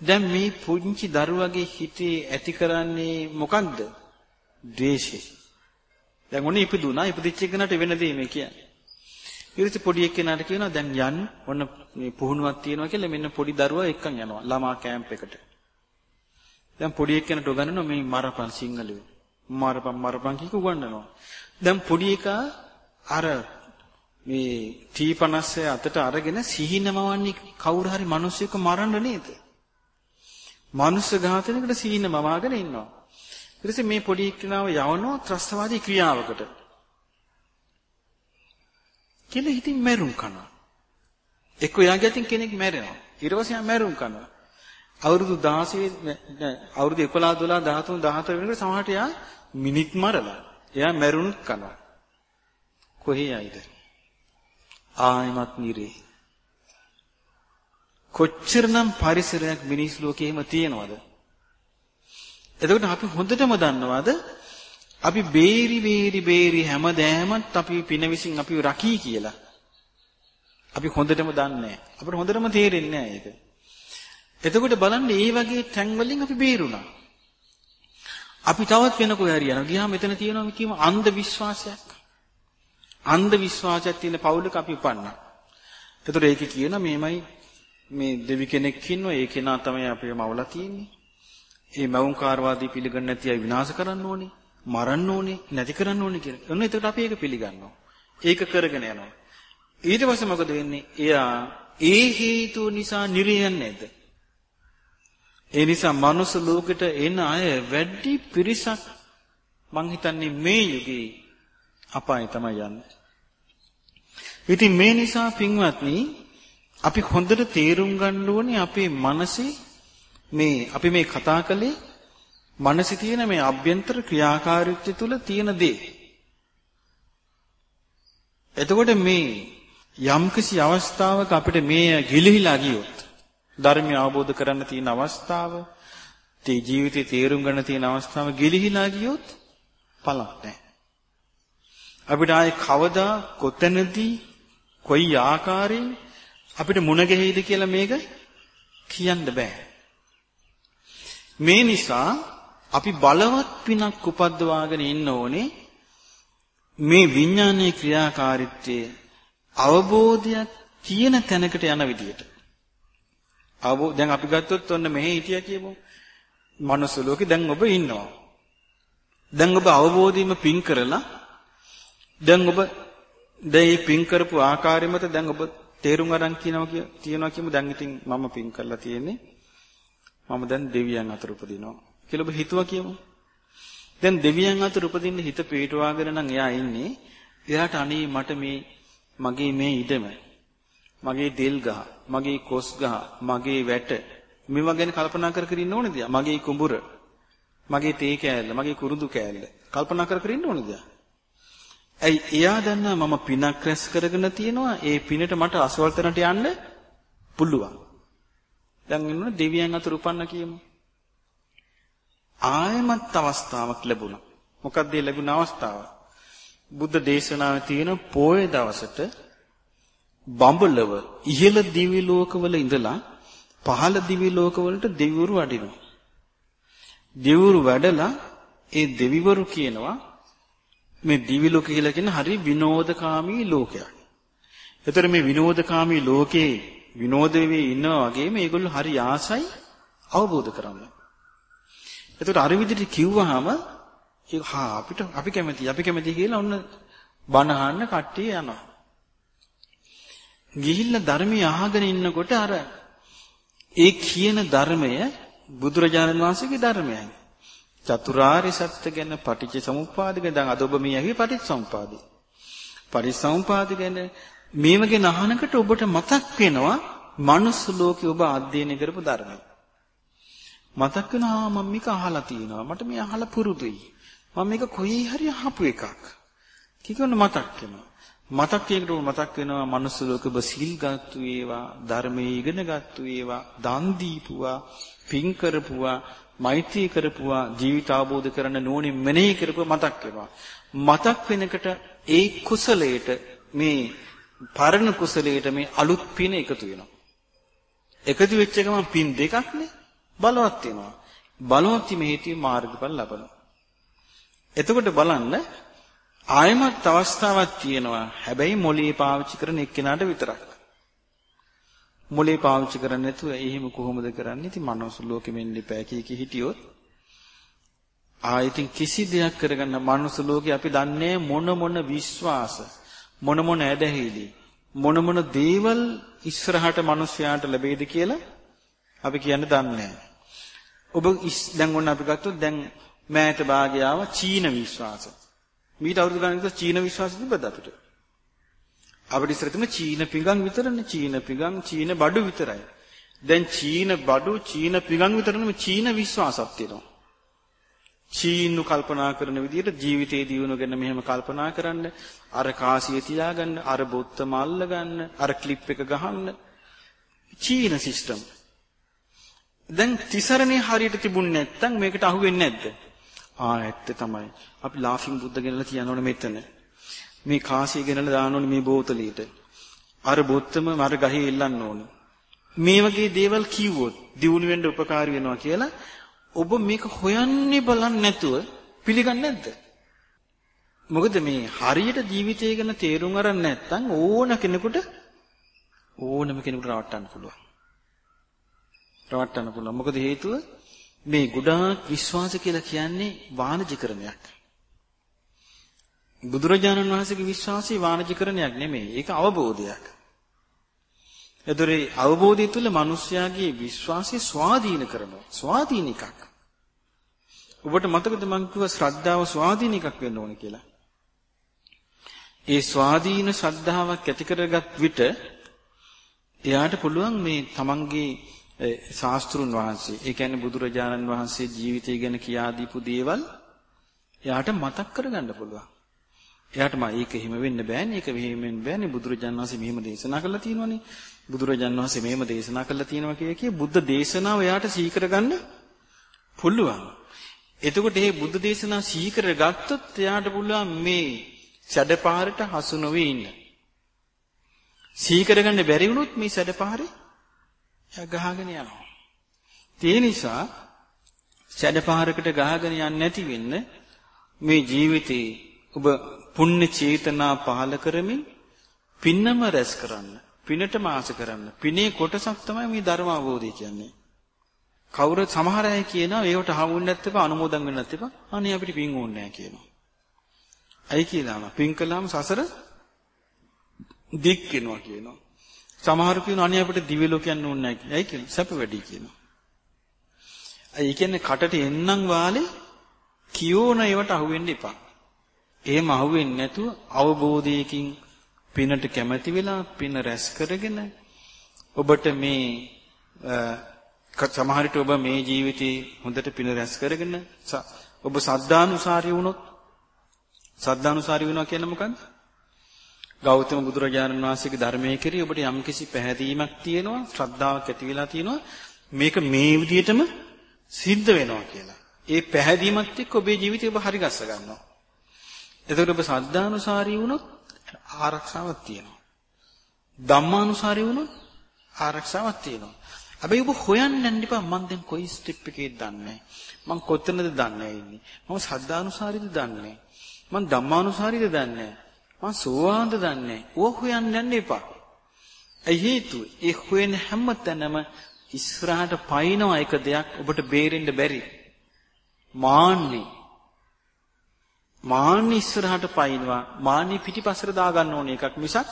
[SPEAKER 1] දැන් මේ පුංචි දරුවගේ හිතේ ඇති කරන්නේ මොකක්ද? ද්වේෂය. දැන් ඔන්න ඉපදුනා ඉපදිච්ච එකනට වෙන දේ මේ කියන්නේ. ඊට පොඩි එක්කෙනාට කියනවා දැන් යන්න ඔන්න මේ පුහුණුවක් තියෙනවා කියලා මෙන්න පොඩි දරුවා එක්කන් යනවා ළමා කැම්ප් එකට. දැන් පොඩි එක්කෙනාට උගන්වනවා මේ මරපන් සිංහලයෝ. මරපන් මරපන් කික උගන්වනවා. දැන් පොඩි එකා අර මේ T50 අතට අරගෙන සිහිනමවන්නේ කවුරු හරි මිනිස්සෙක් මරන්න නේද? මනුස්ස ඝාතනයකට සිහිනමවාගෙන ඉන්නවා. ඊට පස්සේ මේ පොඩි එක්කෙනාව යවනවා ත්‍රස්තවාදී ක්‍රියාවකට. කියලා හිතින් මැරුම් කනවා. එක්ක එයාගේ අතින් කෙනෙක් මැරෙනවා. ඊට පස්සේ එයා මැරුම් කනවා. අවුරුදු 16 අවුරුදු 11 12 13 14 වෙනකොට සමහරට එයා මිනිත් මරලා එයා මැරුණුත් කනවා. කොහේ යයිද? ආයමත් නිරේ. කොච්චරනම් පරිසරයක් මිනිස් ලෝකෙෙම තියෙනවද? එතකොට අපි හොඳටම දන්නවද අපි බේරි බේරි බේරි හැමදෑමත් අපි පින විසින් අපි රකී කියලා. අපි හොඳටම දන්නේ අපිට හොඳටම තේරෙන්නේ ඒක. එතකොට බලන්න මේ වගේ තැන් වලින් අපි බේරුණා. අපි තවත් වෙන කොහේ හරි යනවා. ගියාම මෙතන තියෙනවා කියමු අන්ධ විශ්වාසයක්. අන්ධ විශ්වාසයක් තියෙන පවුලක අපි උපන්නා. එතකොට ඒකේ කියන මේමයි මේ දෙවි කෙනෙක් ඉන්නවා. ඒ කෙනා තමයි අපේ මවලා තියෙන්නේ. ඒ මවුන්කාරවාදී පිළිගන්නේ නැති අය විනාශ කරන්න ඕනේ. මරන්න ඕනේ, නැති කරන්න ඕනේ කියලා. ඔන්න එතකොට අපි ඒක පිළිගන්නවා. ඒක කරගෙන යනවා. ඊට පස්සේ මොකද වෙන්නේ? එයා ඒ හේතු නිසා නිරියන්නේ නැද්ද? ඒ නිසා මනුස්ස ලෝකෙට එන අය වැඩි පිරිසක් මං හිතන්නේ මේ යුගයේ අපාය තමයි යන්නේ. ඉතින් මේ නිසා පින්වත්නි අපි හොඳට තේරුම් ගන්න ඕනේ අපේ මනසේ මේ අපි මේ කතා කළේ මනසේ තියෙන මේ අභ්‍යන්තර ක්‍රියාකාරීත්වය තුළ තියෙන දේ. එතකොට මේ යම්කිසි අවස්ථාවක අපිට මේ ගිලිහිලා ගියොත් ධර්මය අවබෝධ කරන්න තියෙන අවස්ථාව, තේ ජීවිතේ තේරුම් ගන්න තියෙන අවස්ථාව ගිලිහිලා ගියොත් පළක් නැහැ. අපිට ආයේ කවදා කොතැනදී කොයි ආකාරයෙන් අපිට මුණ ගැහෙයිද කියලා මේක කියන්න බෑ. මේ නිසා අපි බලවත් පිනක් උපද්දවාගෙන ඉන්න ඕනේ මේ විඥානයේ ක්‍රියාකාරීත්වයේ අවබෝධයක් තියෙන තැනකට යන විදියට. අවබෝ දැන් අපි ගත්තොත් ඔන්න මෙහි හිටියා කියමු. මනුස්ස ලෝකේ දැන් ඔබ ඉන්නවා. දැන් ඔබ අවබෝධීම පින් කරලා දැන් ඔබ දැන් මේ පින් කරපු ආකාරය මත දැන් ඔබ තේරුම් අරන් කියනවා කිය තියනවා කියමු දැන් ඉතින් මම පින් කරලා තියෙන්නේ මම දැන් දෙවියන් අතර උපදිනවා කියලා ඔබ හිතුවා කියමු. දැන් දෙවියන් අතර උපදින්න හිත පිටවාගෙන නම් එයා ඉන්නේ. එයාට අනේ මට මේ මගේ මේ ඉඩම මගේ දෙල් ගහ, මගේ කොස් ගහ, මගේ වැට මේවා ගැන කල්පනා කර කර ඉන්න ඕනේද? මගේ කුඹුර, මගේ තේ කෑල්ල, මගේ කුරුඳු කෑල්ල කල්පනා කර කර ඉන්න ඕනේද? ඇයි එයා දන්නා මම පිනක් රැස් කරගෙන තියෙනවා ඒ පිනට මට අසවල් තැනට යන්න පුළුවන්. දැන් ඉන්න දෙවියන් අතර උපන්න කියමු. ආයමත් අවස්ථාවක් ලැබුණා. මොකක්ද ඒ ලැබුණ අවස්ථාව? බුද්ධ දේශනාවේ තියෙන පොයේ දවසට බඹලව ඉහළ දිවි ලෝකවල ඉඳලා පහළ දිවි ලෝකවලට දෙවිවරු වඩිනවා. දෙවිවරු වැඩලා ඒ දෙවිවරු කියනවා මේ දිවි ලෝක කියලා කියන හරි විනෝදකාමී ලෝකයක්. ඒතර මේ විනෝදකාමී ලෝකේ විනෝද වෙවි ඉන්නා වගේ මේගොල්ලෝ හරි ආසයි අවබෝධ කරගන්න. එතකොට අර විදිහට කිව්වහම ඒක හා අපිට අපි කැමති අපි කැමති කියලා ඔන්න බණ අහන්න කට්ටිය යනවා. ගිහිල්ලා ධර්මය අහගෙන ඉන්නකොට අර ඒ කියන ධර්මය බුදුරජාණන් වහන්සේගේ ධර්මයයි. චතුරාර්ය සත්‍ය ගැන පටිච්ච සමුප්පාද ගැන දැන් අද ඔබ මේ ඇහි පටිච්ච සමුප්පාදේ. පටිච්ච සමුප්පාද ගැන මේව ගැන අහනකොට ඔබට මතක් වෙනවා මනුස්ස ලෝකේ ඔබ අධ්‍යයනය කරපු ධර්මය. මතක් වෙනවා මම මේක අහලා තියෙනවා. මට මේ අහලා පුරුදුයි. මම මේක කොහේ හරි අහපු එකක්. කිකවන මතක් වෙනවා. මතක් කියනකොට මතක් වෙනවා මනුස්ස ලෝකෙ ඔබ සිල් ගත්තු ඒවා, ධර්මයේ ඉගෙන ගත්තු ඒවා, දන් දීපුවා, පින් කරපුවා, මෛත්‍රී කරපුවා, ජීවිත අවබෝධ කරන්න නෝනින් මෙනෙහි කරපුවා මතක් වෙනවා. මතක් වෙනකොට ඒ කුසලයට මේ පරණ කුසලයට මේ අලුත් පින එකතු වෙනවා. එකතු වෙච්ච ගමන් පින් දෙකක් නේ බලවත් වෙනවා. බලවත් වීම හේතුව මාර්ගඵල ලබනවා. එතකොට බලන්න ආයමත් අවස්ථාවක් තියෙනවා. හැබැයි මොළේ පාවිච්චි කරන එක්කෙනාට විතරක්. මොළේ පාවිච්චි කරන්නේ නැතුව එහෙම කොහොමද කරන්නේ? ඉතින් මනෝස් ලෝකෙම ඉන්න ඉපෑ කී කී හිටියොත් ආයතින් කිසි දෙයක් කරගන්න මනුස්ස ලෝකේ අපි දන්නේ මොන මොන විශ්වාස මොන මොන ඇදහිලි මොන මොන දේවල් ඉස්සරහට මිනිස්යාට ලැබෙයිද කියලා අපි කියන්න දන්නේ ඔබ දැන් ඔන්න අපි ගත්තොත් දැන් මෑත භාගයාව චීන විශ්වාස මීට අවුරුදු ගණන් විතර චීන විශ්වාස තිබ්බද අපිට? අපිට ඉස්සර තිබුණ චීන පිඟන් විතරනේ චීන පිඟන් චීන බඩු විතරයි. දැන් චීන බඩු චීන පිඟන් විතර නෙමෙයි චීන විශ්වාසක් තියෙනවා. චීනු කල්පනා කරන විදිහට ජීවිතයේ දියුණුව ගැන මෙහෙම කල්පනා කරන්න අර කාසිය තියාගන්න අර බොත්ත මල්ල ගන්න අර ක්ලිප් එක ගහන්න චීන සිස්ටම් දැන් තිසරණේ හරියට තිබුණ නැත්නම් මේකට අහු වෙන්නේ නැද්ද ආ ඇත්ත තමයි. අපි ලාෆින් බුද්ධ ගෙනලා තියනවනේ මෙතන. මේ කාසිය ගෙනලා දාන්න ඕනේ මේ බෝතලෙට. අර බොත්තම අර ගහේ ඉල්ලන්න ඕනේ. මේ වගේ දේවල් කිව්වොත් දියුණු වෙන්න උපකාරී වෙනවා කියලා ඔබ මේක හොයන්නේ බලන්නේ නැතුව පිළිගන්නේ නැද්ද? මොකද මේ හරියට ජීවිතය ගැන තේරුම් අරන් නැත්නම් ඕන කෙනෙකුට ඕනම කෙනෙකුට රවට්ටන්න පුළුවන්. රවට්ටන්න පුළුවන්. මොකද හේතුව මේ ගොඩාක් විශ්වාස කියලා කියන්නේ වාණිජකරණයක්. බුදුරජාණන් වහන්සේගේ විශ්වාසي වාණිජකරණයක් නෙමෙයි. ඒක අවබෝධයක්. එතකොට අවබෝධය තුළ මිනිස්යාගේ විශ්වාසය ස්වාධීන කරනවා. ස්වාධීන එකක්. ඔබට මතකද මං කිව්වා ශ්‍රද්ධාව ස්වාධීන එකක් වෙන්න ඕනේ කියලා. ඒ ස්වාධීන ශ්‍රද්ධාවක් ඇති කරගත් විට එයාට පුළුවන් මේ තමන්ගේ ශාස්ත්‍රුන් වහන්සේ ඒ කියන්නේ බුදුරජාණන් වහන්සේ ජීවිතය ගැන කියා දීපු දේවල් එයාට මතක් කරගන්න පුළුවන්. එයාට මා ඒක එහෙම වෙන්න බෑනේ ඒක මෙහෙම වෙන්න බෑනේ බුදුරජාණන් වහන්සේ මෙහෙම දේශනා කළා තියෙනවනේ. බුදුරජාණන් වහන්සේ මෙහෙම දේශනා කළා තියෙනවා කිය කී බුද්ධ දේශනාව එයාට සීකර ගන්න පුළුවන්. එතකොට මේ බුද්ධ දේශනාව සීකර ගත්තොත් එයාට පුළුවන් මේ සැඩපහරට හසු නොවී ඉන්න. සීකර ගන්න බැරි වුණොත් මේ සැඩපහරේ එයා ගහගෙන යනවා. ඒ නිසා සැඩපහරකට ගහගෙන යන්නේ නැති වෙන්න මේ ජීවිතේ ඔබ පුණ්‍ය චේතනා පහල කරමින් පින්නම රැස් කරන්න. පිනට මාස කරන්න. පිනේ කොටසක් තමයි මේ ධර්ම අවබෝධය කියන්නේ. කවුරු සමහර අය කියනවා ඒවට හවුන්නේ නැත්නම් අනුමෝදන් වෙන්නේ නැත්නම් අනේ අපිට පින් ඕනේ නැහැ කියනවා. ඇයි කියලාම පින් කළාම සසර දික් වෙනවා කියනවා. සමහරු කියනවා අනේ අපිට දිව්‍ය ලෝක යන්න ඕනේ නැහැ කියලා. ඇයි කියලා? සැප වැඩි කියනවා. ඒ කියන්නේ කටට එන්නම් වාලේ කියෝන ඒවට අහුවෙන්න එපා. එහෙම අහුවෙන්නේ නැතුව අවබෝධයකින් පිනට කැමැති වෙලා පින රැස් කරගෙන ඔබට මේ සමහර ඔබ මේ ජීවිතේ හොඳට පින රැස් කරගෙන ඔබ සද්ධානුසාරී වුණොත් සද්ධානුසාරී වෙනවා කියන්නේ මොකන්ද? ගෞතම බුදුරජාණන් වහන්සේගේ ධර්මයේ කෙරෙහි ඔබට යම්කිසි පැහැදීමක් තියෙනවා ශ්‍රද්ධාවක් ඇති වෙලා තියෙනවා මේක මේ විදිහටම සිද්ධ වෙනවා කියලා. ඒ පැහැදීමත් එක්ක ඔබේ ජීවිතය ඔබ හරි ගස්ස ගන්නවා. එතකොට ඔබ සද්ධානුසාරී වුණොත් ආරක්ෂාවක් තියෙනවා. ධම්මානුසාරී වුණොත් ආරක්ෂාවක් තියෙනවා. හැබැයි ඔබ හොයන්න යන්න එපා මම දැන් කොයි ස්ටෙප් එකේද දන්නේ මම කොතනද දන්නේ ඉන්නේ මම සද්ධානුසාරීද දන්නේ මම ධම්මානුසාරීද දන්නේ මං සෝවාන්ද දන්නේ ඕක හොයන්න යන්න එපා. ඒ හේතුව ඒ හොයන හැම තැනම ඉස්සරහට පයින්ව එක දෙයක් ඔබට බේරෙන්න බැරි. මාන්නේ. මාන්නේ ඉස්සරහට පයින්වා මාන්නේ පිටිපස්සට දාගන්න ඕන එකක් මිසක්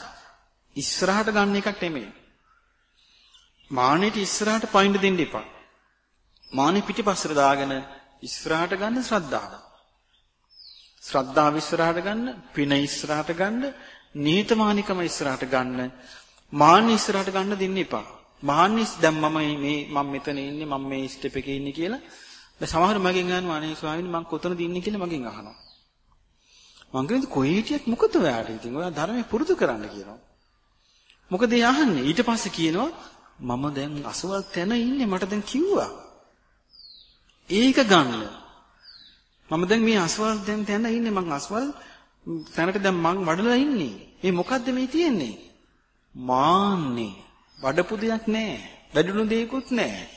[SPEAKER 1] ඉස්සරහට ගන්න එකක් නෙමෙයි. මානෙට ඉස්සරහට පයින්න දෙන්න එපා. මානෙ පිටිපස්සට දාගෙන ඉස්සරහට ගන්න ශ්‍රද්ධාව. ශ්‍රද්ධාව ඉස්සරහට ගන්න, පින ඉස්සරහට ගන්න, නිහතමානිකම ඉස්සරහට ගන්න, මාන්න ඉස්සරහට ගන්න දෙන්න එපා. මාන්නිස් දැන් මම මේ මම මෙතන ඉන්නේ මම මේ ස්ටෙප් එකේ ඉන්නේ කියලා දැන් සමහර මගෙන් අහනවා අනේ ස්වාමීනි මං කොතනද ඉන්නේ කියලා මගෙන් අහනවා. මං කියන්නේ කොහේ හිටියත් මොකද ඔයාට ඉතින් ඔයා ධර්මයේ පුරුදු කරන්න කියනවා. මොකද ඒ අහන්නේ ඊට පස්සේ කියනවා මම දැන් අසවල් තැන ඉන්නේ මට දැන් කිව්වා. ඒක ගන්න. මම දැන් මේ අසවල් දැන් තැන ඉන්නේ මං අසවල් තැනට දැන් මං වඩලා ඉන්නේ. මේ මොකද්ද මේ තියෙන්නේ? මාන්නේ. වඩපු දෙයක් නැහැ. වැඩුණු දෙයක්වත් නැහැ.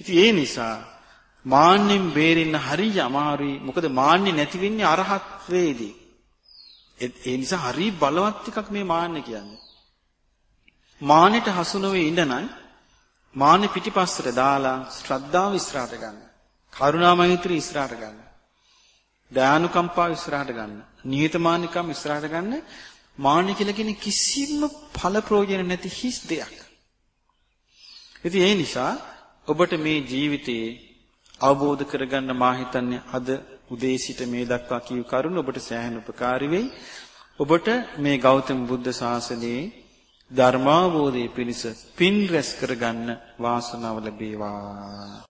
[SPEAKER 1] ඉතින් ඒ නිසා මාන්නෙන් බේරෙන්න හරිය අමාරුයි. මොකද මාන්නේ නැති වෙන්නේ අරහත් වේදී. ඒ නිසා හරිය බලවත් එකක් මේ මාන්න කියන්නේ. මානෙට හසු නොවේ ඉඳනන් මානෙ පිටිපස්සට දාලා ශ්‍රද්ධාව ඉස්සරහට ගන්න. කරුණා මෛත්‍රී ඉස්සරහට ගන්න. දයානුකම්පාව ඉස්සරහට ගන්න. නිහතමානිකම් ඉස්සරහට ගන්න. මාන්න කියලා කියන්නේ කිසිම ඵල ප්‍රයෝජන නැති හිස් දෙයක්. ඉතින් ඒ නිසා ඔබට මේ ජීවිතයේ අවබෝධ කරගන්න මා හිතන්නේ අද උදේ සිට මේ දක්වා කියු කරුණ ඔබට සෑහෙන උපකාරී වෙයි. ඔබට මේ ගෞතම බුද්ධ ශාසනයේ ධර්මාවබෝධයේ පිණිස පින් රැස් කරගන්න වාසනාව ලැබේවා.